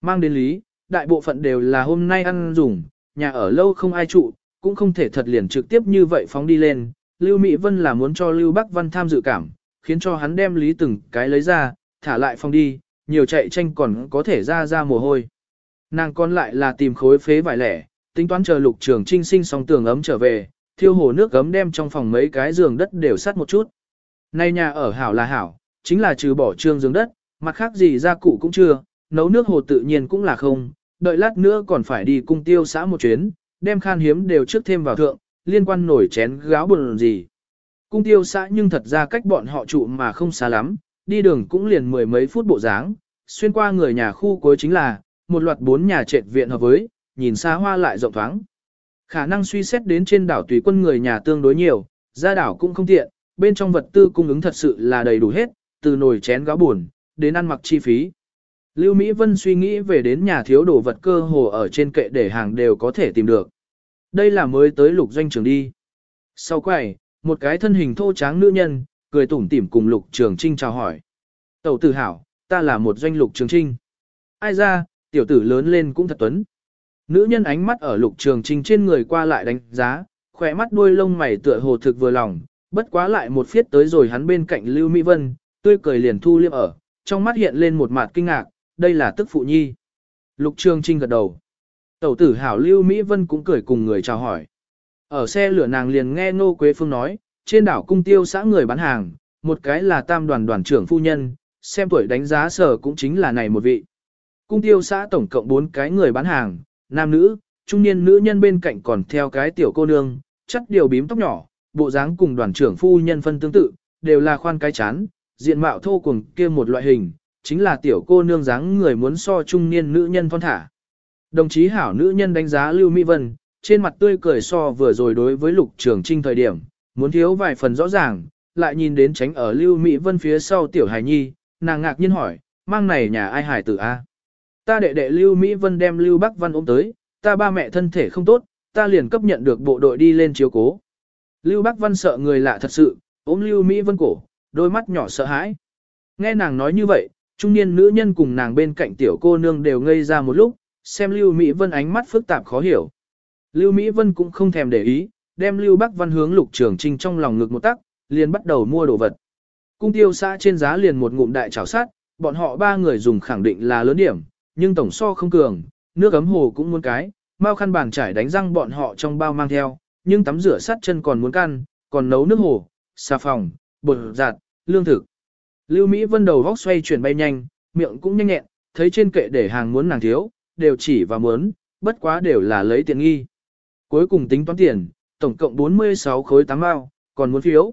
Mang đến lý, đại bộ phận đều là hôm nay ăn dùng, nhà ở lâu không ai trụ, cũng không thể thật liền trực tiếp như vậy phóng đi lên. Lưu Mỹ Vân là muốn cho Lưu Bắc Văn tham dự cảm, khiến cho hắn đem lý từng cái lấy ra, thả lại phòng đi, nhiều chạy tranh còn có thể ra ra mồ hôi. Nàng còn lại là tìm khối phế vải lẻ, tính toán chờ lục trường trinh sinh xong tường ấm trở về, thiêu hồ nước gấm đem trong phòng mấy cái giường đất đều sắt một chút. Nay nhà ở hảo là hảo, chính là trừ bỏ trương giường đất, mặt khác gì ra cụ cũng chưa, nấu nước hồ tự nhiên cũng là không, đợi lát nữa còn phải đi cung tiêu xã một chuyến, đem khan hiếm đều trước thêm vào thượng, liên quan nổi chén gáo buồn gì. Cung tiêu xã nhưng thật ra cách bọn họ trụ mà không xa lắm, đi đường cũng liền mười mấy phút bộ dáng, xuyên qua người nhà khu cuối chính là, một loạt bốn nhà trệt viện hợp với, nhìn xa hoa lại rộng thoáng. Khả năng suy xét đến trên đảo tùy quân người nhà tương đối nhiều, ra đảo cũng không tiện, bên trong vật tư cung ứng thật sự là đầy đủ hết, từ nồi chén gáo buồn, đến ăn mặc chi phí. Lưu Mỹ Vân suy nghĩ về đến nhà thiếu đồ vật cơ hồ ở trên kệ để hàng đều có thể tìm được. Đây là mới tới lục doanh trường đi. Sau quầy, một cái thân hình thô tráng nữ nhân, cười tủm tỉm cùng lục trường trinh chào hỏi. Tẩu tử hảo, ta là một doanh lục trường trinh. Ai ra, tiểu tử lớn lên cũng thật tuấn. Nữ nhân ánh mắt ở lục trường trinh trên người qua lại đánh giá, khỏe mắt đuôi lông mày tựa hồ thực vừa lòng, bất quá lại một phiết tới rồi hắn bên cạnh Lưu Mỹ Vân, tươi cười liền thu liêm ở, trong mắt hiện lên một mặt kinh ngạc, đây là tức phụ nhi. Lục Trường Trinh gật đầu. Tẩu tử hảo Lưu Mỹ Vân cũng cười cùng người chào hỏi. Ở xe lửa nàng liền nghe nô Quế Phương nói, trên đảo cung tiêu xã người bán hàng, một cái là tam đoàn đoàn trưởng phu nhân, xem tuổi đánh giá sở cũng chính là này một vị. Cung tiêu xã tổng cộng 4 cái người bán hàng, nam nữ, trung niên nữ nhân bên cạnh còn theo cái tiểu cô nương, chắc điều bím tóc nhỏ, bộ dáng cùng đoàn trưởng phu nhân phân tương tự, đều là khoan cái chán, diện mạo thô cùng kia một loại hình, chính là tiểu cô nương dáng người muốn so trung niên nữ nhân thon thả. Đồng chí hảo nữ nhân đánh giá Lưu Mỹ Vân, trên mặt tươi cười so vừa rồi đối với lục trường trinh thời điểm, muốn thiếu vài phần rõ ràng, lại nhìn đến tránh ở Lưu Mỹ Vân phía sau tiểu hài nhi, nàng ngạc nhiên hỏi, mang này nhà ai hài tử a? Ta đệ đệ Lưu Mỹ Vân đem Lưu Bắc Văn ôm tới, ta ba mẹ thân thể không tốt, ta liền cấp nhận được bộ đội đi lên chiếu cố. Lưu Bắc Văn sợ người lạ thật sự, ôm Lưu Mỹ Vân cổ, đôi mắt nhỏ sợ hãi. Nghe nàng nói như vậy, trung niên nữ nhân cùng nàng bên cạnh tiểu cô nương đều ngây ra một lúc, xem Lưu Mỹ Vân ánh mắt phức tạp khó hiểu. Lưu Mỹ Vân cũng không thèm để ý, đem Lưu Bắc Văn hướng Lục Trường Trinh trong lòng ngực một tắc, liền bắt đầu mua đồ vật. Cung tiêu xã trên giá liền một ngụm đại chảo sát, bọn họ ba người dùng khẳng định là lớn điểm, nhưng tổng so không cường, nước ấm hồ cũng muốn cái, mau khăn bàn trải đánh răng bọn họ trong bao mang theo, nhưng tắm rửa sát chân còn muốn căn, còn nấu nước hồ, xà phòng, bột giặt, lương thực. Lưu Mỹ Vân đầu góc xoay chuyển bay nhanh, miệng cũng nhanh nhẹn, thấy trên kệ để hàng muốn nàng thiếu, đều chỉ và muốn, bất quá đều là lấy tiền nghi. Cuối cùng tính toán tiền, tổng cộng 46 khối 8 bao, còn muốn phiếu.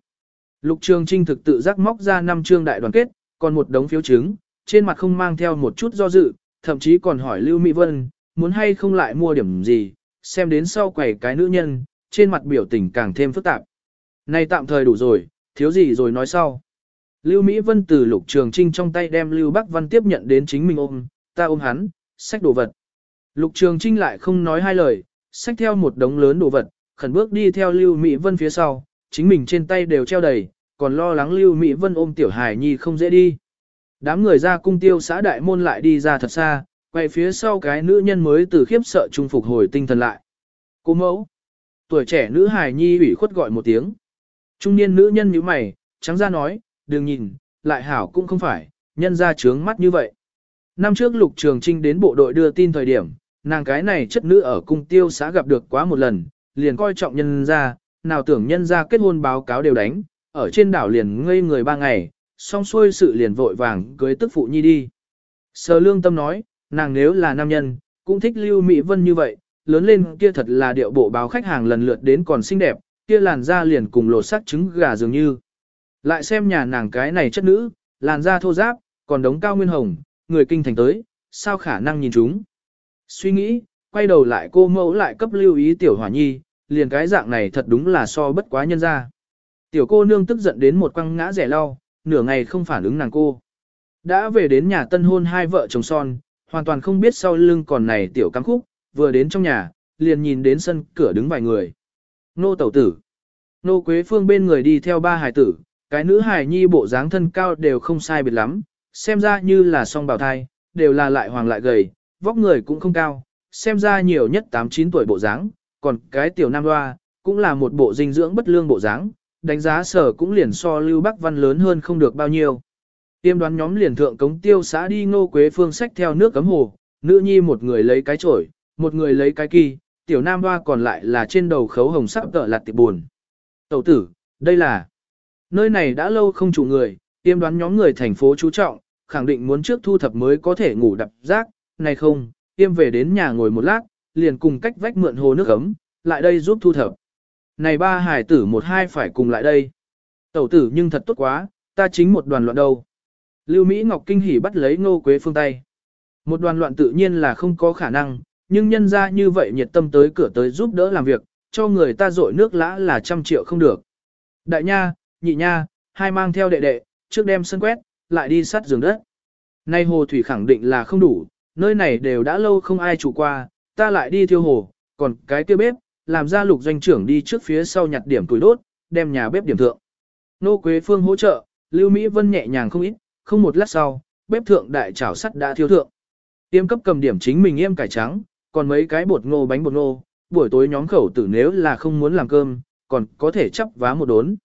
Lục Trường Trinh thực tự giác móc ra 5 trương đại đoàn kết, còn một đống phiếu chứng, trên mặt không mang theo một chút do dự, thậm chí còn hỏi Lưu Mỹ Vân, muốn hay không lại mua điểm gì, xem đến sau quầy cái nữ nhân, trên mặt biểu tình càng thêm phức tạp. Này tạm thời đủ rồi, thiếu gì rồi nói sau. Lưu Mỹ Vân từ Lục Trường Trinh trong tay đem Lưu Bắc Văn tiếp nhận đến chính mình ôm, ta ôm hắn, xách đồ vật. Lục Trường Trinh lại không nói hai lời, xách theo một đống lớn đồ vật, khẩn bước đi theo Lưu Mỹ Vân phía sau, chính mình trên tay đều treo đầy, còn lo lắng Lưu Mỹ Vân ôm Tiểu Hải Nhi không dễ đi. Đám người ra cung tiêu xã đại môn lại đi ra thật xa, quay phía sau cái nữ nhân mới từ khiếp sợ trung phục hồi tinh thần lại. Cô mẫu. Tuổi trẻ nữ Hải Nhi ủy khuất gọi một tiếng. Trung niên nữ nhân như mày, trắng ra nói, đừng nhìn, lại hảo cũng không phải, nhân ra trướng mắt như vậy. Năm trước Lục Trường Trinh đến bộ đội đưa tin thời điểm, nàng cái này chất nữ ở cung tiêu xã gặp được quá một lần, liền coi trọng nhân ra, nào tưởng nhân ra kết hôn báo cáo đều đánh, ở trên đảo liền ngây người ba ngày, xong xuôi sự liền vội vàng cưới tức phụ nhi đi. Sở lương tâm nói, nàng nếu là nam nhân, cũng thích lưu Mỹ Vân như vậy, lớn lên kia thật là điệu bộ báo khách hàng lần lượt đến còn xinh đẹp, kia làn da liền cùng lột sắc trứng gà dường như. Lại xem nhà nàng cái này chất nữ, làn da thô ráp, còn đống cao nguyên hồng, người kinh thành tới, sao khả năng nhìn chúng. Suy nghĩ, quay đầu lại cô mẫu lại cấp lưu ý tiểu hỏa nhi, liền cái dạng này thật đúng là so bất quá nhân ra. Tiểu cô nương tức giận đến một quăng ngã rẻ lau, nửa ngày không phản ứng nàng cô. Đã về đến nhà tân hôn hai vợ chồng son, hoàn toàn không biết sau lưng còn này tiểu cắm khúc, vừa đến trong nhà, liền nhìn đến sân cửa đứng vài người. Nô tẩu tử. Nô Quế Phương bên người đi theo ba hài tử, cái nữ hài nhi bộ dáng thân cao đều không sai biệt lắm, xem ra như là song bào thai, đều là lại hoàng lại gầy, vóc người cũng không cao, xem ra nhiều nhất 8-9 tuổi bộ dáng, còn cái tiểu nam hoa, cũng là một bộ dinh dưỡng bất lương bộ dáng, đánh giá sở cũng liền so Lưu Bắc Văn lớn hơn không được bao nhiêu. Tiêm đoán nhóm liền thượng cống tiêu xã đi ngô quế phương sách theo nước cấm hồ, nữ nhi một người lấy cái chổi, một người lấy cái kỳ, tiểu nam hoa còn lại là trên đầu khấu hồng sắc tợ lạt tiệp buồn. Tẩu tử, đây là, nơi này đã lâu không chủ người, tiêm đoán nhóm người thành phố chú trọng, khẳng định muốn trước thu thập mới có thể ngủ đập rác, này không, tiêm về đến nhà ngồi một lát, liền cùng cách vách mượn hồ nước ấm, lại đây giúp thu thập. Này ba hải tử một hai phải cùng lại đây. Tẩu tử nhưng thật tốt quá, ta chính một đoàn loạn đâu. Lưu Mỹ Ngọc kinh hỉ bắt lấy Ngô Quế Phương tay. Một đoàn loạn tự nhiên là không có khả năng, nhưng nhân ra như vậy nhiệt tâm tới cửa tới giúp đỡ làm việc, cho người ta dội nước lã là trăm triệu không được. Đại nha, nhị nha, hai mang theo đệ đệ, trước đem sân quét, lại đi sắt giường đất. Nay hồ thủy khẳng định là không đủ, nơi này đều đã lâu không ai chủ qua, ta lại đi thiêu hồ, còn cái kia bếp, làm ra lục doanh trưởng đi trước phía sau nhặt điểm tuổi đốt, đem nhà bếp điểm thượng. Nô Quế Phương hỗ trợ, Lưu Mỹ Vân nhẹ nhàng không ít, không một lát sau, bếp thượng đại chảo sắt đã thiêu thượng. Tiêm cấp cầm điểm chính mình em cải trắng, còn mấy cái bột ngô bánh bột ngô, buổi tối nhóm khẩu tử nếu là không muốn làm cơm, còn có thể chắp vá một đốn.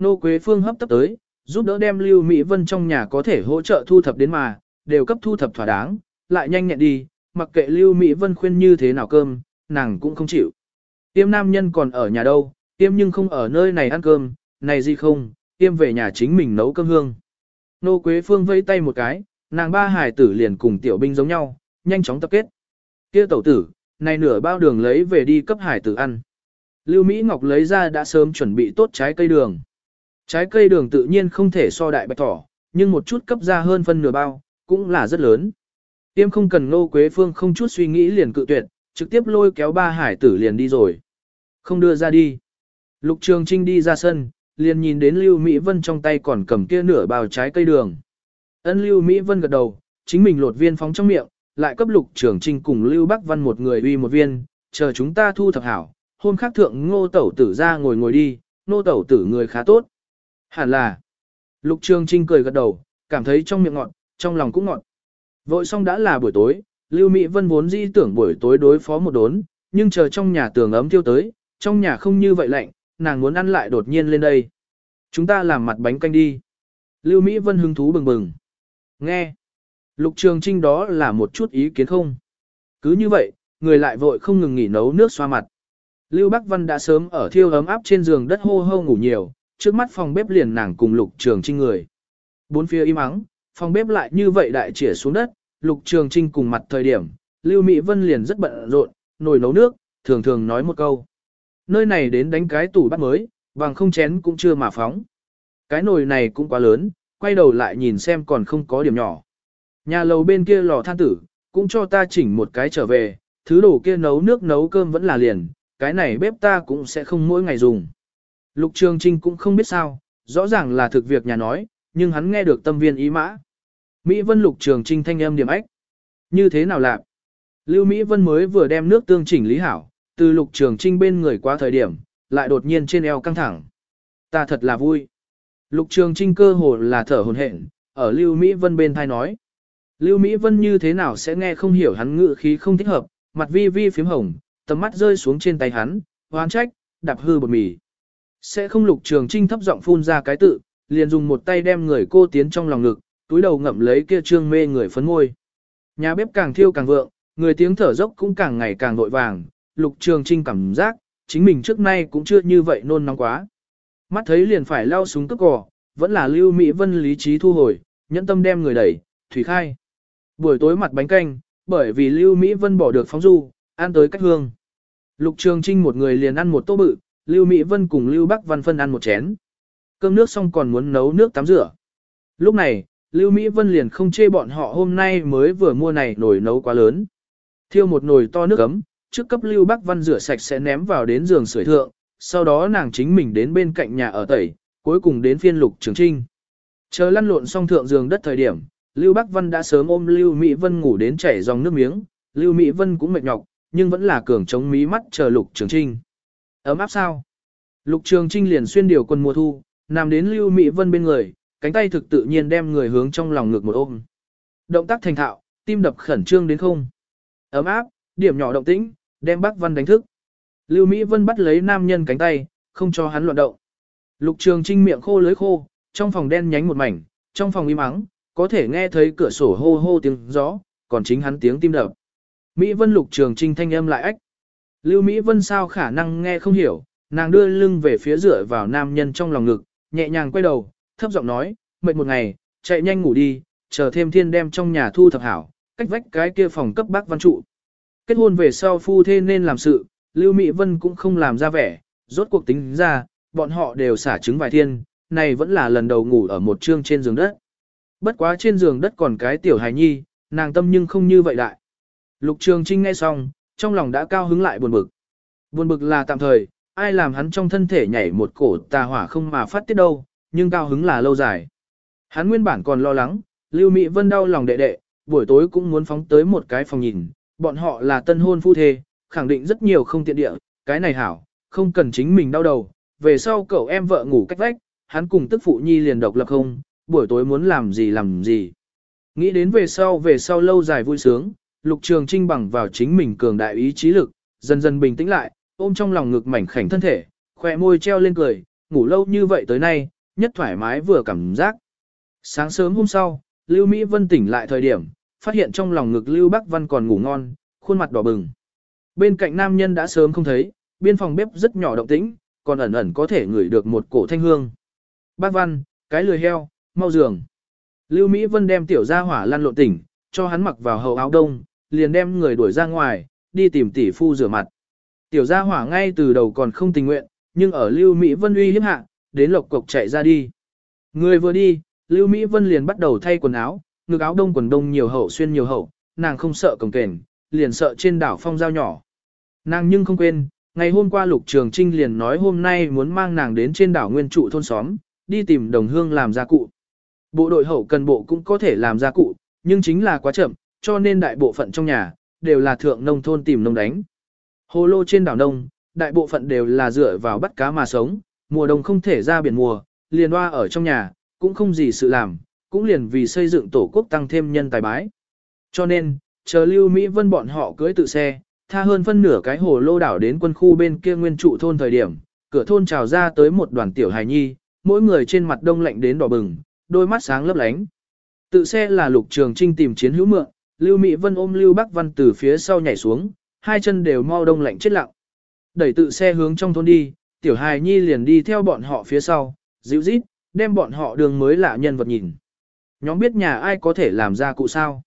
Nô Quế Phương hấp tấp tới, giúp đỡ đem Lưu Mỹ Vân trong nhà có thể hỗ trợ thu thập đến mà, đều cấp thu thập thỏa đáng, lại nhanh nhẹn đi, mặc kệ Lưu Mỹ Vân khuyên như thế nào cơm, nàng cũng không chịu. Tiêm nam nhân còn ở nhà đâu, tiêm nhưng không ở nơi này ăn cơm, này gì không, tiêm về nhà chính mình nấu cơm hương. Nô Quế Phương vẫy tay một cái, nàng ba hải tử liền cùng tiểu binh giống nhau, nhanh chóng tập kết. Kia tẩu tử, này nửa bao đường lấy về đi cấp hải tử ăn. Lưu Mỹ Ngọc lấy ra đã sớm chuẩn bị tốt trái cây đường. Trái cây đường tự nhiên không thể so đại bạch thỏ, nhưng một chút cấp ra hơn phân nửa bao, cũng là rất lớn. Tiêm không cần Ngô Quế Phương không chút suy nghĩ liền cự tuyệt, trực tiếp lôi kéo ba hải tử liền đi rồi. Không đưa ra đi. Lục Trường Trinh đi ra sân, liền nhìn đến Lưu Mỹ Vân trong tay còn cầm kia nửa bao trái cây đường. Ân Lưu Mỹ Vân gật đầu, chính mình lột viên phóng trong miệng, lại cấp Lục Trường Trinh cùng Lưu Bắc Văn một người uy một viên, chờ chúng ta thu thập hảo. Hôm khác thượng ngô tẩu tử ra ngồi ngồi đi, ngô tẩu tử người khá tốt. Hẳn là. Lục Trường Trinh cười gật đầu, cảm thấy trong miệng ngọt, trong lòng cũng ngọt. Vội xong đã là buổi tối, Lưu Mỹ Vân vốn dĩ tưởng buổi tối đối phó một đốn, nhưng chờ trong nhà tường ấm thiêu tới, trong nhà không như vậy lạnh, nàng muốn ăn lại đột nhiên lên đây. Chúng ta làm mặt bánh canh đi. Lưu Mỹ Vân hứng thú bừng bừng. Nghe. Lục Trường Trinh đó là một chút ý kiến không. Cứ như vậy, người lại vội không ngừng nghỉ nấu nước xoa mặt. Lưu Bắc Văn đã sớm ở thiêu ấm áp trên giường đất hô hô ngủ nhiều, trước mắt phòng bếp liền nàng cùng Lục Trường Trinh người. Bốn phía im ắng, phòng bếp lại như vậy đại chĩa xuống đất, Lục Trường Trinh cùng mặt thời điểm, Lưu Mỹ Vân liền rất bận rộn, nồi nấu nước, thường thường nói một câu. Nơi này đến đánh cái tủ bát mới, vàng không chén cũng chưa mà phóng. Cái nồi này cũng quá lớn, quay đầu lại nhìn xem còn không có điểm nhỏ. Nhà lầu bên kia lò than tử, cũng cho ta chỉnh một cái trở về, thứ đồ kia nấu nước nấu cơm vẫn là liền, cái này bếp ta cũng sẽ không mỗi ngày dùng. Lục Trường Trinh cũng không biết sao, rõ ràng là thực việc nhà nói, nhưng hắn nghe được tâm viên ý mã. Mỹ Vân Lục Trường Trinh thanh âm điểm ách. Như thế nào lạc? Lưu Mỹ Vân mới vừa đem nước tương chỉnh lý hảo, từ Lục Trường Trinh bên người qua thời điểm, lại đột nhiên trên eo căng thẳng. Ta thật là vui. Lục Trường Trinh cơ hồ là thở hồn hển, ở Lưu Mỹ Vân bên thai nói. Lưu Mỹ Vân như thế nào sẽ nghe không hiểu hắn ngự khí không thích hợp, mặt vi vi phím hồng, tầm mắt rơi xuống trên tay hắn, hoán trách, đạp hư bột mì. Sẽ không Lục Trường Trinh thấp giọng phun ra cái tự, liền dùng một tay đem người cô tiến trong lòng ngực, túi đầu ngậm lấy kia trương mê người phấn môi. Nhà bếp càng thiêu càng vượng, người tiếng thở dốc cũng càng ngày càng vội vàng, Lục Trường Trinh cảm giác, chính mình trước nay cũng chưa như vậy nôn nóng quá. Mắt thấy liền phải lao xuống tức cỏ, vẫn là Lưu Mỹ Vân lý trí thu hồi, nhẫn tâm đem người đẩy, thủy khai. Buổi tối mặt bánh canh, bởi vì Lưu Mỹ Vân bỏ được phóng du, ăn tới cách hương. Lục Trường Trinh một người liền ăn một tô bự, Lưu Mỹ Vân cùng Lưu Bắc Văn phân ăn một chén. Cơm nước xong còn muốn nấu nước tắm rửa. Lúc này, Lưu Mỹ Vân liền không chê bọn họ hôm nay mới vừa mua này nồi nấu quá lớn. Thiêu một nồi to nước ấm, trước cấp Lưu Bắc Văn rửa sạch sẽ ném vào đến giường sưởi thượng, sau đó nàng chính mình đến bên cạnh nhà ở tẩy, cuối cùng đến phiên Lục Trường Trinh. Chờ lăn lộn xong thượng giường đất thời điểm, Lưu Bắc Văn đã sớm ôm Lưu Mỹ Vân ngủ đến chảy dòng nước miếng, Lưu Mỹ Vân cũng mệt nhọc, nhưng vẫn là cường chống mí mắt chờ Lục Trường Trinh. Ấm áp sao? Lục Trường Trinh liền xuyên điều quần mùa thu, nằm đến Lưu Mỹ Vân bên người, cánh tay thực tự nhiên đem người hướng trong lòng ngực một ôm. Động tác thành thạo, tim đập khẩn trương đến không. Ấm áp, điểm nhỏ động tĩnh, đem Bác Văn đánh thức. Lưu Mỹ Vân bắt lấy nam nhân cánh tay, không cho hắn loạn động. Lục Trường Trinh miệng khô lưới khô, trong phòng đen nhánh một mảnh, trong phòng im ắng, có thể nghe thấy cửa sổ hô hô tiếng gió, còn chính hắn tiếng tim đập. Mỹ Vân Lục Trường Trinh thanh âm lại ách. Lưu Mỹ Vân sao khả năng nghe không hiểu, nàng đưa lưng về phía dựa vào nam nhân trong lòng ngực, nhẹ nhàng quay đầu, thấp giọng nói, mệt một ngày, chạy nhanh ngủ đi, chờ thêm thiên đem trong nhà thu thập hảo, cách vách cái kia phòng cấp bác văn trụ. Kết hôn về sau phu thê nên làm sự, Lưu Mỹ Vân cũng không làm ra vẻ, rốt cuộc tính ra, bọn họ đều xả trứng vài thiên, này vẫn là lần đầu ngủ ở một trương trên giường đất. Bất quá trên giường đất còn cái tiểu hài nhi, nàng tâm nhưng không như vậy đại. Lục Trường Trinh nghe xong, trong lòng đã cao hứng lại buồn bực. Buồn bực là tạm thời, ai làm hắn trong thân thể nhảy một cổ tà hỏa không mà phát tiết đâu, nhưng cao hứng là lâu dài. Hắn nguyên bản còn lo lắng, Lưu Mỹ Vân đau lòng đệ đệ, buổi tối cũng muốn phóng tới một cái phòng nhìn, bọn họ là tân hôn phu thê, khẳng định rất nhiều không tiện địa, cái này hảo, không cần chính mình đau đầu, về sau cậu em vợ ngủ cách vách, hắn cùng tức phụ nhi liền độc lập không, buổi tối muốn làm gì làm gì. Nghĩ đến về sau về sau lâu dài vui sướng, Lục Trường Trinh bằng vào chính mình cường đại ý chí lực, dần dần bình tĩnh lại, ôm trong lòng ngực mảnh khảnh thân thể, khỏe môi treo lên cười, ngủ lâu như vậy tới nay, nhất thoải mái vừa cảm giác. Sáng sớm hôm sau, Lưu Mỹ Vân tỉnh lại thời điểm, phát hiện trong lòng ngực Lưu Bắc Văn còn ngủ ngon, khuôn mặt đỏ bừng. Bên cạnh nam nhân đã sớm không thấy, biên phòng bếp rất nhỏ động tĩnh, còn ẩn ẩn có thể ngửi được một cổ thanh hương. Bác Văn, cái lười heo, mau giường. Lưu Mỹ Vân đem tiểu gia hỏa lăn lộn tỉnh, cho hắn mặc vào hậu áo đông, liền đem người đuổi ra ngoài, đi tìm tỷ phu rửa mặt. Tiểu gia hỏa ngay từ đầu còn không tình nguyện, nhưng ở Lưu Mỹ Vân uy hiếp hạ, đến lộc cộc chạy ra đi. Người vừa đi, Lưu Mỹ Vân liền bắt đầu thay quần áo, ngực áo đông quần đông nhiều hậu xuyên nhiều hậu, nàng không sợ cổng kềnh, liền sợ trên đảo phong dao nhỏ. Nàng nhưng không quên, ngày hôm qua Lục Trường Trinh liền nói hôm nay muốn mang nàng đến trên đảo nguyên trụ thôn xóm, đi tìm đồng hương làm gia cụ. Bộ đội hậu cần bộ cũng có thể làm gia cụ, nhưng chính là quá chậm, cho nên đại bộ phận trong nhà, đều là thượng nông thôn tìm nông đánh. Hồ lô trên đảo nông, đại bộ phận đều là dựa vào bắt cá mà sống, mùa đông không thể ra biển mùa, liền hoa ở trong nhà, cũng không gì sự làm, cũng liền vì xây dựng tổ quốc tăng thêm nhân tài bái. Cho nên, chờ Lưu Mỹ Vân bọn họ cưới tự xe, tha hơn phân nửa cái hồ lô đảo đến quân khu bên kia nguyên trụ thôn thời điểm, cửa thôn trào ra tới một đoàn tiểu hài nhi, mỗi người trên mặt đông lạnh đến đỏ bừng, đôi mắt sáng lấp lánh. Tự xe là lục trường trinh tìm chiến hữu mượn, Lưu Mỹ Vân ôm Lưu Bắc Văn từ phía sau nhảy xuống, hai chân đều mau đông lạnh chết lặng. Đẩy tự xe hướng trong thôn đi, tiểu hài nhi liền đi theo bọn họ phía sau, dịu rít, đem bọn họ đường mới lạ nhân vật nhìn. Nhóm biết nhà ai có thể làm ra cụ sao?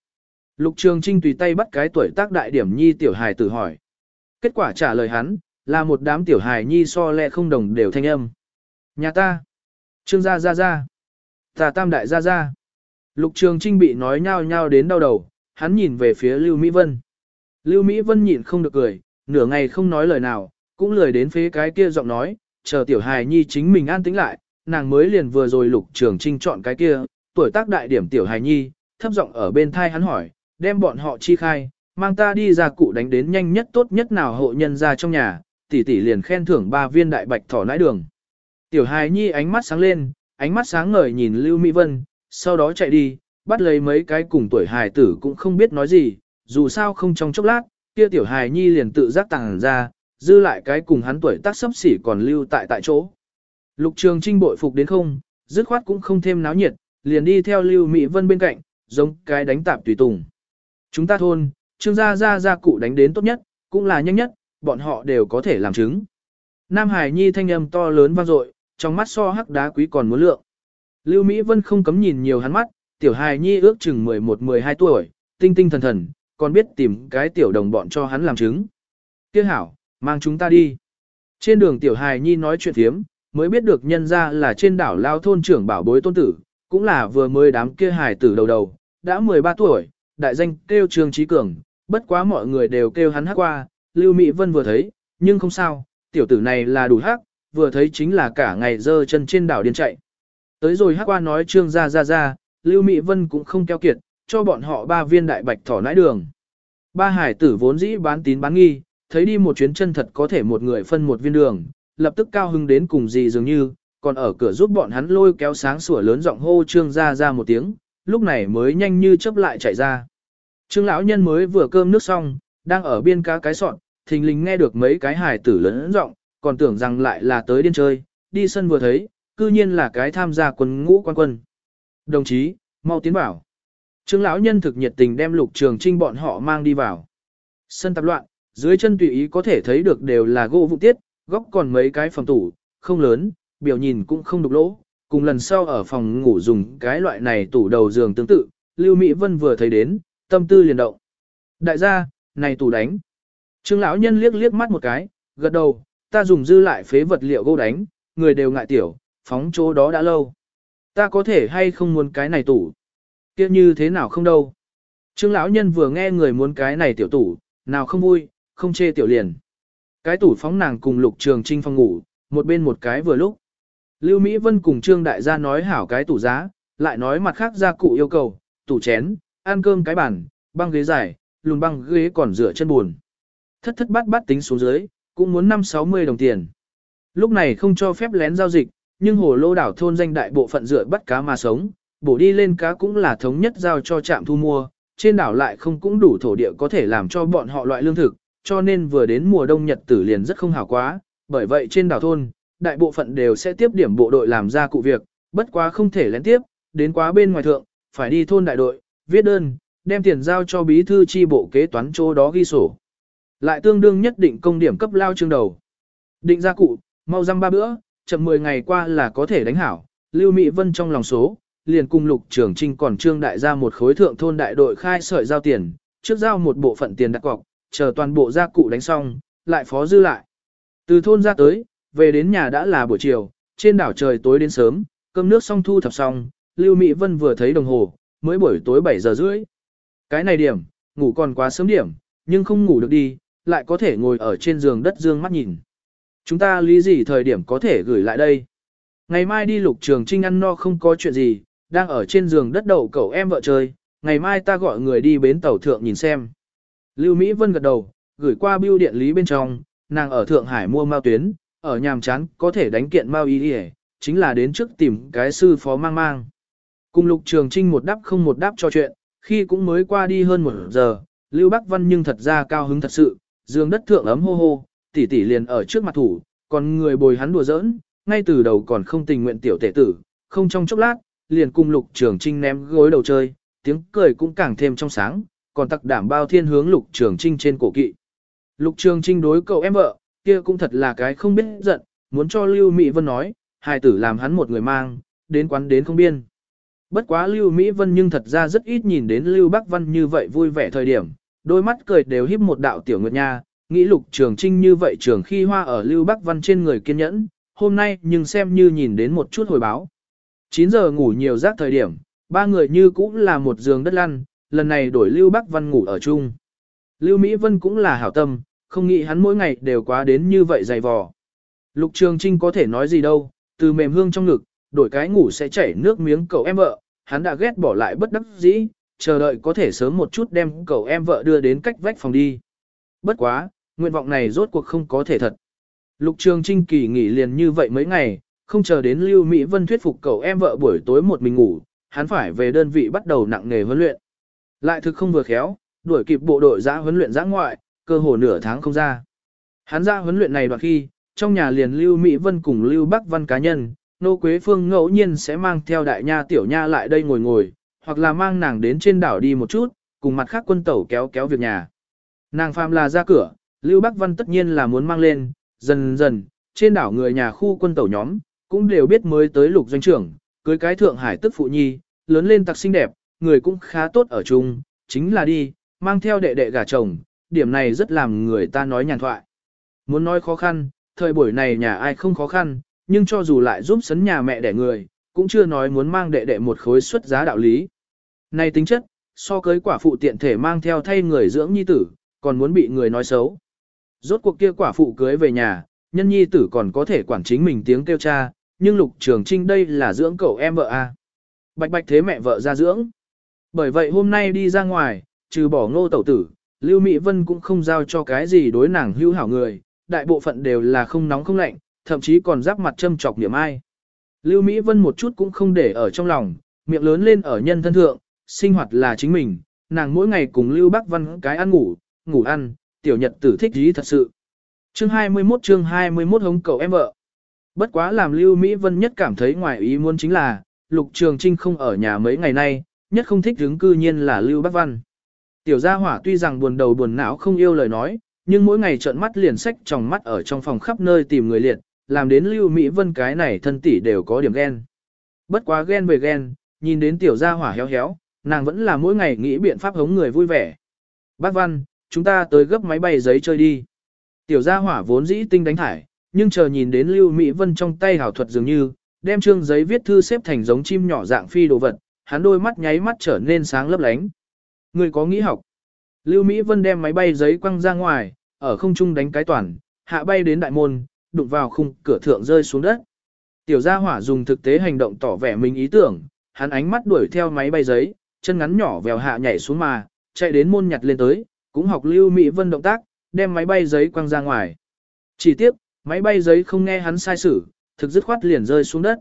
Lục Trường Trinh tùy tay bắt cái tuổi tác đại điểm nhi tiểu hài tử hỏi. Kết quả trả lời hắn, là một đám tiểu hài nhi so lẹ không đồng đều thanh âm. Nhà ta. Trương gia gia gia. Tà tam đại gia gia. Lục Trường Trinh bị nói nhao nhao đến đau đầu, hắn nhìn về phía Lưu Mỹ Vân. Lưu Mỹ Vân nhịn không được cười, nửa ngày không nói lời nào, cũng lười đến phế cái kia giọng nói, chờ tiểu hài nhi chính mình an tĩnh lại, nàng mới liền vừa rồi Lục Trường Trinh chọn cái kia, tuổi tác đại điểm tiểu hài nhi, thấp giọng ở bên thai hắn hỏi, đem bọn họ chi khai, mang ta đi ra cụ đánh đến nhanh nhất tốt nhất nào hộ nhân ra trong nhà, tỷ tỷ liền khen thưởng ba viên đại bạch thỏ nãi đường. Tiểu hài nhi ánh mắt sáng lên, ánh mắt sáng ngời nhìn Lưu Mỹ Vân, sau đó chạy đi, bắt lấy mấy cái cùng tuổi hài tử cũng không biết nói gì, dù sao không trong chốc lát, kia tiểu hài nhi liền tự giác tàng ra, dư lại cái cùng hắn tuổi tác sấp xỉ còn lưu tại tại chỗ. Lục trường trinh bội phục đến không, dứt khoát cũng không thêm náo nhiệt, liền đi theo Lưu Mỹ Vân bên cạnh, giống cái đánh tạp tùy tùng. Chúng ta thôn, trương gia gia gia cụ đánh đến tốt nhất, cũng là nhanh nhất, bọn họ đều có thể làm chứng. Nam Hải Nhi thanh âm to lớn vang dội, trong mắt so hắc đá quý còn muốn lượng. Lưu Mỹ Vân không cấm nhìn nhiều hắn mắt, tiểu Hải Nhi ước chừng 11-12 tuổi, tinh tinh thần thần, còn biết tìm cái tiểu đồng bọn cho hắn làm chứng. Tiếc hảo, mang chúng ta đi. Trên đường tiểu Hải Nhi nói chuyện thiếm, mới biết được nhân ra là trên đảo lao thôn trưởng bảo bối tôn tử, cũng là vừa mới đám kia hài tử đầu đầu, đã 13 tuổi, đại danh kêu Trương Trí Cường, bất quá mọi người đều kêu hắn hắc qua, Lưu Mỹ Vân vừa thấy, nhưng không sao, tiểu tử này là đủ hắc, vừa thấy chính là cả ngày dơ chân trên đảo điên chạy. Tới rồi hắc qua nói Trương ra ra ra, Lưu Mỹ Vân cũng không keo kiệt, cho bọn họ ba viên đại bạch thỏ nãi đường. Ba hải tử vốn dĩ bán tín bán nghi, thấy đi một chuyến chân thật có thể một người phân một viên đường, lập tức cao hưng đến cùng gì dường như, còn ở cửa giúp bọn hắn lôi kéo sáng sủa lớn giọng hô Trương ra ra một tiếng, lúc này mới nhanh như chớp lại chạy ra. Trương lão nhân mới vừa cơm nước xong, đang ở biên cá cái sọn, thình lình nghe được mấy cái hài tử lớn giọng, còn tưởng rằng lại là tới điên chơi, đi sân vừa thấy, cư nhiên là cái tham gia quân ngũ quan quân. Đồng chí, mau tiến vào. Trương lão nhân thực nhiệt tình đem lục trường trinh bọn họ mang đi vào. Sân tạp loạn, dưới chân tùy ý có thể thấy được đều là gỗ vụ tiết, góc còn mấy cái phòng tủ, không lớn, biểu nhìn cũng không đục lỗ, cùng lần sau ở phòng ngủ dùng cái loại này tủ đầu giường tương tự, Lưu Mỹ Vân vừa thấy đến, tâm tư liền động. Đại gia, này tủ đánh. Trương lão nhân liếc liếc mắt một cái, gật đầu, ta dùng dư lại phế vật liệu gỗ đánh, người đều ngại tiểu, phóng chỗ đó đã lâu. Ta có thể hay không muốn cái này tủ? Kia như thế nào không đâu? Trương lão nhân vừa nghe người muốn cái này tiểu tủ, nào không vui, không chê tiểu liền. Cái tủ phóng nàng cùng Lục Trường Trinh phòng ngủ, một bên một cái vừa lúc. Lưu Mỹ Vân cùng Trương Đại gia nói hảo cái tủ giá, lại nói mặt khác gia cụ yêu cầu, tủ chén, ăn cơm cái bàn, băng ghế dài, lùn băng ghế còn rửa chân buồn. Thất thất bát bát tính xuống dưới, cũng muốn 5-60 đồng tiền. Lúc này không cho phép lén giao dịch, nhưng hồ lô đảo thôn danh đại bộ phận rửa bắt cá mà sống, bổ đi lên cá cũng là thống nhất giao cho trạm thu mua, trên đảo lại không cũng đủ thổ địa có thể làm cho bọn họ loại lương thực, cho nên vừa đến mùa đông nhật tử liền rất không hảo quá, bởi vậy trên đảo thôn, đại bộ phận đều sẽ tiếp điểm bộ đội làm ra cụ việc, bất quá không thể lén tiếp, đến quá bên ngoài thượng, phải đi thôn đại đội, viết đơn, đem tiền giao cho bí thư chi bộ kế toán chỗ đó ghi sổ. Lại tương đương nhất định công điểm cấp lao chương đầu. Định ra cụ, mau răm ba bữa, chậm 10 ngày qua là có thể đánh hảo. Lưu Mỹ Vân trong lòng số, liền cùng Lục Trường Trinh còn trương đại ra một khối thượng thôn đại đội khai sợi giao tiền, trước giao một bộ phận tiền đặt cọc, chờ toàn bộ gia cụ đánh xong, lại phó dư lại. Từ thôn ra tới, về đến nhà đã là buổi chiều, trên đảo trời tối đến sớm, cơm nước xong thu thập xong, Lưu Mỹ Vân vừa thấy đồng hồ, mới buổi tối 7 giờ rưỡi. Cái này điểm, ngủ còn quá sớm điểm, nhưng không ngủ được đi, lại có thể ngồi ở trên giường đất dương mắt nhìn. Chúng ta lý gì thời điểm có thể gửi lại đây? Ngày mai đi lục trường trinh ăn no không có chuyện gì, đang ở trên giường đất đậu cậu em vợ chơi, ngày mai ta gọi người đi bến tàu thượng nhìn xem. Lưu Mỹ Vân gật đầu, gửi qua bưu điện lý bên trong, nàng ở Thượng Hải mua mao tuyến, ở nhàm chán có thể đánh kiện mao y đi chính là đến trước tìm cái sư phó mang mang. Cùng lục trường trinh một đáp không một đáp cho chuyện, khi cũng mới qua đi hơn một giờ, Lưu Bắc Văn nhưng thật ra cao hứng thật sự, giường đất thượng ấm hô hô, tỷ tỷ liền ở trước mặt thủ, còn người bồi hắn đùa giỡn, ngay từ đầu còn không tình nguyện tiểu tể tử, không trong chốc lát, liền cùng lục trường trinh ném gối đầu chơi, tiếng cười cũng càng thêm trong sáng, còn tặc đảm bao thiên hướng lục trường trinh trên cổ kỵ. Lục trường trinh đối cậu em vợ, kia cũng thật là cái không biết giận, muốn cho Lưu Mỹ Vân nói, hài tử làm hắn một người mang, đến quán đến không biên. Bất quá Lưu Mỹ Vân nhưng thật ra rất ít nhìn đến Lưu Bắc Văn như vậy vui vẻ thời điểm, đôi mắt cười đều híp một đạo tiểu nguyệt nha, nghĩ lục trường trinh như vậy trường khi hoa ở Lưu Bắc Văn trên người kiên nhẫn, hôm nay nhưng xem như nhìn đến một chút hồi báo. 9 giờ ngủ nhiều giấc thời điểm, ba người như cũng là một giường đất lăn, lần này đổi Lưu Bắc Văn ngủ ở chung. Lưu Mỹ Vân cũng là hảo tâm, không nghĩ hắn mỗi ngày đều quá đến như vậy dày vò. Lục Trường Trinh có thể nói gì đâu, từ mềm hương trong ngực, đổi cái ngủ sẽ chảy nước miếng cậu em vợ, hắn đã ghét bỏ lại bất đắc dĩ, chờ đợi có thể sớm một chút đem cậu em vợ đưa đến cách vách phòng đi. Bất quá, nguyện vọng này rốt cuộc không có thể thật. Lục Trường Trinh kỳ nghỉ liền như vậy mấy ngày, không chờ đến Lưu Mỹ Vân thuyết phục cậu em vợ buổi tối một mình ngủ, hắn phải về đơn vị bắt đầu nặng nghề huấn luyện. Lại thực không vừa khéo, đuổi kịp bộ đội giã huấn luyện giã ngoại, cơ hồ nửa tháng không ra. Hắn ra huấn luyện này đoạn khi, trong nhà liền Lưu Mỹ Vân cùng Lưu Bắc Văn cá nhân, Nô Quế Phương ngẫu nhiên sẽ mang theo đại nha tiểu nha lại đây ngồi ngồi, hoặc là mang nàng đến trên đảo đi một chút, cùng mặt khác quân tẩu kéo kéo việc nhà. Nàng phàm là ra cửa, Lưu Bắc Văn tất nhiên là muốn mang lên, dần dần, trên đảo người nhà khu quân tẩu nhóm, cũng đều biết mới tới lục doanh trưởng, cưới cái thượng hải tức phụ nhi, lớn lên tặc xinh đẹp, người cũng khá tốt ở chung, chính là đi, mang theo đệ đệ gả chồng, điểm này rất làm người ta nói nhàn thoại. Muốn nói khó khăn, thời buổi này nhà ai không khó khăn, nhưng cho dù lại giúp sấn nhà mẹ đẻ người, cũng chưa nói muốn mang đệ đệ một khối xuất giá đạo lý. Này tính chất, so cưới quả phụ tiện thể mang theo thay người dưỡng nhi tử, còn muốn bị người nói xấu. Rốt cuộc kia quả phụ cưới về nhà, nhân nhi tử còn có thể quản chính mình tiếng kêu cha, nhưng lục trường trinh đây là dưỡng cậu em vợ a Bạch bạch thế mẹ vợ ra dưỡng. Bởi vậy hôm nay đi ra ngoài, trừ bỏ ngô tẩu tử, Lưu Mỹ Vân cũng không giao cho cái gì đối nàng hữu hảo người, đại bộ phận đều là không nóng không lạnh, thậm chí còn giáp mặt châm chọc niệm ai. Lưu Mỹ Vân một chút cũng không để ở trong lòng, miệng lớn lên ở nhân thân thượng, sinh hoạt là chính mình, nàng mỗi ngày cùng Lưu Bắc Văn cái ăn ngủ, ngủ ăn, tiểu nhật tử thích dí thật sự. Chương 21 chương 21 hống cậu em vợ. Bất quá làm Lưu Mỹ Vân nhất cảm thấy ngoài ý muốn chính là, Lục Trường Trinh không ở nhà mấy ngày nay, nhất không thích hứng cư nhiên là Lưu Bắc Văn. Tiểu gia hỏa tuy rằng buồn đầu buồn não không yêu lời nói, nhưng mỗi ngày trợn mắt liền sách trong mắt ở trong phòng khắp nơi tìm người liệt, làm đến Lưu Mỹ Vân cái này thân tỷ đều có điểm ghen. Bất quá ghen về ghen, nhìn đến tiểu gia hỏa héo héo, nàng vẫn là mỗi ngày nghĩ biện pháp hống người vui vẻ. Bác Văn, chúng ta tới gấp máy bay giấy chơi đi. Tiểu gia hỏa vốn dĩ tinh đánh thải, nhưng chờ nhìn đến Lưu Mỹ Vân trong tay hảo thuật dường như, đem trương giấy viết thư xếp thành giống chim nhỏ dạng phi đồ vật, hắn đôi mắt nháy mắt trở nên sáng lấp lánh. Người có nghĩ học. Lưu Mỹ Vân đem máy bay giấy quăng ra ngoài, ở không trung đánh cái toàn, hạ bay đến đại môn, đụng vào khung cửa thượng rơi xuống đất. Tiểu gia hỏa dùng thực tế hành động tỏ vẻ mình ý tưởng, hắn ánh mắt đuổi theo máy bay giấy, chân ngắn nhỏ vèo hạ nhảy xuống mà, chạy đến môn nhặt lên tới, cũng học Lưu Mỹ Vân động tác, đem máy bay giấy quăng ra ngoài. Chỉ tiếp, máy bay giấy không nghe hắn sai sử, thực dứt khoát liền rơi xuống đất.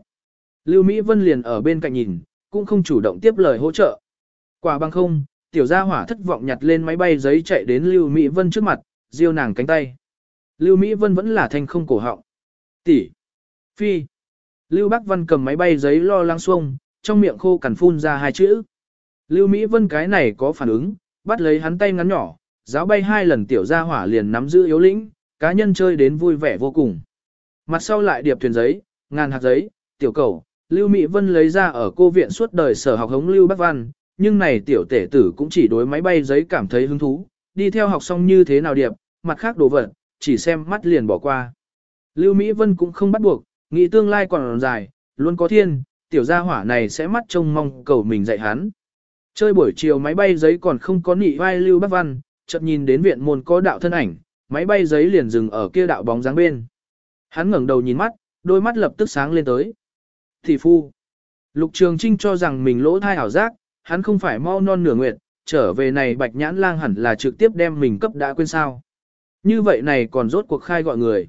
Lưu Mỹ Vân liền ở bên cạnh nhìn, cũng không chủ động tiếp lời hỗ trợ. Quả bằng không, tiểu gia hỏa thất vọng nhặt lên máy bay giấy chạy đến Lưu Mỹ Vân trước mặt, diêu nàng cánh tay. Lưu Mỹ Vân vẫn là thanh không cổ họng. Tỷ. Phi. Lưu Bắc Văn cầm máy bay giấy lo lắng xuông, trong miệng khô cằn phun ra hai chữ. Lưu Mỹ Vân cái này có phản ứng, bắt lấy hắn tay ngắn nhỏ, giáo bay hai lần tiểu gia hỏa liền nắm giữ yếu lĩnh, cá nhân chơi đến vui vẻ vô cùng. Mặt sau lại điệp thuyền giấy, ngàn hạt giấy, tiểu cầu, Lưu Mỹ Vân lấy ra ở cô viện suốt đời sở học hống Lưu Bắc Văn, nhưng này tiểu tể tử cũng chỉ đối máy bay giấy cảm thấy hứng thú, đi theo học xong như thế nào điệp, mặt khác đồ vật, chỉ xem mắt liền bỏ qua. Lưu Mỹ Vân cũng không bắt buộc, nghĩ tương lai còn dài, luôn có thiên, tiểu gia hỏa này sẽ mắt trông mong cầu mình dạy hắn. Chơi buổi chiều máy bay giấy còn không có nị vai Lưu Bắc Văn, chợt nhìn đến viện môn có đạo thân ảnh, máy bay giấy liền dừng ở kia đạo bóng dáng bên. Hắn ngẩng đầu nhìn mắt, đôi mắt lập tức sáng lên tới. Thị phu. Lục Trường Trinh cho rằng mình lỗ thai ảo giác, hắn không phải mau non nửa nguyệt, trở về này bạch nhãn lang hẳn là trực tiếp đem mình cấp đã quên sao. Như vậy này còn rốt cuộc khai gọi người.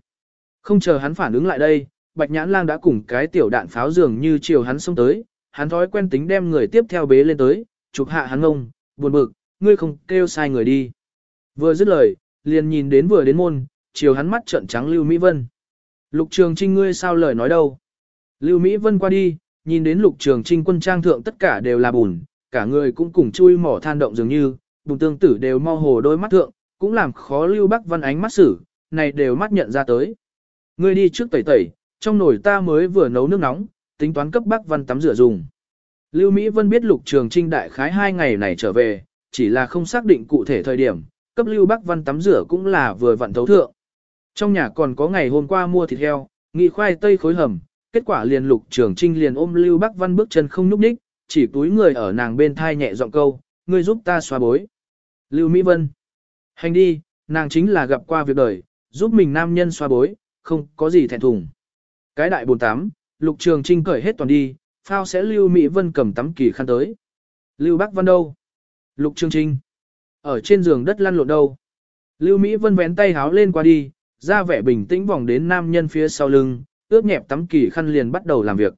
Không chờ hắn phản ứng lại đây, bạch nhãn lang đã cùng cái tiểu đạn pháo dường như chiều hắn xông tới, hắn thói quen tính đem người tiếp theo bế lên tới, chụp hạ hắn ngông, buồn bực, ngươi không kêu sai người đi. Vừa dứt lời, liền nhìn đến vừa đến môn, chiều hắn mắt trợn trắng Lưu Mỹ Vân. Lục Trường Trinh ngươi sao lời nói đâu? Lưu Mỹ Vân qua đi, nhìn đến Lục Trường Trinh quân trang thượng tất cả đều là bùn, cả người cũng cùng chui mỏ than động dường như, bùn tương tử đều mau hồ đôi mắt thượng, cũng làm khó Lưu Bắc Văn ánh mắt xử, này đều mắt nhận ra tới. Ngươi đi trước tẩy tẩy, trong nồi ta mới vừa nấu nước nóng, tính toán cấp Bắc Văn tắm rửa dùng. Lưu Mỹ Vân biết Lục Trường Trinh đại khái hai ngày này trở về, chỉ là không xác định cụ thể thời điểm, cấp Lưu Bắc Văn tắm rửa cũng là vừa vặn thấu thượng. Trong nhà còn có ngày hôm qua mua thịt heo, nghị khoai tây khối hầm, kết quả liền Lục Trường Trinh liền ôm Lưu Bắc Văn bước chân không núp đích, chỉ túi người ở nàng bên thai nhẹ giọng câu, ngươi giúp ta xóa bối. Lưu Mỹ Vân. Hành đi, nàng chính là gặp qua việc đời, giúp mình nam nhân xóa bối, không có gì thẹn thùng. Cái đại bồn tám, Lục Trường Trinh cởi hết toàn đi, phao sẽ Lưu Mỹ Vân cầm tắm kỳ khăn tới. Lưu Bắc Văn đâu? Lục Trường Trinh. Ở trên giường đất lăn lộn đâu? Lưu Mỹ Vân vén tay háo lên qua đi, ra vẻ bình tĩnh vòng đến nam nhân phía sau lưng, ướp nhẹp tắm kỳ khăn liền bắt đầu làm việc.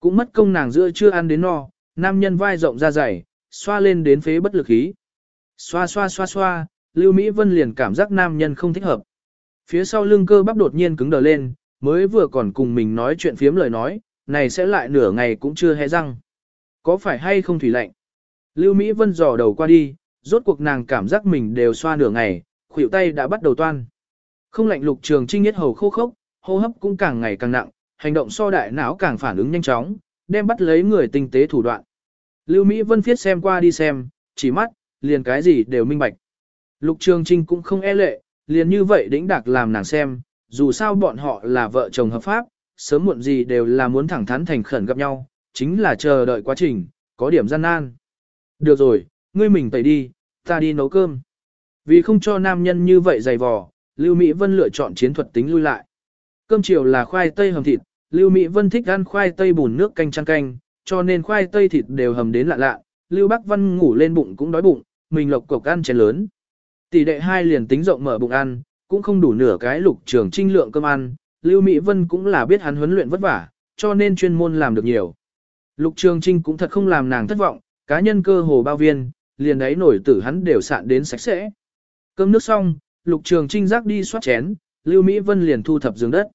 Cũng mất công nàng giữa chưa ăn đến no, nam nhân vai rộng ra dày, xoa lên đến phế bất lực khí. Xoa xoa xoa xoa, Lưu Mỹ Vân liền cảm giác nam nhân không thích hợp. Phía sau lưng cơ bắp đột nhiên cứng đờ lên, mới vừa còn cùng mình nói chuyện phiếm lời nói, này sẽ lại nửa ngày cũng chưa hé răng. Có phải hay không thủy lạnh? Lưu Mỹ Vân dò đầu qua đi, rốt cuộc nàng cảm giác mình đều xoa nửa ngày, khuỷu tay đã bắt đầu toan. Không lạnh lục trường trinh nhất hầu khô khốc, hô hấp cũng càng ngày càng nặng, hành động so đại não càng phản ứng nhanh chóng, đem bắt lấy người tinh tế thủ đoạn. Lưu Mỹ Vân viết xem qua đi xem, chỉ mắt, liền cái gì đều minh bạch. Lục Trường Trinh cũng không e lệ, liền như vậy đĩnh đạc làm nàng xem, dù sao bọn họ là vợ chồng hợp pháp, sớm muộn gì đều là muốn thẳng thắn thành khẩn gặp nhau, chính là chờ đợi quá trình, có điểm gian nan. Được rồi, ngươi mình tẩy đi, ta đi nấu cơm. Vì không cho nam nhân như vậy dày vò, Lưu Mỹ Vân lựa chọn chiến thuật tính lui lại. Cơm chiều là khoai tây hầm thịt, Lưu Mỹ Vân thích ăn khoai tây bùn nước canh chăn canh, cho nên khoai tây thịt đều hầm đến lạ lạ. Lưu Bắc Văn ngủ lên bụng cũng đói bụng, mình lộc cộc ăn chén lớn. Tỷ đệ hai liền tính rộng mở bụng ăn, cũng không đủ nửa cái lục trường trinh lượng cơm ăn. Lưu Mỹ Vân cũng là biết hắn huấn luyện vất vả, cho nên chuyên môn làm được nhiều. Lục trường trinh cũng thật không làm nàng thất vọng, cá nhân cơ hồ bao viên, liền đấy nổi tử hắn đều sạn đến sạch sẽ. Cơm nước xong, lục trường trinh giác đi soát chén, Lưu Mỹ Vân liền thu thập giường đất.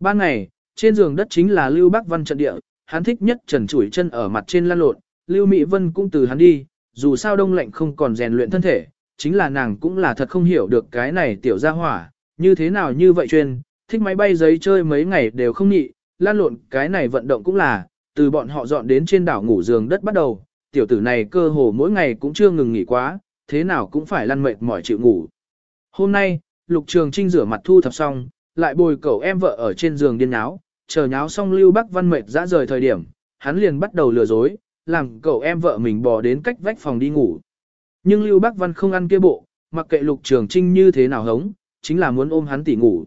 Ban ngày, trên giường đất chính là Lưu Bắc Văn trận địa, hắn thích nhất trần chuỗi chân ở mặt trên lăn lộn, Lưu Mỹ Vân cũng từ hắn đi, dù sao đông lạnh không còn rèn luyện thân thể, chính là nàng cũng là thật không hiểu được cái này tiểu gia hỏa, như thế nào như vậy chuyên, thích máy bay giấy chơi mấy ngày đều không nhị, lan lộn cái này vận động cũng là, từ bọn họ dọn đến trên đảo ngủ giường đất bắt đầu, tiểu tử này cơ hồ mỗi ngày cũng chưa ngừng nghỉ quá, thế nào cũng phải lăn mệt mỏi chịu ngủ. Hôm nay, Lục Trường Trinh rửa mặt thu thập xong, lại bồi cậu em vợ ở trên giường điên náo, chờ nháo xong Lưu Bắc Văn mệt dã rời thời điểm, hắn liền bắt đầu lừa dối, làm cậu em vợ mình bò đến cách vách phòng đi ngủ. Nhưng Lưu Bắc Văn không ăn kia bộ, mặc kệ Lục Trường Trinh như thế nào hống, chính là muốn ôm hắn tỉ ngủ.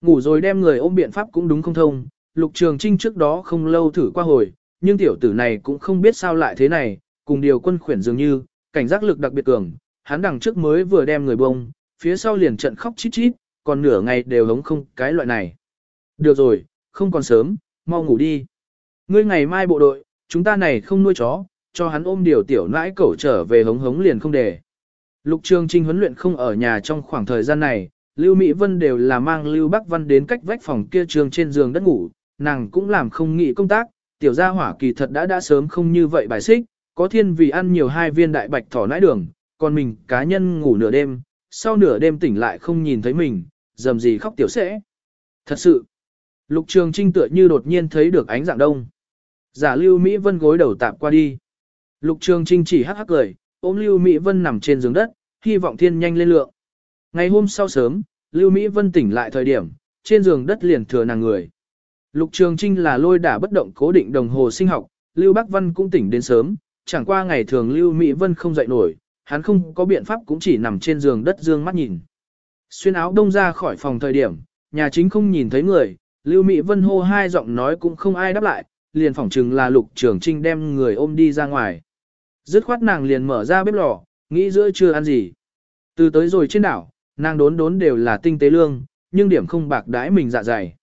Ngủ rồi đem người ôm biện pháp cũng đúng không thông, Lục Trường Trinh trước đó không lâu thử qua hồi, nhưng tiểu tử này cũng không biết sao lại thế này, cùng điều quân khuyển dường như, cảnh giác lực đặc biệt cường, hắn đằng trước mới vừa đem người bông, phía sau liền trận khóc chít chít, còn nửa ngày đều hống không cái loại này. Được rồi, không còn sớm, mau ngủ đi. Ngươi ngày mai bộ đội, chúng ta này không nuôi chó, cho hắn ôm điều tiểu nãi cẩu trở về hống hống liền không để. Lục Trường Trinh huấn luyện không ở nhà trong khoảng thời gian này, Lưu Mỹ Vân đều là mang Lưu Bắc Văn đến cách vách phòng kia trường trên giường đất ngủ, nàng cũng làm không nghị công tác, tiểu gia hỏa kỳ thật đã đã sớm không như vậy bài xích, có thiên vì ăn nhiều hai viên đại bạch thỏ nãi đường, còn mình cá nhân ngủ nửa đêm, sau nửa đêm tỉnh lại không nhìn thấy mình, dầm gì khóc tiểu sẽ. Thật sự, Lục Trường Trinh tựa như đột nhiên thấy được ánh dạng đông. Giả Lưu Mỹ Vân gối đầu tạp qua đi. Lục Trường Trinh chỉ hắc hắc cười, ôm Lưu Mỹ Vân nằm trên giường đất, hy vọng thiên nhanh lên lượng. Ngày hôm sau sớm, Lưu Mỹ Vân tỉnh lại thời điểm, trên giường đất liền thừa nàng người. Lục Trường Trinh là lôi đả bất động cố định đồng hồ sinh học, Lưu Bắc Văn cũng tỉnh đến sớm, chẳng qua ngày thường Lưu Mỹ Vân không dậy nổi, hắn không có biện pháp cũng chỉ nằm trên giường đất dương mắt nhìn. Xuyên áo đông ra khỏi phòng thời điểm, nhà chính không nhìn thấy người, Lưu Mỹ Vân hô hai giọng nói cũng không ai đáp lại, liền phỏng chừng là Lục Trường Trinh đem người ôm đi ra ngoài. Dứt khoát nàng liền mở ra bếp lò, nghĩ giữa chưa ăn gì. Từ tới rồi trên đảo, nàng đốn đốn đều là tinh tế lương, nhưng điểm không bạc đãi mình dạ dày.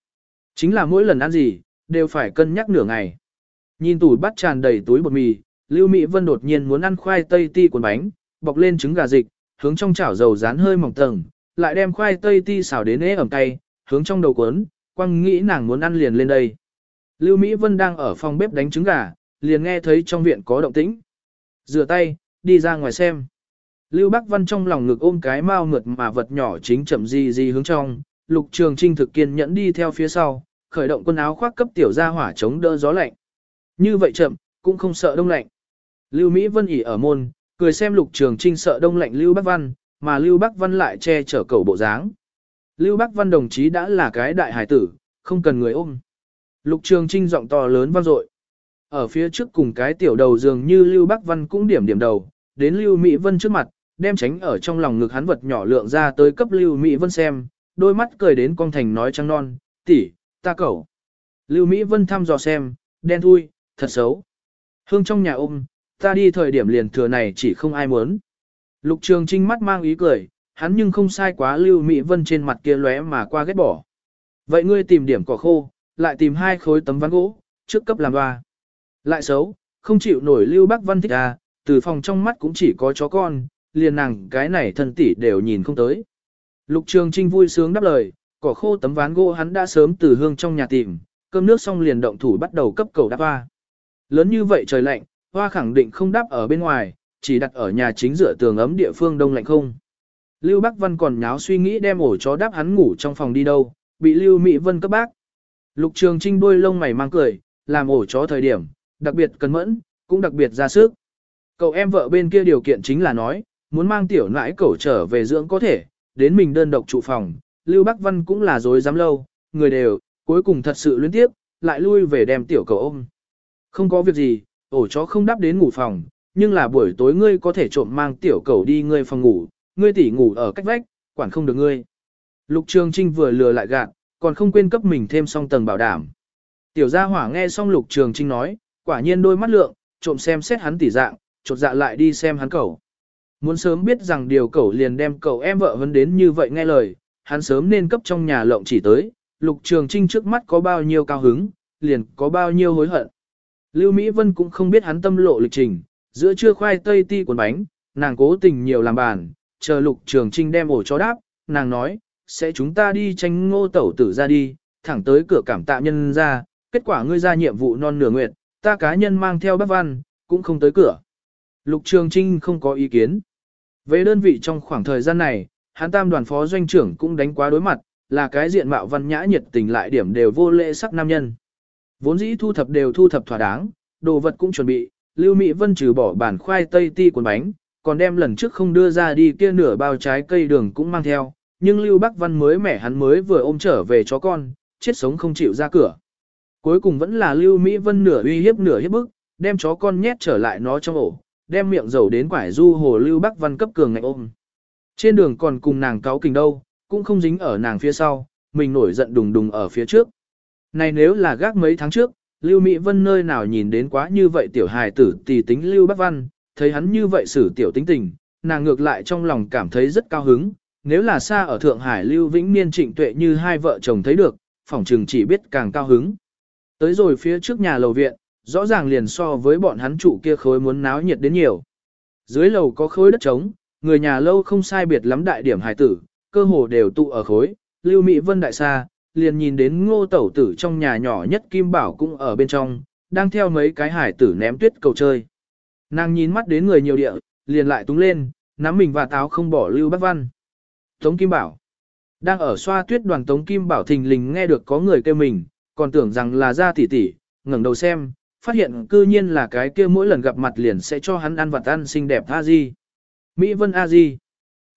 Chính là mỗi lần ăn gì, đều phải cân nhắc nửa ngày. Nhìn tủ bắt tràn đầy túi bột mì, Lưu Mỹ Vân đột nhiên muốn ăn khoai tây ti cuốn bánh, bọc lên trứng gà dịch, hướng trong chảo dầu rán hơi mỏng tầng, lại đem khoai tây ti xào đến ế ẩm tay, hướng trong đầu cuốn, quăng nghĩ nàng muốn ăn liền lên đây. Lưu Mỹ Vân đang ở phòng bếp đánh trứng gà, liền nghe thấy trong viện có động tĩnh. Rửa tay, đi ra ngoài xem. Lưu Bắc Văn trong lòng ngực ôm cái mau ngượt mà vật nhỏ chính chậm gì gì hướng trong, Lục Trường Trinh thực kiên nhẫn đi theo phía sau, khởi động quần áo khoác cấp tiểu gia hỏa chống đỡ gió lạnh. Như vậy chậm, cũng không sợ đông lạnh. Lưu Mỹ Vân ỉ ở môn, cười xem Lục Trường Trinh sợ đông lạnh Lưu Bắc Văn, mà Lưu Bắc Văn lại che chở cầu bộ dáng. Lưu Bắc Văn đồng chí đã là cái đại hải tử, không cần người ôm. Lục Trường Trinh giọng to lớn vang dội. Ở phía trước cùng cái tiểu đầu dường như Lưu Bắc Văn cũng điểm điểm đầu, đến Lưu Mỹ Vân trước mặt, đem tránh ở trong lòng ngực hắn vật nhỏ lượng ra tới cấp Lưu Mỹ Vân xem, đôi mắt cười đến con thành nói trắng non, tỷ, ta cẩu. Lưu Mỹ Vân thăm dò xem, đen thui, thật xấu. Hương trong nhà ôm, ta đi thời điểm liền thừa này chỉ không ai muốn. Lục Trường Trinh mắt mang ý cười, hắn nhưng không sai quá Lưu Mỹ Vân trên mặt kia lóe mà qua ghét bỏ. Vậy ngươi tìm điểm cỏ khô, lại tìm hai khối tấm ván gỗ, trước cấp làm ba. Lại xấu, không chịu nổi Lưu Bắc Văn thích à, từ phòng trong mắt cũng chỉ có chó con, liền nàng cái này thân tỷ đều nhìn không tới. Lục Trường Trinh vui sướng đáp lời, cỏ khô tấm ván gỗ hắn đã sớm từ hương trong nhà tìm, cơm nước xong liền động thủ bắt đầu cấp cầu đáp hoa. Lớn như vậy trời lạnh, hoa khẳng định không đáp ở bên ngoài, chỉ đặt ở nhà chính dựa tường ấm địa phương đông lạnh không. Lưu Bắc Văn còn nháo suy nghĩ đem ổ chó đáp hắn ngủ trong phòng đi đâu, bị Lưu Mỹ Vân cấp bác. Lục Trường Trinh đôi lông mày mang cười, làm ổ chó thời điểm, đặc biệt cẩn mẫn, cũng đặc biệt ra sức. Cậu em vợ bên kia điều kiện chính là nói, muốn mang tiểu nãi cẩu trở về dưỡng có thể, đến mình đơn độc trụ phòng, Lưu Bắc Văn cũng là dối dám lâu, người đều, cuối cùng thật sự luyến tiếp, lại lui về đem tiểu cầu ôm. Không có việc gì, ổ chó không đáp đến ngủ phòng, nhưng là buổi tối ngươi có thể trộm mang tiểu cầu đi ngươi phòng ngủ, ngươi tỉ ngủ ở cách vách, quản không được ngươi. Lục Trường Trinh vừa lừa lại gạt, còn không quên cấp mình thêm song tầng bảo đảm. Tiểu gia hỏa nghe xong Lục Trường Trinh nói, quả nhiên đôi mắt lượng, trộm xem xét hắn tỉ dạng, chột dạ lại đi xem hắn cầu. Muốn sớm biết rằng điều cậu liền đem cậu em vợ vấn đến như vậy nghe lời, hắn sớm nên cấp trong nhà lộng chỉ tới, Lục Trường Trinh trước mắt có bao nhiêu cao hứng, liền có bao nhiêu hối hận. Lưu Mỹ Vân cũng không biết hắn tâm lộ lịch trình, giữa trưa khoai tây ti cuốn bánh, nàng cố tình nhiều làm bàn, chờ Lục Trường Trinh đem ổ cho đáp, nàng nói, sẽ chúng ta đi tranh ngô tẩu tử ra đi, thẳng tới cửa cảm tạ nhân ra, kết quả ngươi ra nhiệm vụ non nửa nguyệt, ta cá nhân mang theo bác văn, cũng không tới cửa. Lục Trường Trinh không có ý kiến. Về đơn vị trong khoảng thời gian này, hắn tam đoàn phó doanh trưởng cũng đánh quá đối mặt, là cái diện mạo văn nhã nhiệt tình lại điểm đều vô lễ sắc nam nhân. Vốn dĩ thu thập đều thu thập thỏa đáng, đồ vật cũng chuẩn bị, Lưu Mỹ Vân trừ bỏ bản khoai tây ti cuốn bánh, còn đem lần trước không đưa ra đi kia nửa bao trái cây đường cũng mang theo, nhưng Lưu Bắc Văn mới mẻ hắn mới vừa ôm trở về chó con, chết sống không chịu ra cửa. Cuối cùng vẫn là Lưu Mỹ Vân nửa uy hiếp nửa hiếp bức, đem chó con nhét trở lại nó trong ổ, đem miệng dầu đến quải du hồ Lưu Bắc Văn cấp cường ngạnh ôm. Trên đường còn cùng nàng cáo kình đâu, cũng không dính ở nàng phía sau, mình nổi giận đùng đùng ở phía trước. Này nếu là gác mấy tháng trước, Lưu Mỹ Vân nơi nào nhìn đến quá như vậy tiểu hài tử tỷ tính Lưu Bắc Văn, thấy hắn như vậy xử tiểu tính tình, nàng ngược lại trong lòng cảm thấy rất cao hứng, nếu là xa ở Thượng Hải Lưu Vĩnh Niên trịnh tuệ như hai vợ chồng thấy được, phỏng trừng chỉ biết càng cao hứng. Tới rồi phía trước nhà lầu viện, rõ ràng liền so với bọn hắn trụ kia khối muốn náo nhiệt đến nhiều. Dưới lầu có khối đất trống, người nhà lâu không sai biệt lắm đại điểm hài tử, cơ hồ đều tụ ở khối, Lưu Mỹ Vân đại xa, liền nhìn đến ngô tẩu tử trong nhà nhỏ nhất Kim Bảo cũng ở bên trong, đang theo mấy cái hải tử ném tuyết cầu chơi. Nàng nhìn mắt đến người nhiều địa, liền lại túng lên, nắm mình và táo không bỏ Lưu Bắc Văn. Tống Kim Bảo. Đang ở xoa tuyết đoàn Tống Kim Bảo thình lình nghe được có người kêu mình, còn tưởng rằng là ra tỷ tỷ, ngẩng đầu xem, phát hiện cư nhiên là cái kia mỗi lần gặp mặt liền sẽ cho hắn ăn vặt ăn xinh đẹp a di. Mỹ Vân a di.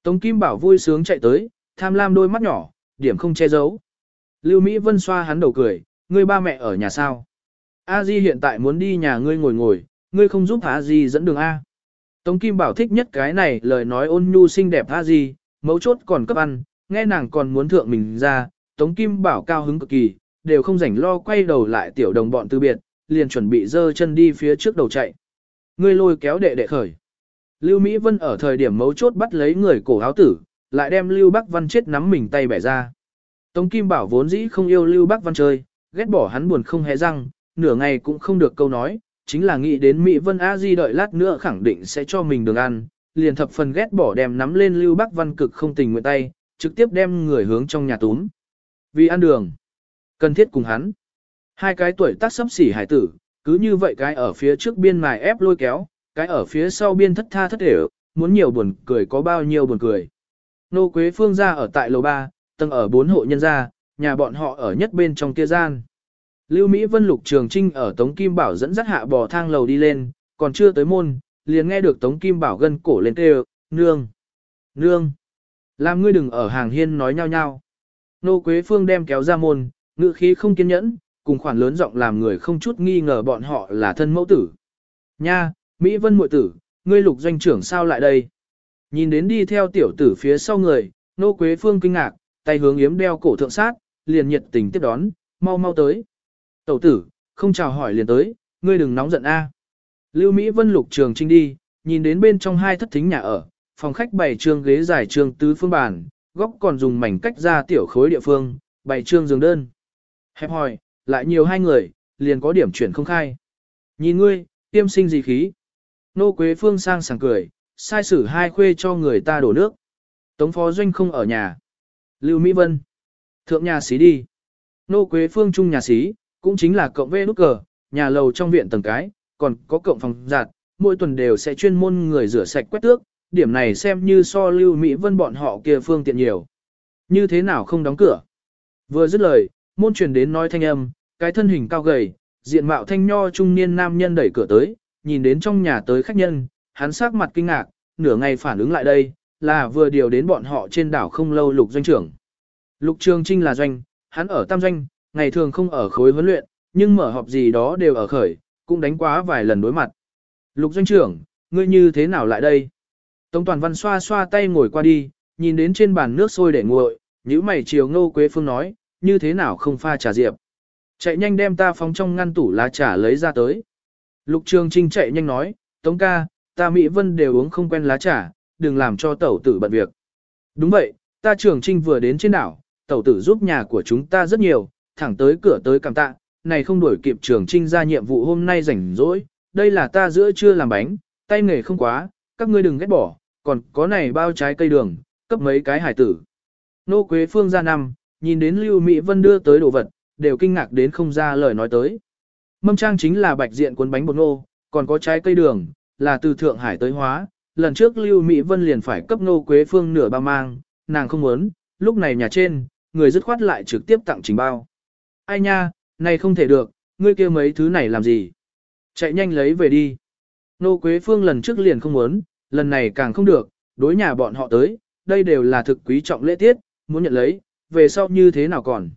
Tống Kim Bảo vui sướng chạy tới, tham lam đôi mắt nhỏ, điểm không che giấu. Lưu Mỹ Vân xoa hắn đầu cười, ngươi ba mẹ ở nhà sao? A Di hiện tại muốn đi nhà ngươi ngồi ngồi, ngươi không giúp A Di dẫn đường A. Tống Kim Bảo thích nhất cái này lời nói ôn nhu xinh đẹp A Di, mấu chốt còn cấp ăn, nghe nàng còn muốn thượng mình ra, Tống Kim Bảo cao hứng cực kỳ, đều không rảnh lo quay đầu lại tiểu đồng bọn từ biệt, liền chuẩn bị dơ chân đi phía trước đầu chạy. Ngươi lôi kéo đệ đệ khởi. Lưu Mỹ Vân ở thời điểm mấu chốt bắt lấy người cổ áo tử, lại đem Lưu Bắc Văn chết nắm mình tay bẻ ra. Tống Kim Bảo vốn dĩ không yêu Lưu Bắc Văn chơi, ghét bỏ hắn buồn không hề răng, nửa ngày cũng không được câu nói, chính là nghĩ đến Mỹ Vân A Di đợi lát nữa khẳng định sẽ cho mình đường ăn, liền thập phần ghét bỏ đem nắm lên Lưu Bắc Văn cực không tình nguyện tay, trực tiếp đem người hướng trong nhà túm. Vì ăn đường, cần thiết cùng hắn. Hai cái tuổi tác sắp xỉ hải tử, cứ như vậy cái ở phía trước biên mài ép lôi kéo, cái ở phía sau biên thất tha thất để muốn nhiều buồn cười có bao nhiêu buồn cười. Nô Quế Phương ra ở tại lầu 3, tầng ở 4 hộ nhân gia, nhà bọn họ ở nhất bên trong kia gian. Lưu Mỹ Vân Lục Trường Trinh ở Tống Kim Bảo dẫn dắt hạ bò thang lầu đi lên, còn chưa tới môn, liền nghe được Tống Kim Bảo gân cổ lên kêu, nương, nương, làm ngươi đừng ở hàng hiên nói nhau nhau. Nô Quế Phương đem kéo ra môn, ngự khí không kiên nhẫn, cùng khoản lớn giọng làm người không chút nghi ngờ bọn họ là thân mẫu tử. Nha, Mỹ Vân muội tử, ngươi lục doanh trưởng sao lại đây? Nhìn đến đi theo tiểu tử phía sau người, Nô Quế Phương kinh ngạc, tay hướng yếm đeo cổ thượng sát, liền nhiệt tình tiếp đón, mau mau tới. Tẩu tử, không chào hỏi liền tới, ngươi đừng nóng giận a. Lưu Mỹ Vân lục trường trinh đi, nhìn đến bên trong hai thất thính nhà ở, phòng khách bày trương ghế dài trương tứ phương bàn, góc còn dùng mảnh cách ra tiểu khối địa phương, bày trương giường đơn. Hẹp hỏi, lại nhiều hai người, liền có điểm chuyển không khai. Nhìn ngươi, tiêm sinh gì khí. Nô Quế Phương sang sảng cười, sai sử hai khuê cho người ta đổ nước. Tống phó doanh không ở nhà. Lưu Mỹ Vân. Thượng nhà xí đi. Nô Quế Phương trung nhà xí, cũng chính là cộng vê nút cờ, nhà lầu trong viện tầng cái, còn có cộng phòng giặt, mỗi tuần đều sẽ chuyên môn người rửa sạch quét tước, điểm này xem như so Lưu Mỹ Vân bọn họ kia phương tiện nhiều. Như thế nào không đóng cửa? Vừa dứt lời, môn truyền đến nói thanh âm, cái thân hình cao gầy, diện mạo thanh nho trung niên nam nhân đẩy cửa tới, nhìn đến trong nhà tới khách nhân, hắn sắc mặt kinh ngạc, nửa ngày phản ứng lại đây, là vừa điều đến bọn họ trên đảo không lâu lục doanh trưởng. Lục Trường Trinh là doanh, hắn ở tam doanh, ngày thường không ở khối huấn luyện, nhưng mở họp gì đó đều ở khởi, cũng đánh quá vài lần đối mặt. Lục doanh trưởng, ngươi như thế nào lại đây? Tống Toàn Văn xoa xoa tay ngồi qua đi, nhìn đến trên bàn nước sôi để nguội, nhíu mày chiều Ngô Quế Phương nói, như thế nào không pha trà diệp. Chạy nhanh đem ta phóng trong ngăn tủ lá trà lấy ra tới. Lục Trường Trinh chạy nhanh nói, Tống ca, ta Mỹ Vân đều uống không quen lá trà, đừng làm cho tẩu tử bận việc. Đúng vậy, ta Trường Trinh vừa đến trên đảo, tẩu tử giúp nhà của chúng ta rất nhiều, thẳng tới cửa tới cảm tạ, này không đuổi kịp Trường Trinh ra nhiệm vụ hôm nay rảnh rỗi, đây là ta giữa trưa làm bánh, tay nghề không quá, các ngươi đừng ghét bỏ, còn có này bao trái cây đường, cấp mấy cái hải tử. Nô Quế Phương ra năm, nhìn đến Lưu Mỹ Vân đưa tới đồ vật, đều kinh ngạc đến không ra lời nói tới. Mâm trang chính là bạch diện cuốn bánh bột ngô, còn có trái cây đường, là từ Thượng Hải tới hóa. Lần trước Lưu Mỹ Vân liền phải cấp Nô Quế Phương nửa ba mang, nàng không muốn, lúc này nhà trên, người dứt khoát lại trực tiếp tặng trình bao. Ai nha, này không thể được, ngươi kia mấy thứ này làm gì? Chạy nhanh lấy về đi. Nô Quế Phương lần trước liền không muốn, lần này càng không được, đối nhà bọn họ tới, đây đều là thực quý trọng lễ tiết, muốn nhận lấy, về sau như thế nào còn.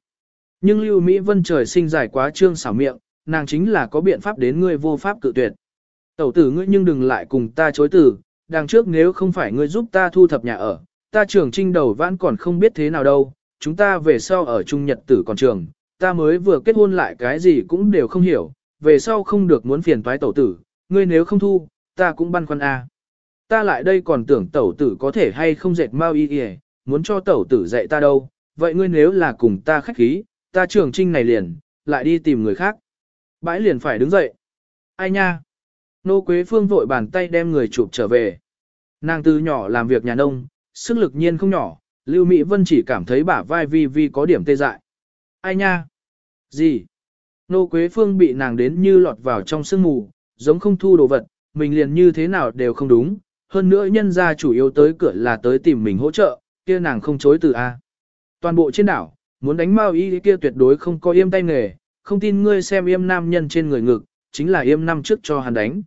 Nhưng Lưu Mỹ Vân trời sinh dài quá trương xảo miệng, nàng chính là có biện pháp đến ngươi vô pháp cự tuyệt. Tẩu tử ngươi nhưng đừng lại cùng ta chối từ, đằng trước nếu không phải ngươi giúp ta thu thập nhà ở, ta trưởng trinh đầu vãn còn không biết thế nào đâu, chúng ta về sau ở trung nhật tử còn trường, ta mới vừa kết hôn lại cái gì cũng đều không hiểu, về sau không được muốn phiền toái tẩu tử, ngươi nếu không thu, ta cũng băn khoăn a. Ta lại đây còn tưởng tẩu tử có thể hay không dệt mau y y, muốn cho tẩu tử dạy ta đâu, vậy ngươi nếu là cùng ta khách khí, ta trưởng trinh này liền, lại đi tìm người khác. Bãi liền phải đứng dậy. Ai nha? Nô Quế Phương vội bàn tay đem người chụp trở về. Nàng từ nhỏ làm việc nhà nông, sức lực nhiên không nhỏ, Lưu Mỹ Vân chỉ cảm thấy bả vai vi vi có điểm tê dại. Ai nha? Gì? Nô Quế Phương bị nàng đến như lọt vào trong sương mù, giống không thu đồ vật, mình liền như thế nào đều không đúng. Hơn nữa nhân gia chủ yếu tới cửa là tới tìm mình hỗ trợ, kia nàng không chối từ A. Toàn bộ trên đảo, muốn đánh Mao Y kia tuyệt đối không có yêm tay nghề, không tin ngươi xem yêm nam nhân trên người ngực, chính là yêm năm trước cho hắn đánh.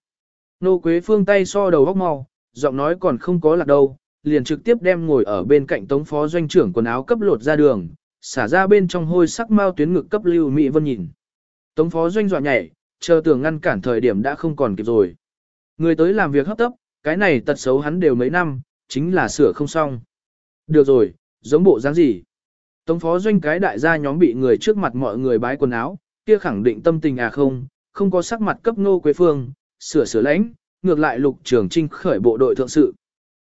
Nô Quế Phương tay so đầu góc mau, giọng nói còn không có lạc đâu, liền trực tiếp đem ngồi ở bên cạnh tống phó doanh trưởng quần áo cấp lột ra đường, xả ra bên trong hôi sắc mao tuyến ngực cấp lưu Mỹ Vân nhìn. Tống phó doanh dọa nhảy, chờ tưởng ngăn cản thời điểm đã không còn kịp rồi. Người tới làm việc hấp tấp, cái này tật xấu hắn đều mấy năm, chính là sửa không xong. Được rồi, giống bộ dáng gì? Tống phó doanh cái đại gia nhóm bị người trước mặt mọi người bái quần áo, kia khẳng định tâm tình à không, không có sắc mặt cấp nô quế phương, sửa sửa lãnh, ngược lại lục trường trinh khởi bộ đội thượng sự.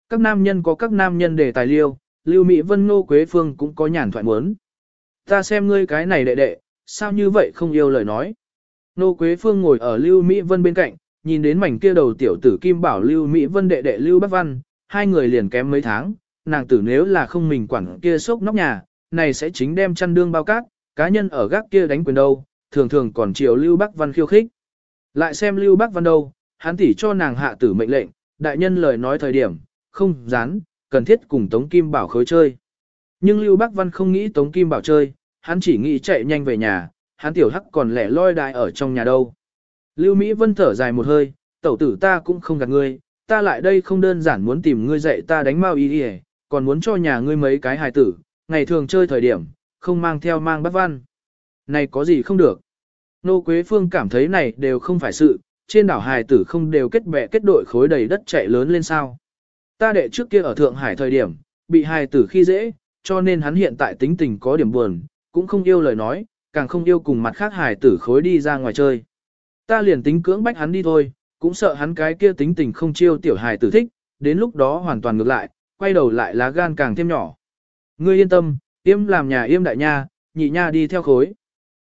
Các nam nhân có các nam nhân đề tài liêu, Lưu Mỹ Vân Nô Quế Phương cũng có nhàn thoại muốn. Ta xem ngươi cái này đệ đệ, sao như vậy không yêu lời nói. Nô Quế Phương ngồi ở Lưu Mỹ Vân bên cạnh, nhìn đến mảnh kia đầu tiểu tử Kim Bảo Lưu Mỹ Vân đệ đệ Lưu Bắc Văn, hai người liền kém mấy tháng, nàng tử nếu là không mình quản kia sốc nóc nhà, này sẽ chính đem chăn đương bao cát, cá nhân ở gác kia đánh quyền đâu, thường thường còn chiều Lưu Bắc Văn khiêu khích. Lại xem Lưu Bắc Văn đâu, hắn tỉ cho nàng hạ tử mệnh lệnh, đại nhân lời nói thời điểm, không dán, cần thiết cùng Tống Kim Bảo khối chơi. Nhưng Lưu Bắc Văn không nghĩ Tống Kim Bảo chơi, hắn chỉ nghĩ chạy nhanh về nhà, hắn tiểu hắc còn lẻ loi đại ở trong nhà đâu. Lưu Mỹ Vân thở dài một hơi, tẩu tử ta cũng không gạt ngươi, ta lại đây không đơn giản muốn tìm ngươi dạy ta đánh mau y còn muốn cho nhà ngươi mấy cái hài tử, ngày thường chơi thời điểm, không mang theo mang bắt văn. Này có gì không được. Nô Quế Phương cảm thấy này đều không phải sự, trên đảo hài tử không đều kết bè kết đội khối đầy đất chạy lớn lên sao. Ta đệ trước kia ở Thượng Hải thời điểm, bị hài tử khi dễ, cho nên hắn hiện tại tính tình có điểm buồn, cũng không yêu lời nói, càng không yêu cùng mặt khác hài tử khối đi ra ngoài chơi. Ta liền tính cưỡng bách hắn đi thôi, cũng sợ hắn cái kia tính tình không chiêu tiểu hài tử thích, đến lúc đó hoàn toàn ngược lại, quay đầu lại lá gan càng thêm nhỏ. Ngươi yên tâm, yêm làm nhà yêm đại nha, nhị nha đi theo khối.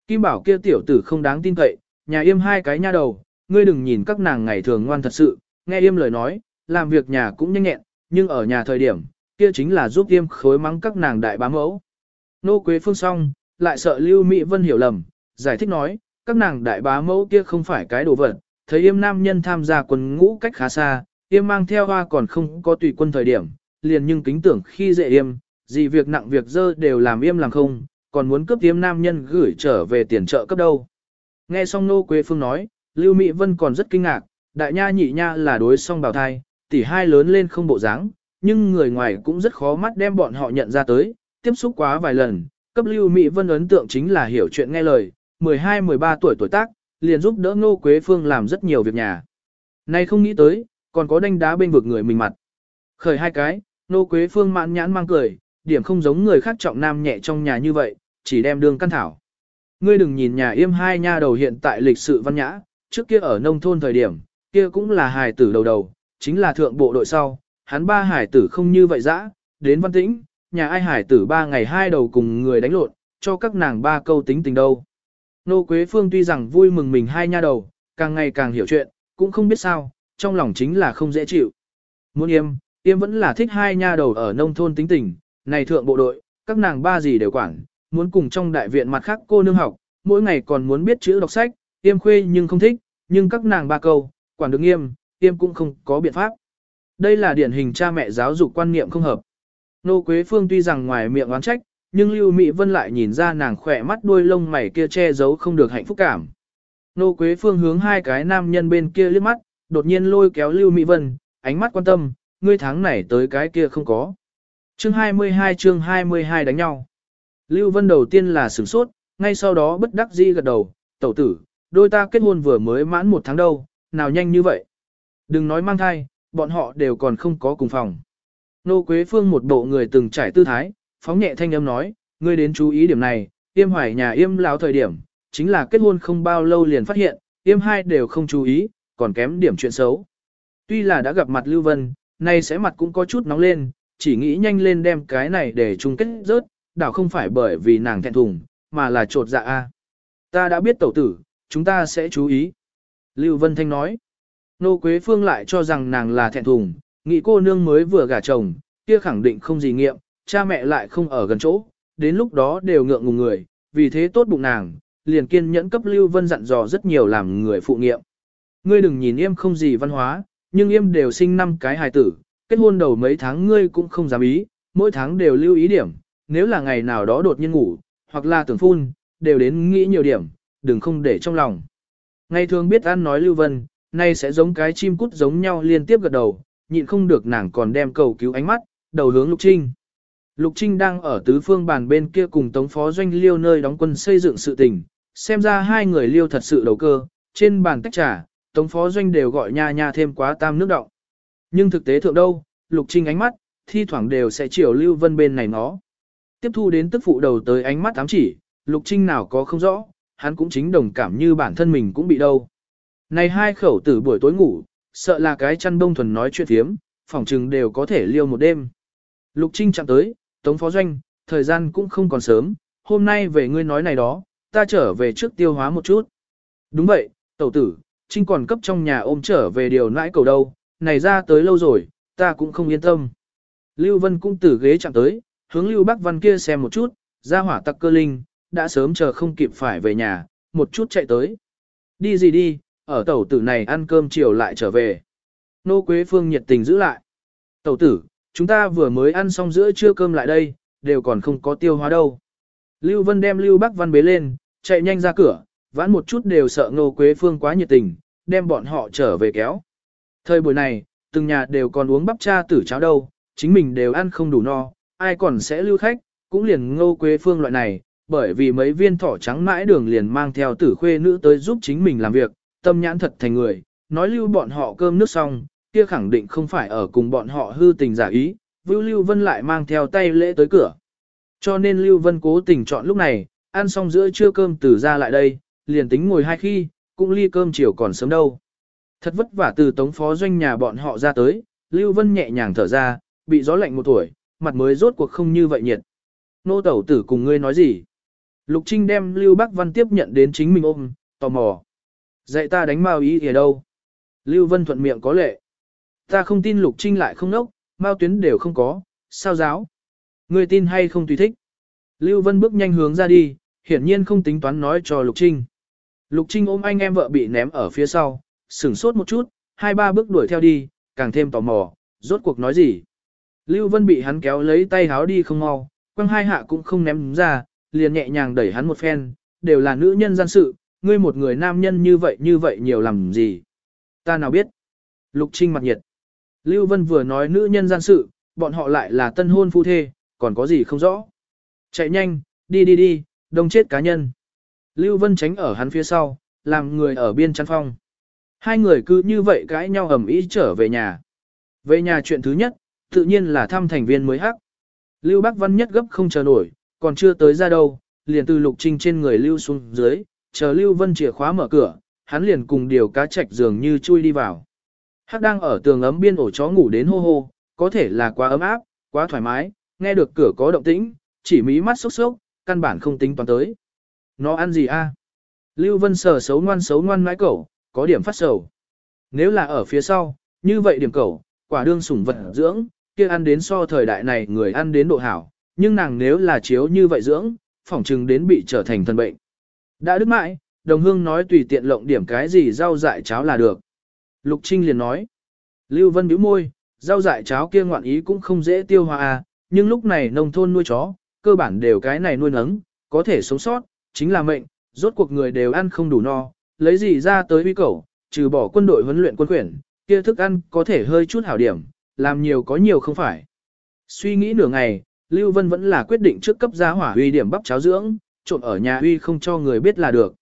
Kim bảo kia tiểu tử không đáng tin cậy, nhà yêm hai cái nha đầu, ngươi đừng nhìn các nàng ngày thường ngoan thật sự, nghe yêm lời nói, làm việc nhà cũng nhanh nhẹn, nhưng ở nhà thời điểm, kia chính là giúp yêm khối mắng các nàng đại bá mẫu. Nô Quế Phương xong, lại sợ Lưu Mỹ Vân hiểu lầm, giải thích nói, các nàng đại bá mẫu kia không phải cái đồ vật, thấy yêm nam nhân tham gia quân ngũ cách khá xa, yêm mang theo hoa còn không có tùy quân thời điểm, liền nhưng kính tưởng khi dễ yêm, gì việc nặng việc dơ đều làm im làm không, còn muốn cướp tiêm nam nhân gửi trở về tiền trợ cấp đâu. Nghe xong Nô Quế Phương nói, Lưu Mỹ Vân còn rất kinh ngạc, đại nha nhị nha là đối song bào thai, tỷ hai lớn lên không bộ dáng, nhưng người ngoài cũng rất khó mắt đem bọn họ nhận ra tới, tiếp xúc quá vài lần, cấp Lưu Mỹ Vân ấn tượng chính là hiểu chuyện nghe lời, 12-13 tuổi tuổi tác, liền giúp đỡ Ngô Quế Phương làm rất nhiều việc nhà. Nay không nghĩ tới, còn có đánh đá bên vực người mình mặt. Khởi hai cái, Ngô Quế Phương mạn nhãn mang cười, điểm không giống người khác trọng nam nhẹ trong nhà như vậy, chỉ đem đường căn thảo. Ngươi đừng nhìn nhà yêm hai nha đầu hiện tại lịch sự văn nhã, trước kia ở nông thôn thời điểm, kia cũng là hài tử đầu đầu, chính là thượng bộ đội sau, hắn ba hài tử không như vậy dã, đến văn tĩnh, nhà ai hài tử ba ngày hai đầu cùng người đánh lộn, cho các nàng ba câu tính tình đâu. Nô Quế Phương tuy rằng vui mừng mình hai nha đầu, càng ngày càng hiểu chuyện, cũng không biết sao, trong lòng chính là không dễ chịu. Muốn yêm, yêm vẫn là thích hai nha đầu ở nông thôn tính tình, này thượng bộ đội, các nàng ba gì đều quản, muốn cùng trong đại viện mặt khác cô nương học, mỗi ngày còn muốn biết chữ đọc sách, tiêm khuê nhưng không thích, nhưng các nàng ba câu, quản được nghiêm, tiêm cũng không có biện pháp. Đây là điển hình cha mẹ giáo dục quan niệm không hợp. Nô Quế Phương tuy rằng ngoài miệng oán trách, nhưng Lưu Mỹ Vân lại nhìn ra nàng khỏe mắt đuôi lông mày kia che giấu không được hạnh phúc cảm. Nô Quế Phương hướng hai cái nam nhân bên kia liếc mắt, đột nhiên lôi kéo Lưu Mỹ Vân, ánh mắt quan tâm, ngươi tháng này tới cái kia không có. Chương 22 chương 22 đánh nhau. Lưu Vân đầu tiên là sửng sốt, ngay sau đó bất đắc dĩ gật đầu, tẩu tử, đôi ta kết hôn vừa mới mãn một tháng đâu, nào nhanh như vậy. Đừng nói mang thai, bọn họ đều còn không có cùng phòng. Nô Quế Phương một bộ người từng trải tư thái, phóng nhẹ thanh âm nói, ngươi đến chú ý điểm này, yêm hoài nhà yêm lão thời điểm, chính là kết hôn không bao lâu liền phát hiện, yêm hai đều không chú ý, còn kém điểm chuyện xấu. Tuy là đã gặp mặt Lưu Vân, nay sẽ mặt cũng có chút nóng lên, chỉ nghĩ nhanh lên đem cái này để chung kết rớt, đảo không phải bởi vì nàng thẹn thùng, mà là trột dạ a. Ta đã biết tẩu tử, chúng ta sẽ chú ý. Lưu Vân Thanh nói. Nô Quế Phương lại cho rằng nàng là thẹn thùng, nghĩ cô nương mới vừa gả chồng, kia khẳng định không gì nghiệm, cha mẹ lại không ở gần chỗ, đến lúc đó đều ngượng ngùng người, vì thế tốt bụng nàng, liền kiên nhẫn cấp Lưu Vân dặn dò rất nhiều làm người phụ nghiệm. Ngươi đừng nhìn em không gì văn hóa, nhưng em đều sinh năm cái hài tử, kết hôn đầu mấy tháng ngươi cũng không dám ý, mỗi tháng đều lưu ý điểm, nếu là ngày nào đó đột nhiên ngủ, hoặc là tưởng phun, đều đến nghĩ nhiều điểm, đừng không để trong lòng. Ngày thường biết ăn nói Lưu Vân, nay sẽ giống cái chim cút giống nhau liên tiếp gật đầu, nhịn không được nàng còn đem cầu cứu ánh mắt, đầu hướng Lục Trinh. Lục Trinh đang ở tứ phương bàn bên kia cùng Tống Phó Doanh Liêu nơi đóng quân xây dựng sự tình, xem ra hai người Liêu thật sự đầu cơ, trên bàn tách trà, Tống Phó Doanh đều gọi nha nha thêm quá tam nước động. Nhưng thực tế thượng đâu, Lục Trinh ánh mắt, thi thoảng đều sẽ chiều Lưu Vân bên này nó. Tiếp thu đến tức phụ đầu tới ánh mắt ám chỉ, Lục Trinh nào có không rõ, hắn cũng chính đồng cảm như bản thân mình cũng bị đâu. Này hai khẩu tử buổi tối ngủ, sợ là cái chăn đông thuần nói chuyện thiếm, phỏng trừng đều có thể liêu một đêm. Lục Trinh chạm tới, Tống Phó Doanh, thời gian cũng không còn sớm, hôm nay về ngươi nói này đó, ta trở về trước tiêu hóa một chút. Đúng vậy, tẩu tử, Trinh còn cấp trong nhà ôm trở về điều nãi cầu đâu, này ra tới lâu rồi, ta cũng không yên tâm. Lưu Vân cũng từ ghế chạm tới, hướng Lưu Bắc Văn kia xem một chút, ra hỏa tặc cơ linh, đã sớm chờ không kịp phải về nhà, một chút chạy tới. Đi gì đi, ở tẩu tử này ăn cơm chiều lại trở về. Nô Quế Phương nhiệt tình giữ lại. Tẩu tử, chúng ta vừa mới ăn xong giữa trưa cơm lại đây, đều còn không có tiêu hóa đâu. Lưu Vân đem Lưu Bắc Văn bế lên, chạy nhanh ra cửa, vãn một chút đều sợ Nô Quế Phương quá nhiệt tình, đem bọn họ trở về kéo. Thời buổi này, từng nhà đều còn uống bắp cha tử cháo đâu, chính mình đều ăn không đủ no, ai còn sẽ lưu khách, cũng liền Ngô Quế Phương loại này, bởi vì mấy viên thỏ trắng mãi đường liền mang theo tử khuê nữ tới giúp chính mình làm việc, tâm nhãn thật thành người, nói lưu bọn họ cơm nước xong, kia khẳng định không phải ở cùng bọn họ hư tình giả ý, Vưu Lưu Vân lại mang theo tay lễ tới cửa. Cho nên Lưu Vân cố tình chọn lúc này, ăn xong giữa trưa cơm từ ra lại đây, liền tính ngồi hai khi, cũng ly cơm chiều còn sớm đâu. Thật vất vả từ tống phó doanh nhà bọn họ ra tới, Lưu Vân nhẹ nhàng thở ra, bị gió lạnh một tuổi, mặt mới rốt cuộc không như vậy nhiệt. Nô tẩu tử cùng ngươi nói gì? Lục Trinh đem Lưu Bắc Văn tiếp nhận đến chính mình ôm, tò mò. Dạy ta đánh mao ý ở đâu? Lưu Vân thuận miệng có lệ. Ta không tin Lục Trinh lại không nốc, mao tuyến đều không có, sao giáo? Ngươi tin hay không tùy thích? Lưu Vân bước nhanh hướng ra đi, hiển nhiên không tính toán nói cho Lục Trinh. Lục Trinh ôm anh em vợ bị ném ở phía sau, sửng sốt một chút, hai ba bước đuổi theo đi, càng thêm tò mò, rốt cuộc nói gì. Lưu Vân bị hắn kéo lấy tay háo đi không mau, quăng hai hạ cũng không ném ra, liền nhẹ nhàng đẩy hắn một phen, đều là nữ nhân gian sự, ngươi một người nam nhân như vậy như vậy nhiều làm gì. Ta nào biết. Lục Trinh mặt nhiệt. Lưu Vân vừa nói nữ nhân gian sự, bọn họ lại là tân hôn phu thê, còn có gì không rõ. Chạy nhanh, đi đi đi, đông chết cá nhân. Lưu Vân tránh ở hắn phía sau, làm người ở biên chăn phong. Hai người cứ như vậy cãi nhau ầm ĩ trở về nhà. Về nhà chuyện thứ nhất, tự nhiên là thăm thành viên mới hắc. Lưu Bắc Văn nhất gấp không chờ nổi, còn chưa tới ra đâu, liền từ lục trinh trên người Lưu xuống dưới, chờ Lưu Vân chìa khóa mở cửa, hắn liền cùng điều cá trạch dường như chui đi vào. Hắc đang ở tường ấm biên ổ chó ngủ đến hô hô, có thể là quá ấm áp, quá thoải mái, nghe được cửa có động tĩnh, chỉ mí mắt sốc sốc, căn bản không tính toán tới. Nó ăn gì a? Lưu Vân sờ xấu ngoan xấu ngoan mãi cẩu, có điểm phát sầu. Nếu là ở phía sau, như vậy điểm cầu quả đương sủng vật dưỡng, kia ăn đến so thời đại này người ăn đến độ hảo, nhưng nàng nếu là chiếu như vậy dưỡng, phỏng chừng đến bị trở thành thân bệnh. Đã đức mãi, đồng hương nói tùy tiện lộng điểm cái gì rau dại cháo là được. Lục Trinh liền nói. Lưu Vân bĩu môi, rau dại cháo kia ngoạn ý cũng không dễ tiêu hóa à, nhưng lúc này nông thôn nuôi chó, cơ bản đều cái này nuôi nấng, có thể sống sót, chính là mệnh, rốt cuộc người đều ăn không đủ no, lấy gì ra tới uy cầu, trừ bỏ quân đội huấn luyện quân quyển, kia thức ăn có thể hơi chút hảo điểm, làm nhiều có nhiều không phải. Suy nghĩ nửa ngày, Lưu Vân vẫn là quyết định trước cấp gia hỏa uy điểm bắp cháo dưỡng, trộn ở nhà uy không cho người biết là được.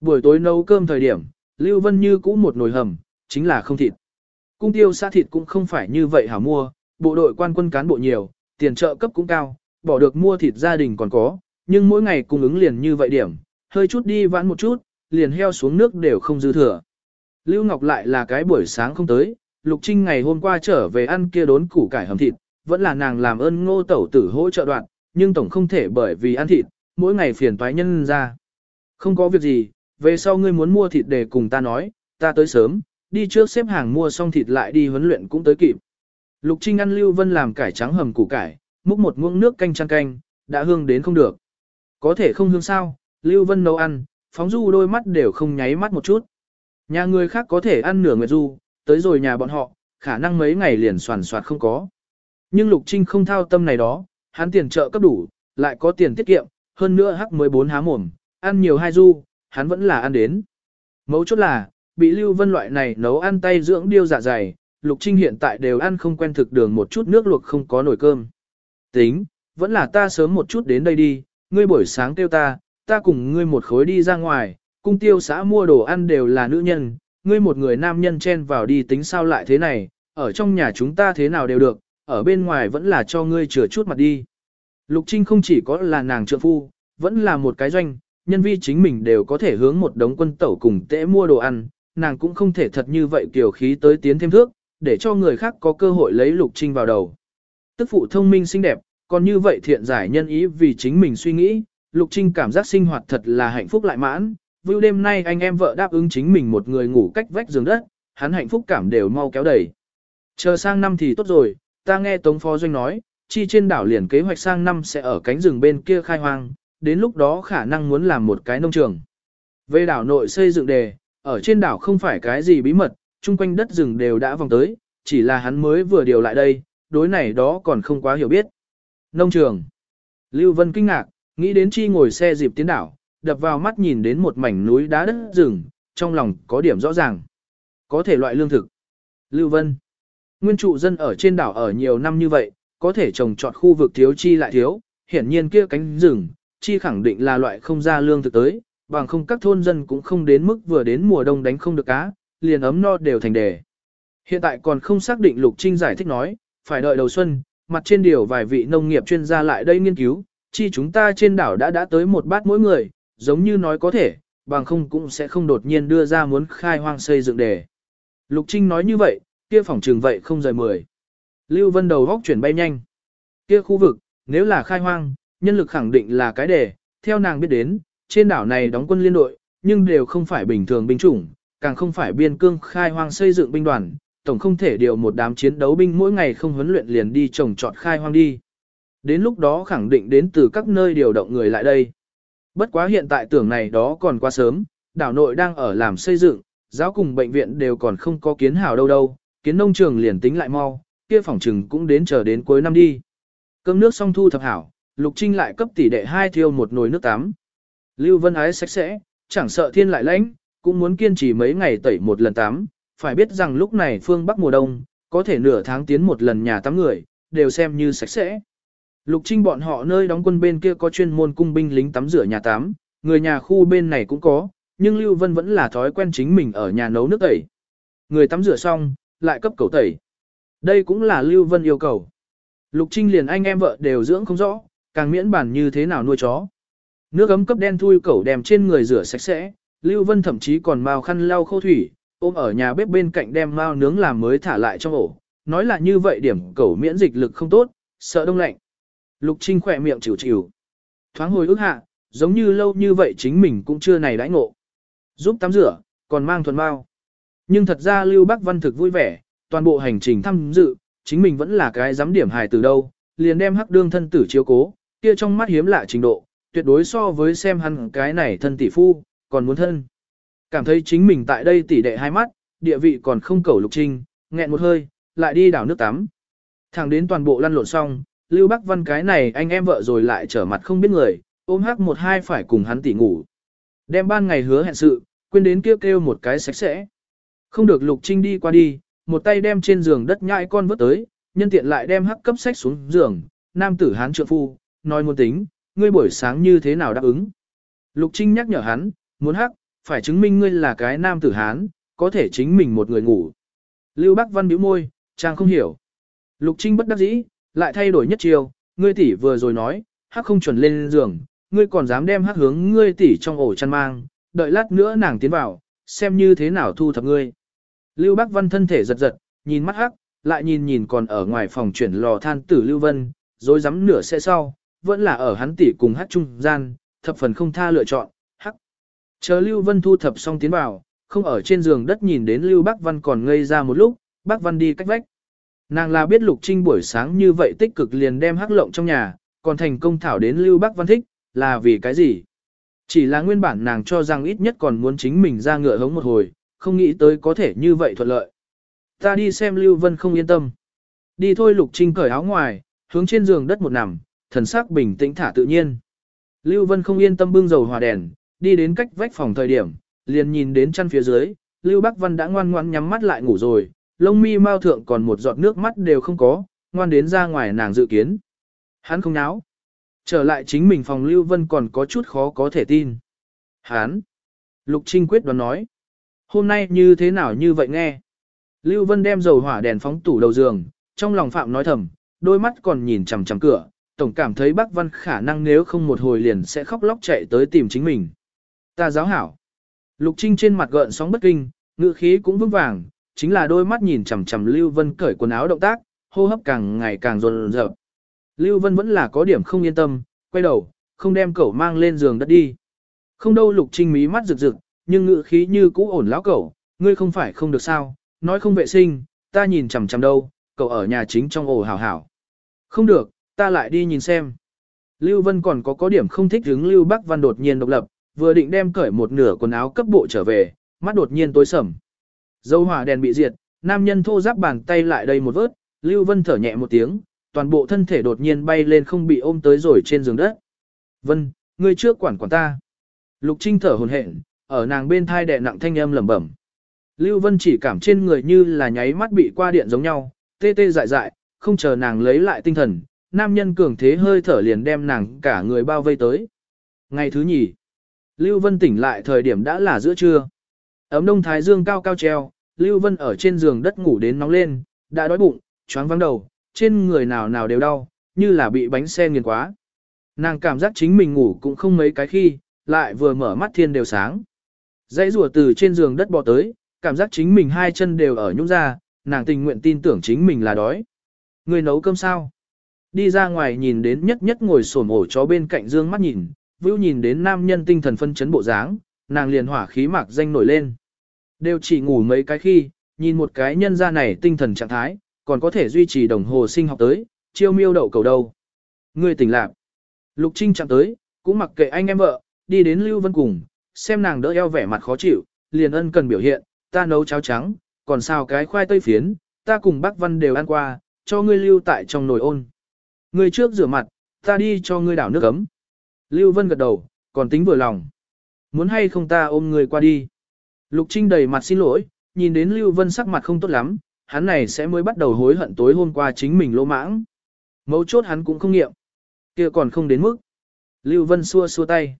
Buổi tối nấu cơm thời điểm, Lưu Vân như cũ một nồi hầm, chính là không thịt. Cung tiêu xã thịt cũng không phải như vậy hảo mua, bộ đội quan quân cán bộ nhiều, tiền trợ cấp cũng cao, bỏ được mua thịt gia đình còn có, nhưng mỗi ngày cung ứng liền như vậy điểm, hơi chút đi vãn một chút, liền heo xuống nước đều không dư thừa. Lưu Ngọc lại là cái buổi sáng không tới, Lục Trinh ngày hôm qua trở về ăn kia đốn củ cải hầm thịt, vẫn là nàng làm ơn ngô tẩu tử hỗ trợ đoạn, nhưng tổng không thể bởi vì ăn thịt, mỗi ngày phiền toái nhân ra. Không có việc gì, về sau ngươi muốn mua thịt để cùng ta nói, ta tới sớm, đi trước xếp hàng mua xong thịt lại đi huấn luyện cũng tới kịp. Lục Trinh ăn Lưu Vân làm cải trắng hầm củ cải, múc một muỗng nước canh chăn canh, đã hương đến không được. Có thể không hương sao, Lưu Vân nấu ăn, phóng du đôi mắt đều không nháy mắt một chút. Nhà người khác có thể ăn nửa nguyệt du, tới rồi nhà bọn họ, khả năng mấy ngày liền soàn soạt không có. Nhưng Lục Trinh không thao tâm này đó, hắn tiền trợ cấp đủ, lại có tiền tiết kiệm, hơn nữa hắc 14 há mồm, ăn nhiều hai du, hắn vẫn là ăn đến. Mấu chốt là, bị Lưu Vân loại này nấu ăn tay dưỡng điêu dạ dày, Lục Trinh hiện tại đều ăn không quen thực đường một chút nước luộc không có nồi cơm. Tính, vẫn là ta sớm một chút đến đây đi, ngươi buổi sáng kêu ta, ta cùng ngươi một khối đi ra ngoài, cung tiêu xã mua đồ ăn đều là nữ nhân, ngươi một người nam nhân chen vào đi tính sao lại thế này, ở trong nhà chúng ta thế nào đều được, ở bên ngoài vẫn là cho ngươi chừa chút mặt đi. Lục Trinh không chỉ có là nàng trợ phu, vẫn là một cái doanh, nhân vi chính mình đều có thể hướng một đống quân tẩu cùng tễ mua đồ ăn, nàng cũng không thể thật như vậy kiểu khí tới tiến thêm thước, để cho người khác có cơ hội lấy Lục Trinh vào đầu. Tức phụ thông minh xinh đẹp, còn như vậy thiện giải nhân ý vì chính mình suy nghĩ, Lục Trinh cảm giác sinh hoạt thật là hạnh phúc lại mãn. Vưu đêm nay anh em vợ đáp ứng chính mình một người ngủ cách vách giường đất, hắn hạnh phúc cảm đều mau kéo đẩy. Chờ sang năm thì tốt rồi, ta nghe Tống Phó Doanh nói, chi trên đảo liền kế hoạch sang năm sẽ ở cánh rừng bên kia khai hoang, đến lúc đó khả năng muốn làm một cái nông trường. Về đảo nội xây dựng đề, ở trên đảo không phải cái gì bí mật, chung quanh đất rừng đều đã vòng tới, chỉ là hắn mới vừa điều lại đây, đối này đó còn không quá hiểu biết. Nông trường. Lưu Vân kinh ngạc, nghĩ đến chi ngồi xe dịp tiến đảo, đập vào mắt nhìn đến một mảnh núi đá đất rừng, trong lòng có điểm rõ ràng. Có thể loại lương thực. Lưu Vân. Nguyên trụ dân ở trên đảo ở nhiều năm như vậy, có thể trồng trọt khu vực thiếu chi lại thiếu, hiển nhiên kia cánh rừng, chi khẳng định là loại không ra lương thực tới, bằng không các thôn dân cũng không đến mức vừa đến mùa đông đánh không được cá, liền ấm no đều thành đề. Hiện tại còn không xác định Lục Trinh giải thích nói, phải đợi đầu xuân, mặt trên điều vài vị nông nghiệp chuyên gia lại đây nghiên cứu, chi chúng ta trên đảo đã đã tới một bát mỗi người, giống như nói có thể, bằng không cũng sẽ không đột nhiên đưa ra muốn khai hoang xây dựng đề. Lục Trinh nói như vậy, kia phòng trường vậy không rời mười. Lưu Vân đầu góc chuyển bay nhanh. Kia khu vực, nếu là khai hoang, nhân lực khẳng định là cái đề, theo nàng biết đến, trên đảo này đóng quân liên đội, nhưng đều không phải bình thường binh chủng, càng không phải biên cương khai hoang xây dựng binh đoàn, tổng không thể điều một đám chiến đấu binh mỗi ngày không huấn luyện liền đi trồng trọt khai hoang đi. Đến lúc đó khẳng định đến từ các nơi điều động người lại đây. Bất quá hiện tại tưởng này đó còn quá sớm, đảo nội đang ở làm xây dựng, giáo cùng bệnh viện đều còn không có kiến hào đâu đâu, kiến nông trường liền tính lại mau, kia phòng trừng cũng đến chờ đến cuối năm đi. Cơm nước xong thu thập hảo, Lục Trinh lại cấp tỷ đệ hai thiêu một nồi nước tắm. Lưu Vân ái sạch sẽ, chẳng sợ thiên lại lạnh, cũng muốn kiên trì mấy ngày tẩy một lần tắm, phải biết rằng lúc này phương Bắc mùa đông, có thể nửa tháng tiến một lần nhà tắm người, đều xem như sạch sẽ. Lục Trinh bọn họ nơi đóng quân bên kia có chuyên môn cung binh lính tắm rửa nhà tắm, người nhà khu bên này cũng có, nhưng Lưu Vân vẫn là thói quen chính mình ở nhà nấu nước tẩy. Người tắm rửa xong, lại cấp cầu tẩy. Đây cũng là Lưu Vân yêu cầu. Lục Trinh liền anh em vợ đều dưỡng không rõ, càng miễn bản như thế nào nuôi chó. Nước ấm cấp đen thui cẩu đem trên người rửa sạch sẽ, Lưu Vân thậm chí còn mao khăn lau khô thủy, ôm ở nhà bếp bên cạnh đem mao nướng làm mới thả lại trong ổ. Nói là như vậy điểm cẩu miễn dịch lực không tốt, sợ đông lạnh. Lục Trinh khỏe miệng chịu chịu. Thoáng hồi ức hạ, giống như lâu như vậy chính mình cũng chưa này đãi ngộ. Giúp tắm rửa, còn mang thuần bao. Nhưng thật ra Lưu Bắc Văn thực vui vẻ, toàn bộ hành trình thăm dự, chính mình vẫn là cái giám điểm hài từ đâu, liền đem hắc đương thân tử chiếu cố, kia trong mắt hiếm lạ trình độ, tuyệt đối so với xem hắn cái này thân tỷ phu, còn muốn thân. Cảm thấy chính mình tại đây tỷ đệ hai mắt, địa vị còn không cầu lục trinh, nghẹn một hơi, lại đi đảo nước tắm. Thẳng đến toàn bộ lăn lộn xong, Lưu Bắc Văn cái này anh em vợ rồi lại trở mặt không biết người, ôm hắc một hai phải cùng hắn tỉ ngủ. Đem ban ngày hứa hẹn sự, quên đến kêu kêu một cái sạch sẽ. Không được lục trinh đi qua đi, một tay đem trên giường đất nhãi con vớt tới, nhân tiện lại đem hắc cấp sách xuống giường, nam tử hán trượng phu, nói muốn tính, ngươi buổi sáng như thế nào đáp ứng. Lục Trinh nhắc nhở hắn, muốn hắc, phải chứng minh ngươi là cái nam tử hán, có thể chính mình một người ngủ. Lưu Bắc Văn bĩu môi, chàng không hiểu. Lục Trinh bất đắc dĩ, lại thay đổi nhất chiêu, ngươi tỷ vừa rồi nói, hắc không chuẩn lên giường, ngươi còn dám đem hắc hướng ngươi tỷ trong ổ chăn mang, đợi lát nữa nàng tiến vào, xem như thế nào thu thập ngươi. Lưu Bắc Văn thân thể giật giật, nhìn mắt hắc, lại nhìn nhìn còn ở ngoài phòng chuyển lò than tử Lưu Vân, rồi dám nửa xe sau, vẫn là ở hắn tỷ cùng hắc trung gian, thập phần không tha lựa chọn, hắc. Chờ Lưu Vân thu thập xong tiến vào, không ở trên giường đất nhìn đến Lưu Bắc Văn còn ngây ra một lúc, Bắc Văn đi cách vách. Nàng là biết Lục Trinh buổi sáng như vậy tích cực liền đem hắc lộng trong nhà, còn thành công thảo đến Lưu Bắc Văn thích, là vì cái gì? Chỉ là nguyên bản nàng cho rằng ít nhất còn muốn chính mình ra ngựa hống một hồi, không nghĩ tới có thể như vậy thuận lợi. Ta đi xem Lưu Vân không yên tâm. Đi thôi Lục Trinh cởi áo ngoài, hướng trên giường đất một nằm, thần sắc bình tĩnh thả tự nhiên. Lưu Vân không yên tâm bưng dầu hòa đèn, đi đến cách vách phòng thời điểm, liền nhìn đến chăn phía dưới, Lưu Bắc Văn đã ngoan ngoan nhắm mắt lại ngủ rồi, lông mi mau thượng còn một giọt nước mắt đều không có, ngoan đến ra ngoài nàng dự kiến. Hắn không náo. Trở lại chính mình phòng Lưu Vân còn có chút khó có thể tin. Hắn. Lục Trinh quyết đoán nói. Hôm nay như thế nào như vậy nghe. Lưu Vân đem dầu hỏa đèn phóng tủ đầu giường, trong lòng Phạm nói thầm, đôi mắt còn nhìn chằm chằm cửa, tổng cảm thấy bác Văn khả năng nếu không một hồi liền sẽ khóc lóc chạy tới tìm chính mình. Ta giáo hảo. Lục Trinh trên mặt gợn sóng bất kinh, ngữ khí cũng vững vàng, chính là đôi mắt nhìn chằm chằm Lưu Vân cởi quần áo động tác, hô hấp càng ngày càng dồn dập. Lưu Vân vẫn là có điểm không yên tâm, quay đầu, không đem cậu mang lên giường đất đi. Không đâu Lục Trinh mí mắt rực rực, nhưng ngữ khí như cũ ổn lão cậu, ngươi không phải không được sao, nói không vệ sinh, ta nhìn chằm chằm đâu, cậu ở nhà chính trong ổ hảo hảo. Không được, ta lại đi nhìn xem. Lưu Vân còn có có điểm không thích hứng Lưu Bắc Văn đột nhiên độc lập, vừa định đem cởi một nửa quần áo cấp bộ trở về, mắt đột nhiên tối sầm. Dâu hỏa đèn bị diệt, nam nhân thô giáp bàn tay lại đây một vớt, Lưu Vân thở nhẹ một tiếng, toàn bộ thân thể đột nhiên bay lên không bị ôm tới rồi trên giường đất. Vân, ngươi trước quản quản ta. Lục Trinh thở hồn hển, ở nàng bên thai đè nặng thanh âm lẩm bẩm. Lưu Vân chỉ cảm trên người như là nháy mắt bị qua điện giống nhau, tê tê dại dại, không chờ nàng lấy lại tinh thần, nam nhân cường thế hơi thở liền đem nàng cả người bao vây tới. Ngày thứ nhì, Lưu Vân tỉnh lại thời điểm đã là giữa trưa. Ấm đông thái dương cao cao treo, Lưu Vân ở trên giường đất ngủ đến nóng lên, đã đói bụng, choáng vắng đầu, trên người nào nào đều đau, như là bị bánh xe nghiền quá. Nàng cảm giác chính mình ngủ cũng không mấy cái khi, lại vừa mở mắt thiên đều sáng. Dãy rùa từ trên giường đất bò tới, cảm giác chính mình hai chân đều ở nhũng ra, nàng tình nguyện tin tưởng chính mình là đói. Người nấu cơm sao? Đi ra ngoài nhìn đến nhất nhất ngồi sổm ổ chó bên cạnh dương mắt nhìn, vưu nhìn đến nam nhân tinh thần phân chấn bộ dáng, nàng liền hỏa khí mạc danh nổi lên. Đều chỉ ngủ mấy cái khi, nhìn một cái nhân ra này tinh thần trạng thái, còn có thể duy trì đồng hồ sinh học tới, chiêu miêu đậu cầu đâu. Người tỉnh lạc. Lục Trinh chạm tới, cũng mặc kệ anh em vợ, đi đến Lưu Vân cùng, xem nàng đỡ eo vẻ mặt khó chịu, liền ân cần biểu hiện, ta nấu cháo trắng, còn sao cái khoai tây phiến, ta cùng bác Văn đều ăn qua, cho ngươi lưu tại trong nồi ôn. Ngươi trước rửa mặt, ta đi cho ngươi đảo nước ấm. Lưu Vân gật đầu, còn tính vừa lòng. Muốn hay không ta ôm ngươi qua đi. Lục Trinh đầy mặt xin lỗi, nhìn đến Lưu Vân sắc mặt không tốt lắm, hắn này sẽ mới bắt đầu hối hận tối hôm qua chính mình lỗ mãng. Mấu chốt hắn cũng không nghiệm. kia còn không đến mức. Lưu Vân xua xua tay.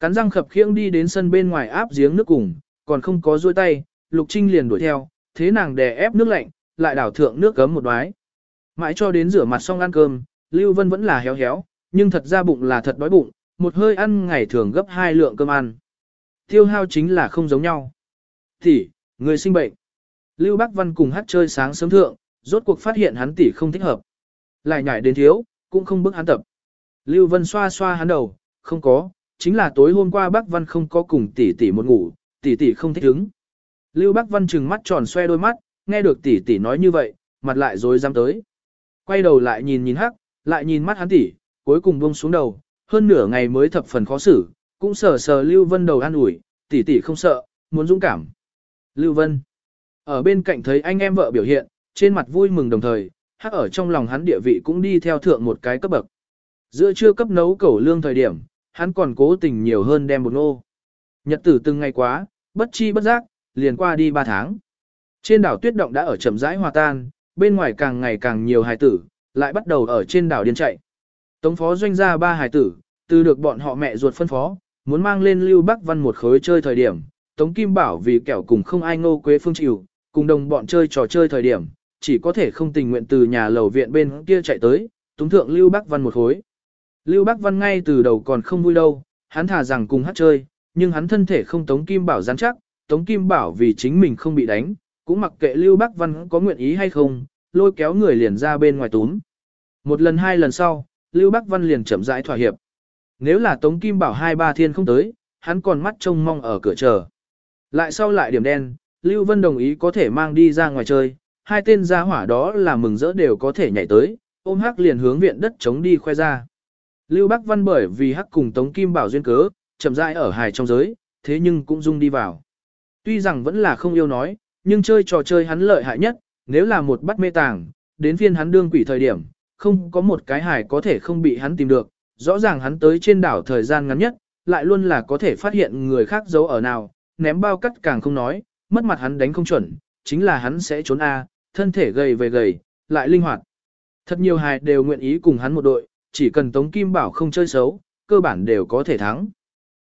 Cắn răng khập khiễng đi đến sân bên ngoài áp giếng nước cùng, còn không có duỗi tay, Lục Trinh liền đuổi theo, thế nàng đè ép nước lạnh, lại đảo thượng nước gấm một đoái. Mãi cho đến rửa mặt xong ăn cơm, Lưu Vân vẫn là héo héo, nhưng thật ra bụng là thật đói bụng, một hơi ăn ngày thường gấp hai lượng cơm ăn. Tiêu hao chính là không giống nhau. Tỷ, người sinh bệnh. Lưu Bắc Văn cùng hát chơi sáng sớm thượng, rốt cuộc phát hiện hắn tỷ không thích hợp. Lại nhảy đến thiếu, cũng không bức hắn tập. Lưu Vân xoa xoa hắn đầu, không có, chính là tối hôm qua Bắc Văn không có cùng tỷ tỷ một ngủ, tỷ tỷ không thích ứng. Lưu Bắc Văn trừng mắt tròn xoe đôi mắt, nghe được tỷ tỷ nói như vậy, mặt lại rồi dám tới. Quay đầu lại nhìn nhìn hắc, lại nhìn mắt hắn tỷ, cuối cùng buông xuống đầu, hơn nửa ngày mới thập phần khó xử, cũng sờ sờ Lưu Vân đầu an ủi, tỷ tỷ không sợ, muốn dũng cảm. Lưu Vân ở bên cạnh thấy anh em vợ biểu hiện, trên mặt vui mừng đồng thời, hắc ở trong lòng hắn địa vị cũng đi theo thượng một cái cấp bậc. Giữa trưa cấp nấu cẩu lương thời điểm, hắn còn cố tình nhiều hơn đem một nô. Nhật tử từng ngày quá, bất chi bất giác, liền qua đi ba tháng. Trên đảo tuyết động đã ở chậm rãi hòa tan, bên ngoài càng ngày càng nhiều hài tử, lại bắt đầu ở trên đảo điên chạy. Tống phó doanh ra ba hài tử, từ được bọn họ mẹ ruột phân phó, muốn mang lên Lưu Bắc Văn một khối chơi thời điểm. Tống Kim Bảo vì kẻo cùng không ai ngô quế phương chịu, cùng đồng bọn chơi trò chơi thời điểm, chỉ có thể không tình nguyện từ nhà lầu viện bên kia chạy tới, túng thượng Lưu Bắc Văn một hối. Lưu Bắc Văn ngay từ đầu còn không vui đâu, hắn thả rằng cùng hát chơi, nhưng hắn thân thể không Tống Kim Bảo rắn chắc, Tống Kim Bảo vì chính mình không bị đánh, cũng mặc kệ Lưu Bắc Văn có nguyện ý hay không, lôi kéo người liền ra bên ngoài túm. Một lần hai lần sau, Lưu Bắc Văn liền chậm rãi thỏa hiệp. Nếu là Tống Kim Bảo hai ba thiên không tới, hắn còn mắt trông mong ở cửa chờ. Lại sau lại điểm đen, Lưu Vân đồng ý có thể mang đi ra ngoài chơi, hai tên gia hỏa đó là mừng rỡ đều có thể nhảy tới, ôm hắc liền hướng viện đất chống đi khoe ra. Lưu Bắc Văn bởi vì hắc cùng Tống Kim Bảo duyên cớ, chậm rãi ở hài trong giới, thế nhưng cũng dung đi vào. Tuy rằng vẫn là không yêu nói, nhưng chơi trò chơi hắn lợi hại nhất, nếu là một bắt mê tàng, đến phiên hắn đương quỷ thời điểm, không có một cái hài có thể không bị hắn tìm được, rõ ràng hắn tới trên đảo thời gian ngắn nhất, lại luôn là có thể phát hiện người khác giấu ở nào, ném bao cắt càng không nói, mất mặt hắn đánh không chuẩn, chính là hắn sẽ trốn A, thân thể gầy về gầy, lại linh hoạt. Thật nhiều hài đều nguyện ý cùng hắn một đội, chỉ cần Tống Kim Bảo không chơi xấu, cơ bản đều có thể thắng.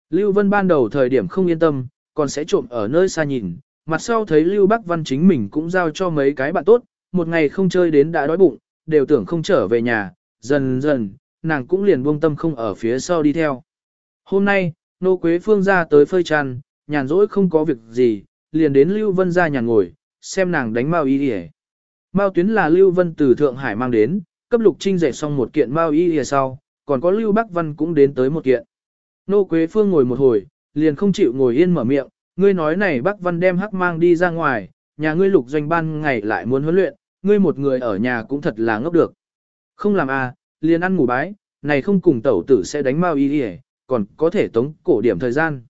Lưu Vân ban đầu thời điểm không yên tâm, còn sẽ trộm ở nơi xa nhìn, mặt sau thấy Lưu Bắc Văn chính mình cũng giao cho mấy cái bạn tốt, một ngày không chơi đến đã đói bụng, đều tưởng không trở về nhà, dần dần, nàng cũng liền buông tâm không ở phía sau đi theo. Hôm nay, Nô Quế Phương ra tới phơi tràn, nhàn rỗi không có việc gì, liền đến Lưu Vân ra nhà ngồi, xem nàng đánh Mao Y Y. Mao Tuyến là Lưu Vân từ Thượng Hải mang đến, cấp Lục Trinh dạy xong một kiện Mao Y Y sau, còn có Lưu Bắc Văn cũng đến tới một kiện. Nô Quế Phương ngồi một hồi, liền không chịu ngồi yên mở miệng, ngươi nói này Bắc Văn đem hắc mang đi ra ngoài, nhà ngươi lục doanh ban ngày lại muốn huấn luyện, ngươi một người ở nhà cũng thật là ngốc được. Không làm à, liền ăn ngủ bái, này không cùng tẩu tử sẽ đánh Mao Y Y, còn có thể tống cổ điểm thời gian.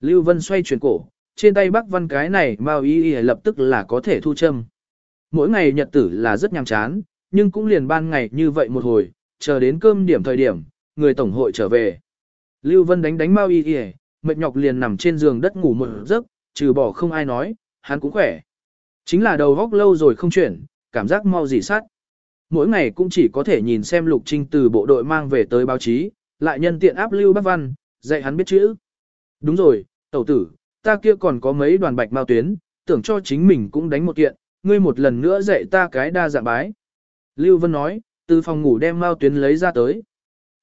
Lưu Vân xoay chuyển cổ, trên tay Bắc Văn cái này Mao Y Y lập tức là có thể thu châm. Mỗi ngày nhật tử là rất nhàm chán, nhưng cũng liền ban ngày như vậy một hồi, chờ đến cơm điểm thời điểm, người tổng hội trở về. Lưu Vân đánh đánh Mao Y Y, mệt nhọc liền nằm trên giường đất ngủ một giấc, trừ bỏ không ai nói, hắn cũng khỏe. Chính là đầu góc lâu rồi không chuyển, cảm giác mau dị sát. Mỗi ngày cũng chỉ có thể nhìn xem Lục Trinh từ bộ đội mang về tới báo chí, lại nhân tiện áp Lưu Bắc Văn, dạy hắn biết chữ. Đúng rồi, tẩu tử, ta kia còn có mấy đoàn bạch mao tuyến, tưởng cho chính mình cũng đánh một kiện, ngươi một lần nữa dạy ta cái đa dạng bái. Lưu Vân nói, từ phòng ngủ đem mao tuyến lấy ra tới.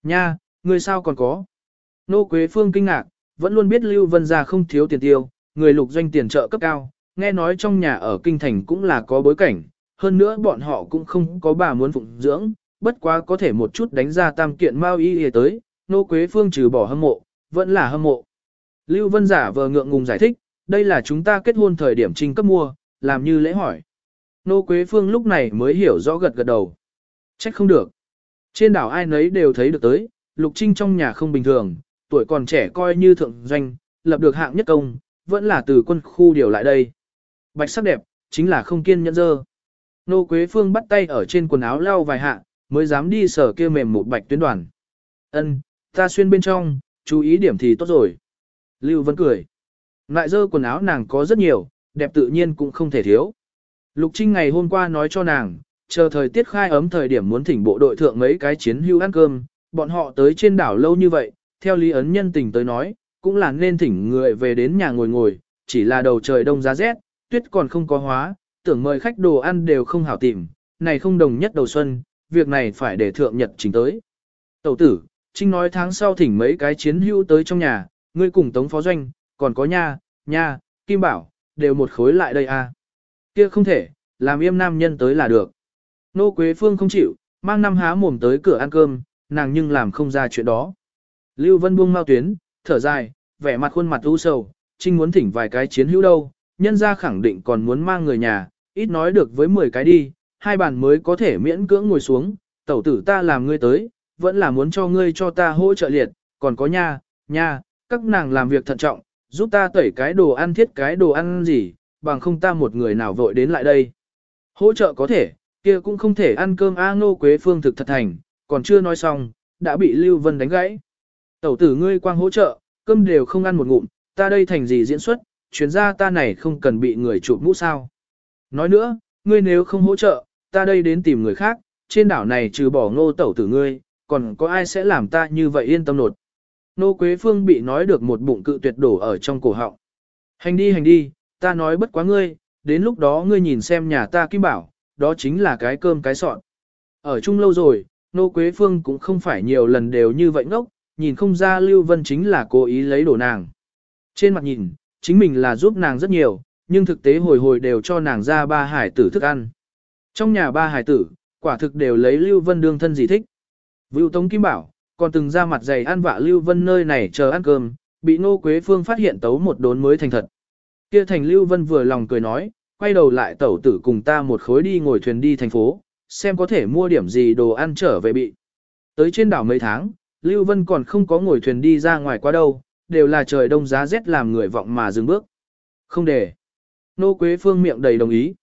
Nha, ngươi sao còn có? Nô Quế Phương kinh ngạc, vẫn luôn biết Lưu Vân gia không thiếu tiền tiêu, người lục doanh tiền trợ cấp cao, nghe nói trong nhà ở kinh thành cũng là có bối cảnh, hơn nữa bọn họ cũng không có bà muốn phụng dưỡng, bất quá có thể một chút đánh ra tam kiện mao y y tới, nô quế phương trừ bỏ hâm mộ, vẫn là hâm mộ. Lưu Vân giả vờ ngượng ngùng giải thích, đây là chúng ta kết hôn thời điểm trinh cấp mua, làm như lễ hỏi. Nô Quế Phương lúc này mới hiểu rõ gật gật đầu. Trách không được. Trên đảo ai nấy đều thấy được tới, Lục Trinh trong nhà không bình thường, tuổi còn trẻ coi như thượng doanh, lập được hạng nhất công, vẫn là từ quân khu điều lại đây. Bạch sắc đẹp, chính là không kiên nhẫn dơ. Nô Quế Phương bắt tay ở trên quần áo lau vài hạ, mới dám đi sở kia mềm một bạch tuyến đoàn. Ân, ta xuyên bên trong, chú ý điểm thì tốt rồi. Lưu Vân cười. Lại dơ quần áo nàng có rất nhiều, đẹp tự nhiên cũng không thể thiếu. Lục Trinh ngày hôm qua nói cho nàng, chờ thời tiết khai ấm thời điểm muốn thỉnh bộ đội thượng mấy cái chiến hưu ăn cơm, bọn họ tới trên đảo lâu như vậy, theo lý ấn nhân tình tới nói, cũng là nên thỉnh người về đến nhà ngồi ngồi, chỉ là đầu trời đông giá rét, tuyết còn không có hóa, tưởng mời khách đồ ăn đều không hảo tìm, này không đồng nhất đầu xuân, việc này phải để thượng nhật trình tới. Tẩu tử, Trinh nói tháng sau thỉnh mấy cái chiến hữu tới trong nhà, ngươi cùng Tống Phó Doanh, còn có nha, nha, Kim Bảo, đều một khối lại đây à. Kia không thể, làm yêm nam nhân tới là được. Nô Quế Phương không chịu, mang năm há mồm tới cửa ăn cơm, nàng nhưng làm không ra chuyện đó. Lưu Vân buông mau tuyến, thở dài, vẻ mặt khuôn mặt u sầu, Trinh muốn thỉnh vài cái chiến hữu đâu, nhân ra khẳng định còn muốn mang người nhà, ít nói được với 10 cái đi, hai bàn mới có thể miễn cưỡng ngồi xuống, tẩu tử ta làm ngươi tới, vẫn là muốn cho ngươi cho ta hỗ trợ liệt, còn có nha, nha, các nàng làm việc thận trọng, giúp ta tẩy cái đồ ăn thiết cái đồ ăn gì, bằng không ta một người nào vội đến lại đây. Hỗ trợ có thể, kia cũng không thể ăn cơm A Ngô Quế Phương thực thật thành, còn chưa nói xong, đã bị Lưu Vân đánh gãy. Tẩu tử ngươi quang hỗ trợ, cơm đều không ăn một ngụm, ta đây thành gì diễn xuất, chuyến ra ta này không cần bị người chụp mũ sao. Nói nữa, ngươi nếu không hỗ trợ, ta đây đến tìm người khác, trên đảo này trừ bỏ ngô tẩu tử ngươi, còn có ai sẽ làm ta như vậy yên tâm nột. Nô Quế Phương bị nói được một bụng cự tuyệt đổ ở trong cổ họng. Hành đi hành đi, ta nói bất quá ngươi, đến lúc đó ngươi nhìn xem nhà ta kim bảo, đó chính là cái cơm cái sọn. Ở chung lâu rồi, Nô Quế Phương cũng không phải nhiều lần đều như vậy ngốc, nhìn không ra Lưu Vân chính là cố ý lấy đổ nàng. Trên mặt nhìn, chính mình là giúp nàng rất nhiều, nhưng thực tế hồi hồi đều cho nàng ra ba hải tử thức ăn. Trong nhà ba hải tử, quả thực đều lấy Lưu Vân đương thân gì thích. Vưu Tống Kim Bảo, còn từng ra mặt dày ăn vạ Lưu Vân nơi này chờ ăn cơm, bị Nô Quế Phương phát hiện tấu một đốn mới thành thật. Kia thành Lưu Vân vừa lòng cười nói, quay đầu lại tẩu tử cùng ta một khối đi ngồi thuyền đi thành phố, xem có thể mua điểm gì đồ ăn trở về bị. Tới trên đảo mấy tháng, Lưu Vân còn không có ngồi thuyền đi ra ngoài qua đâu, đều là trời đông giá rét làm người vọng mà dừng bước. Không để. Nô Quế Phương miệng đầy đồng ý.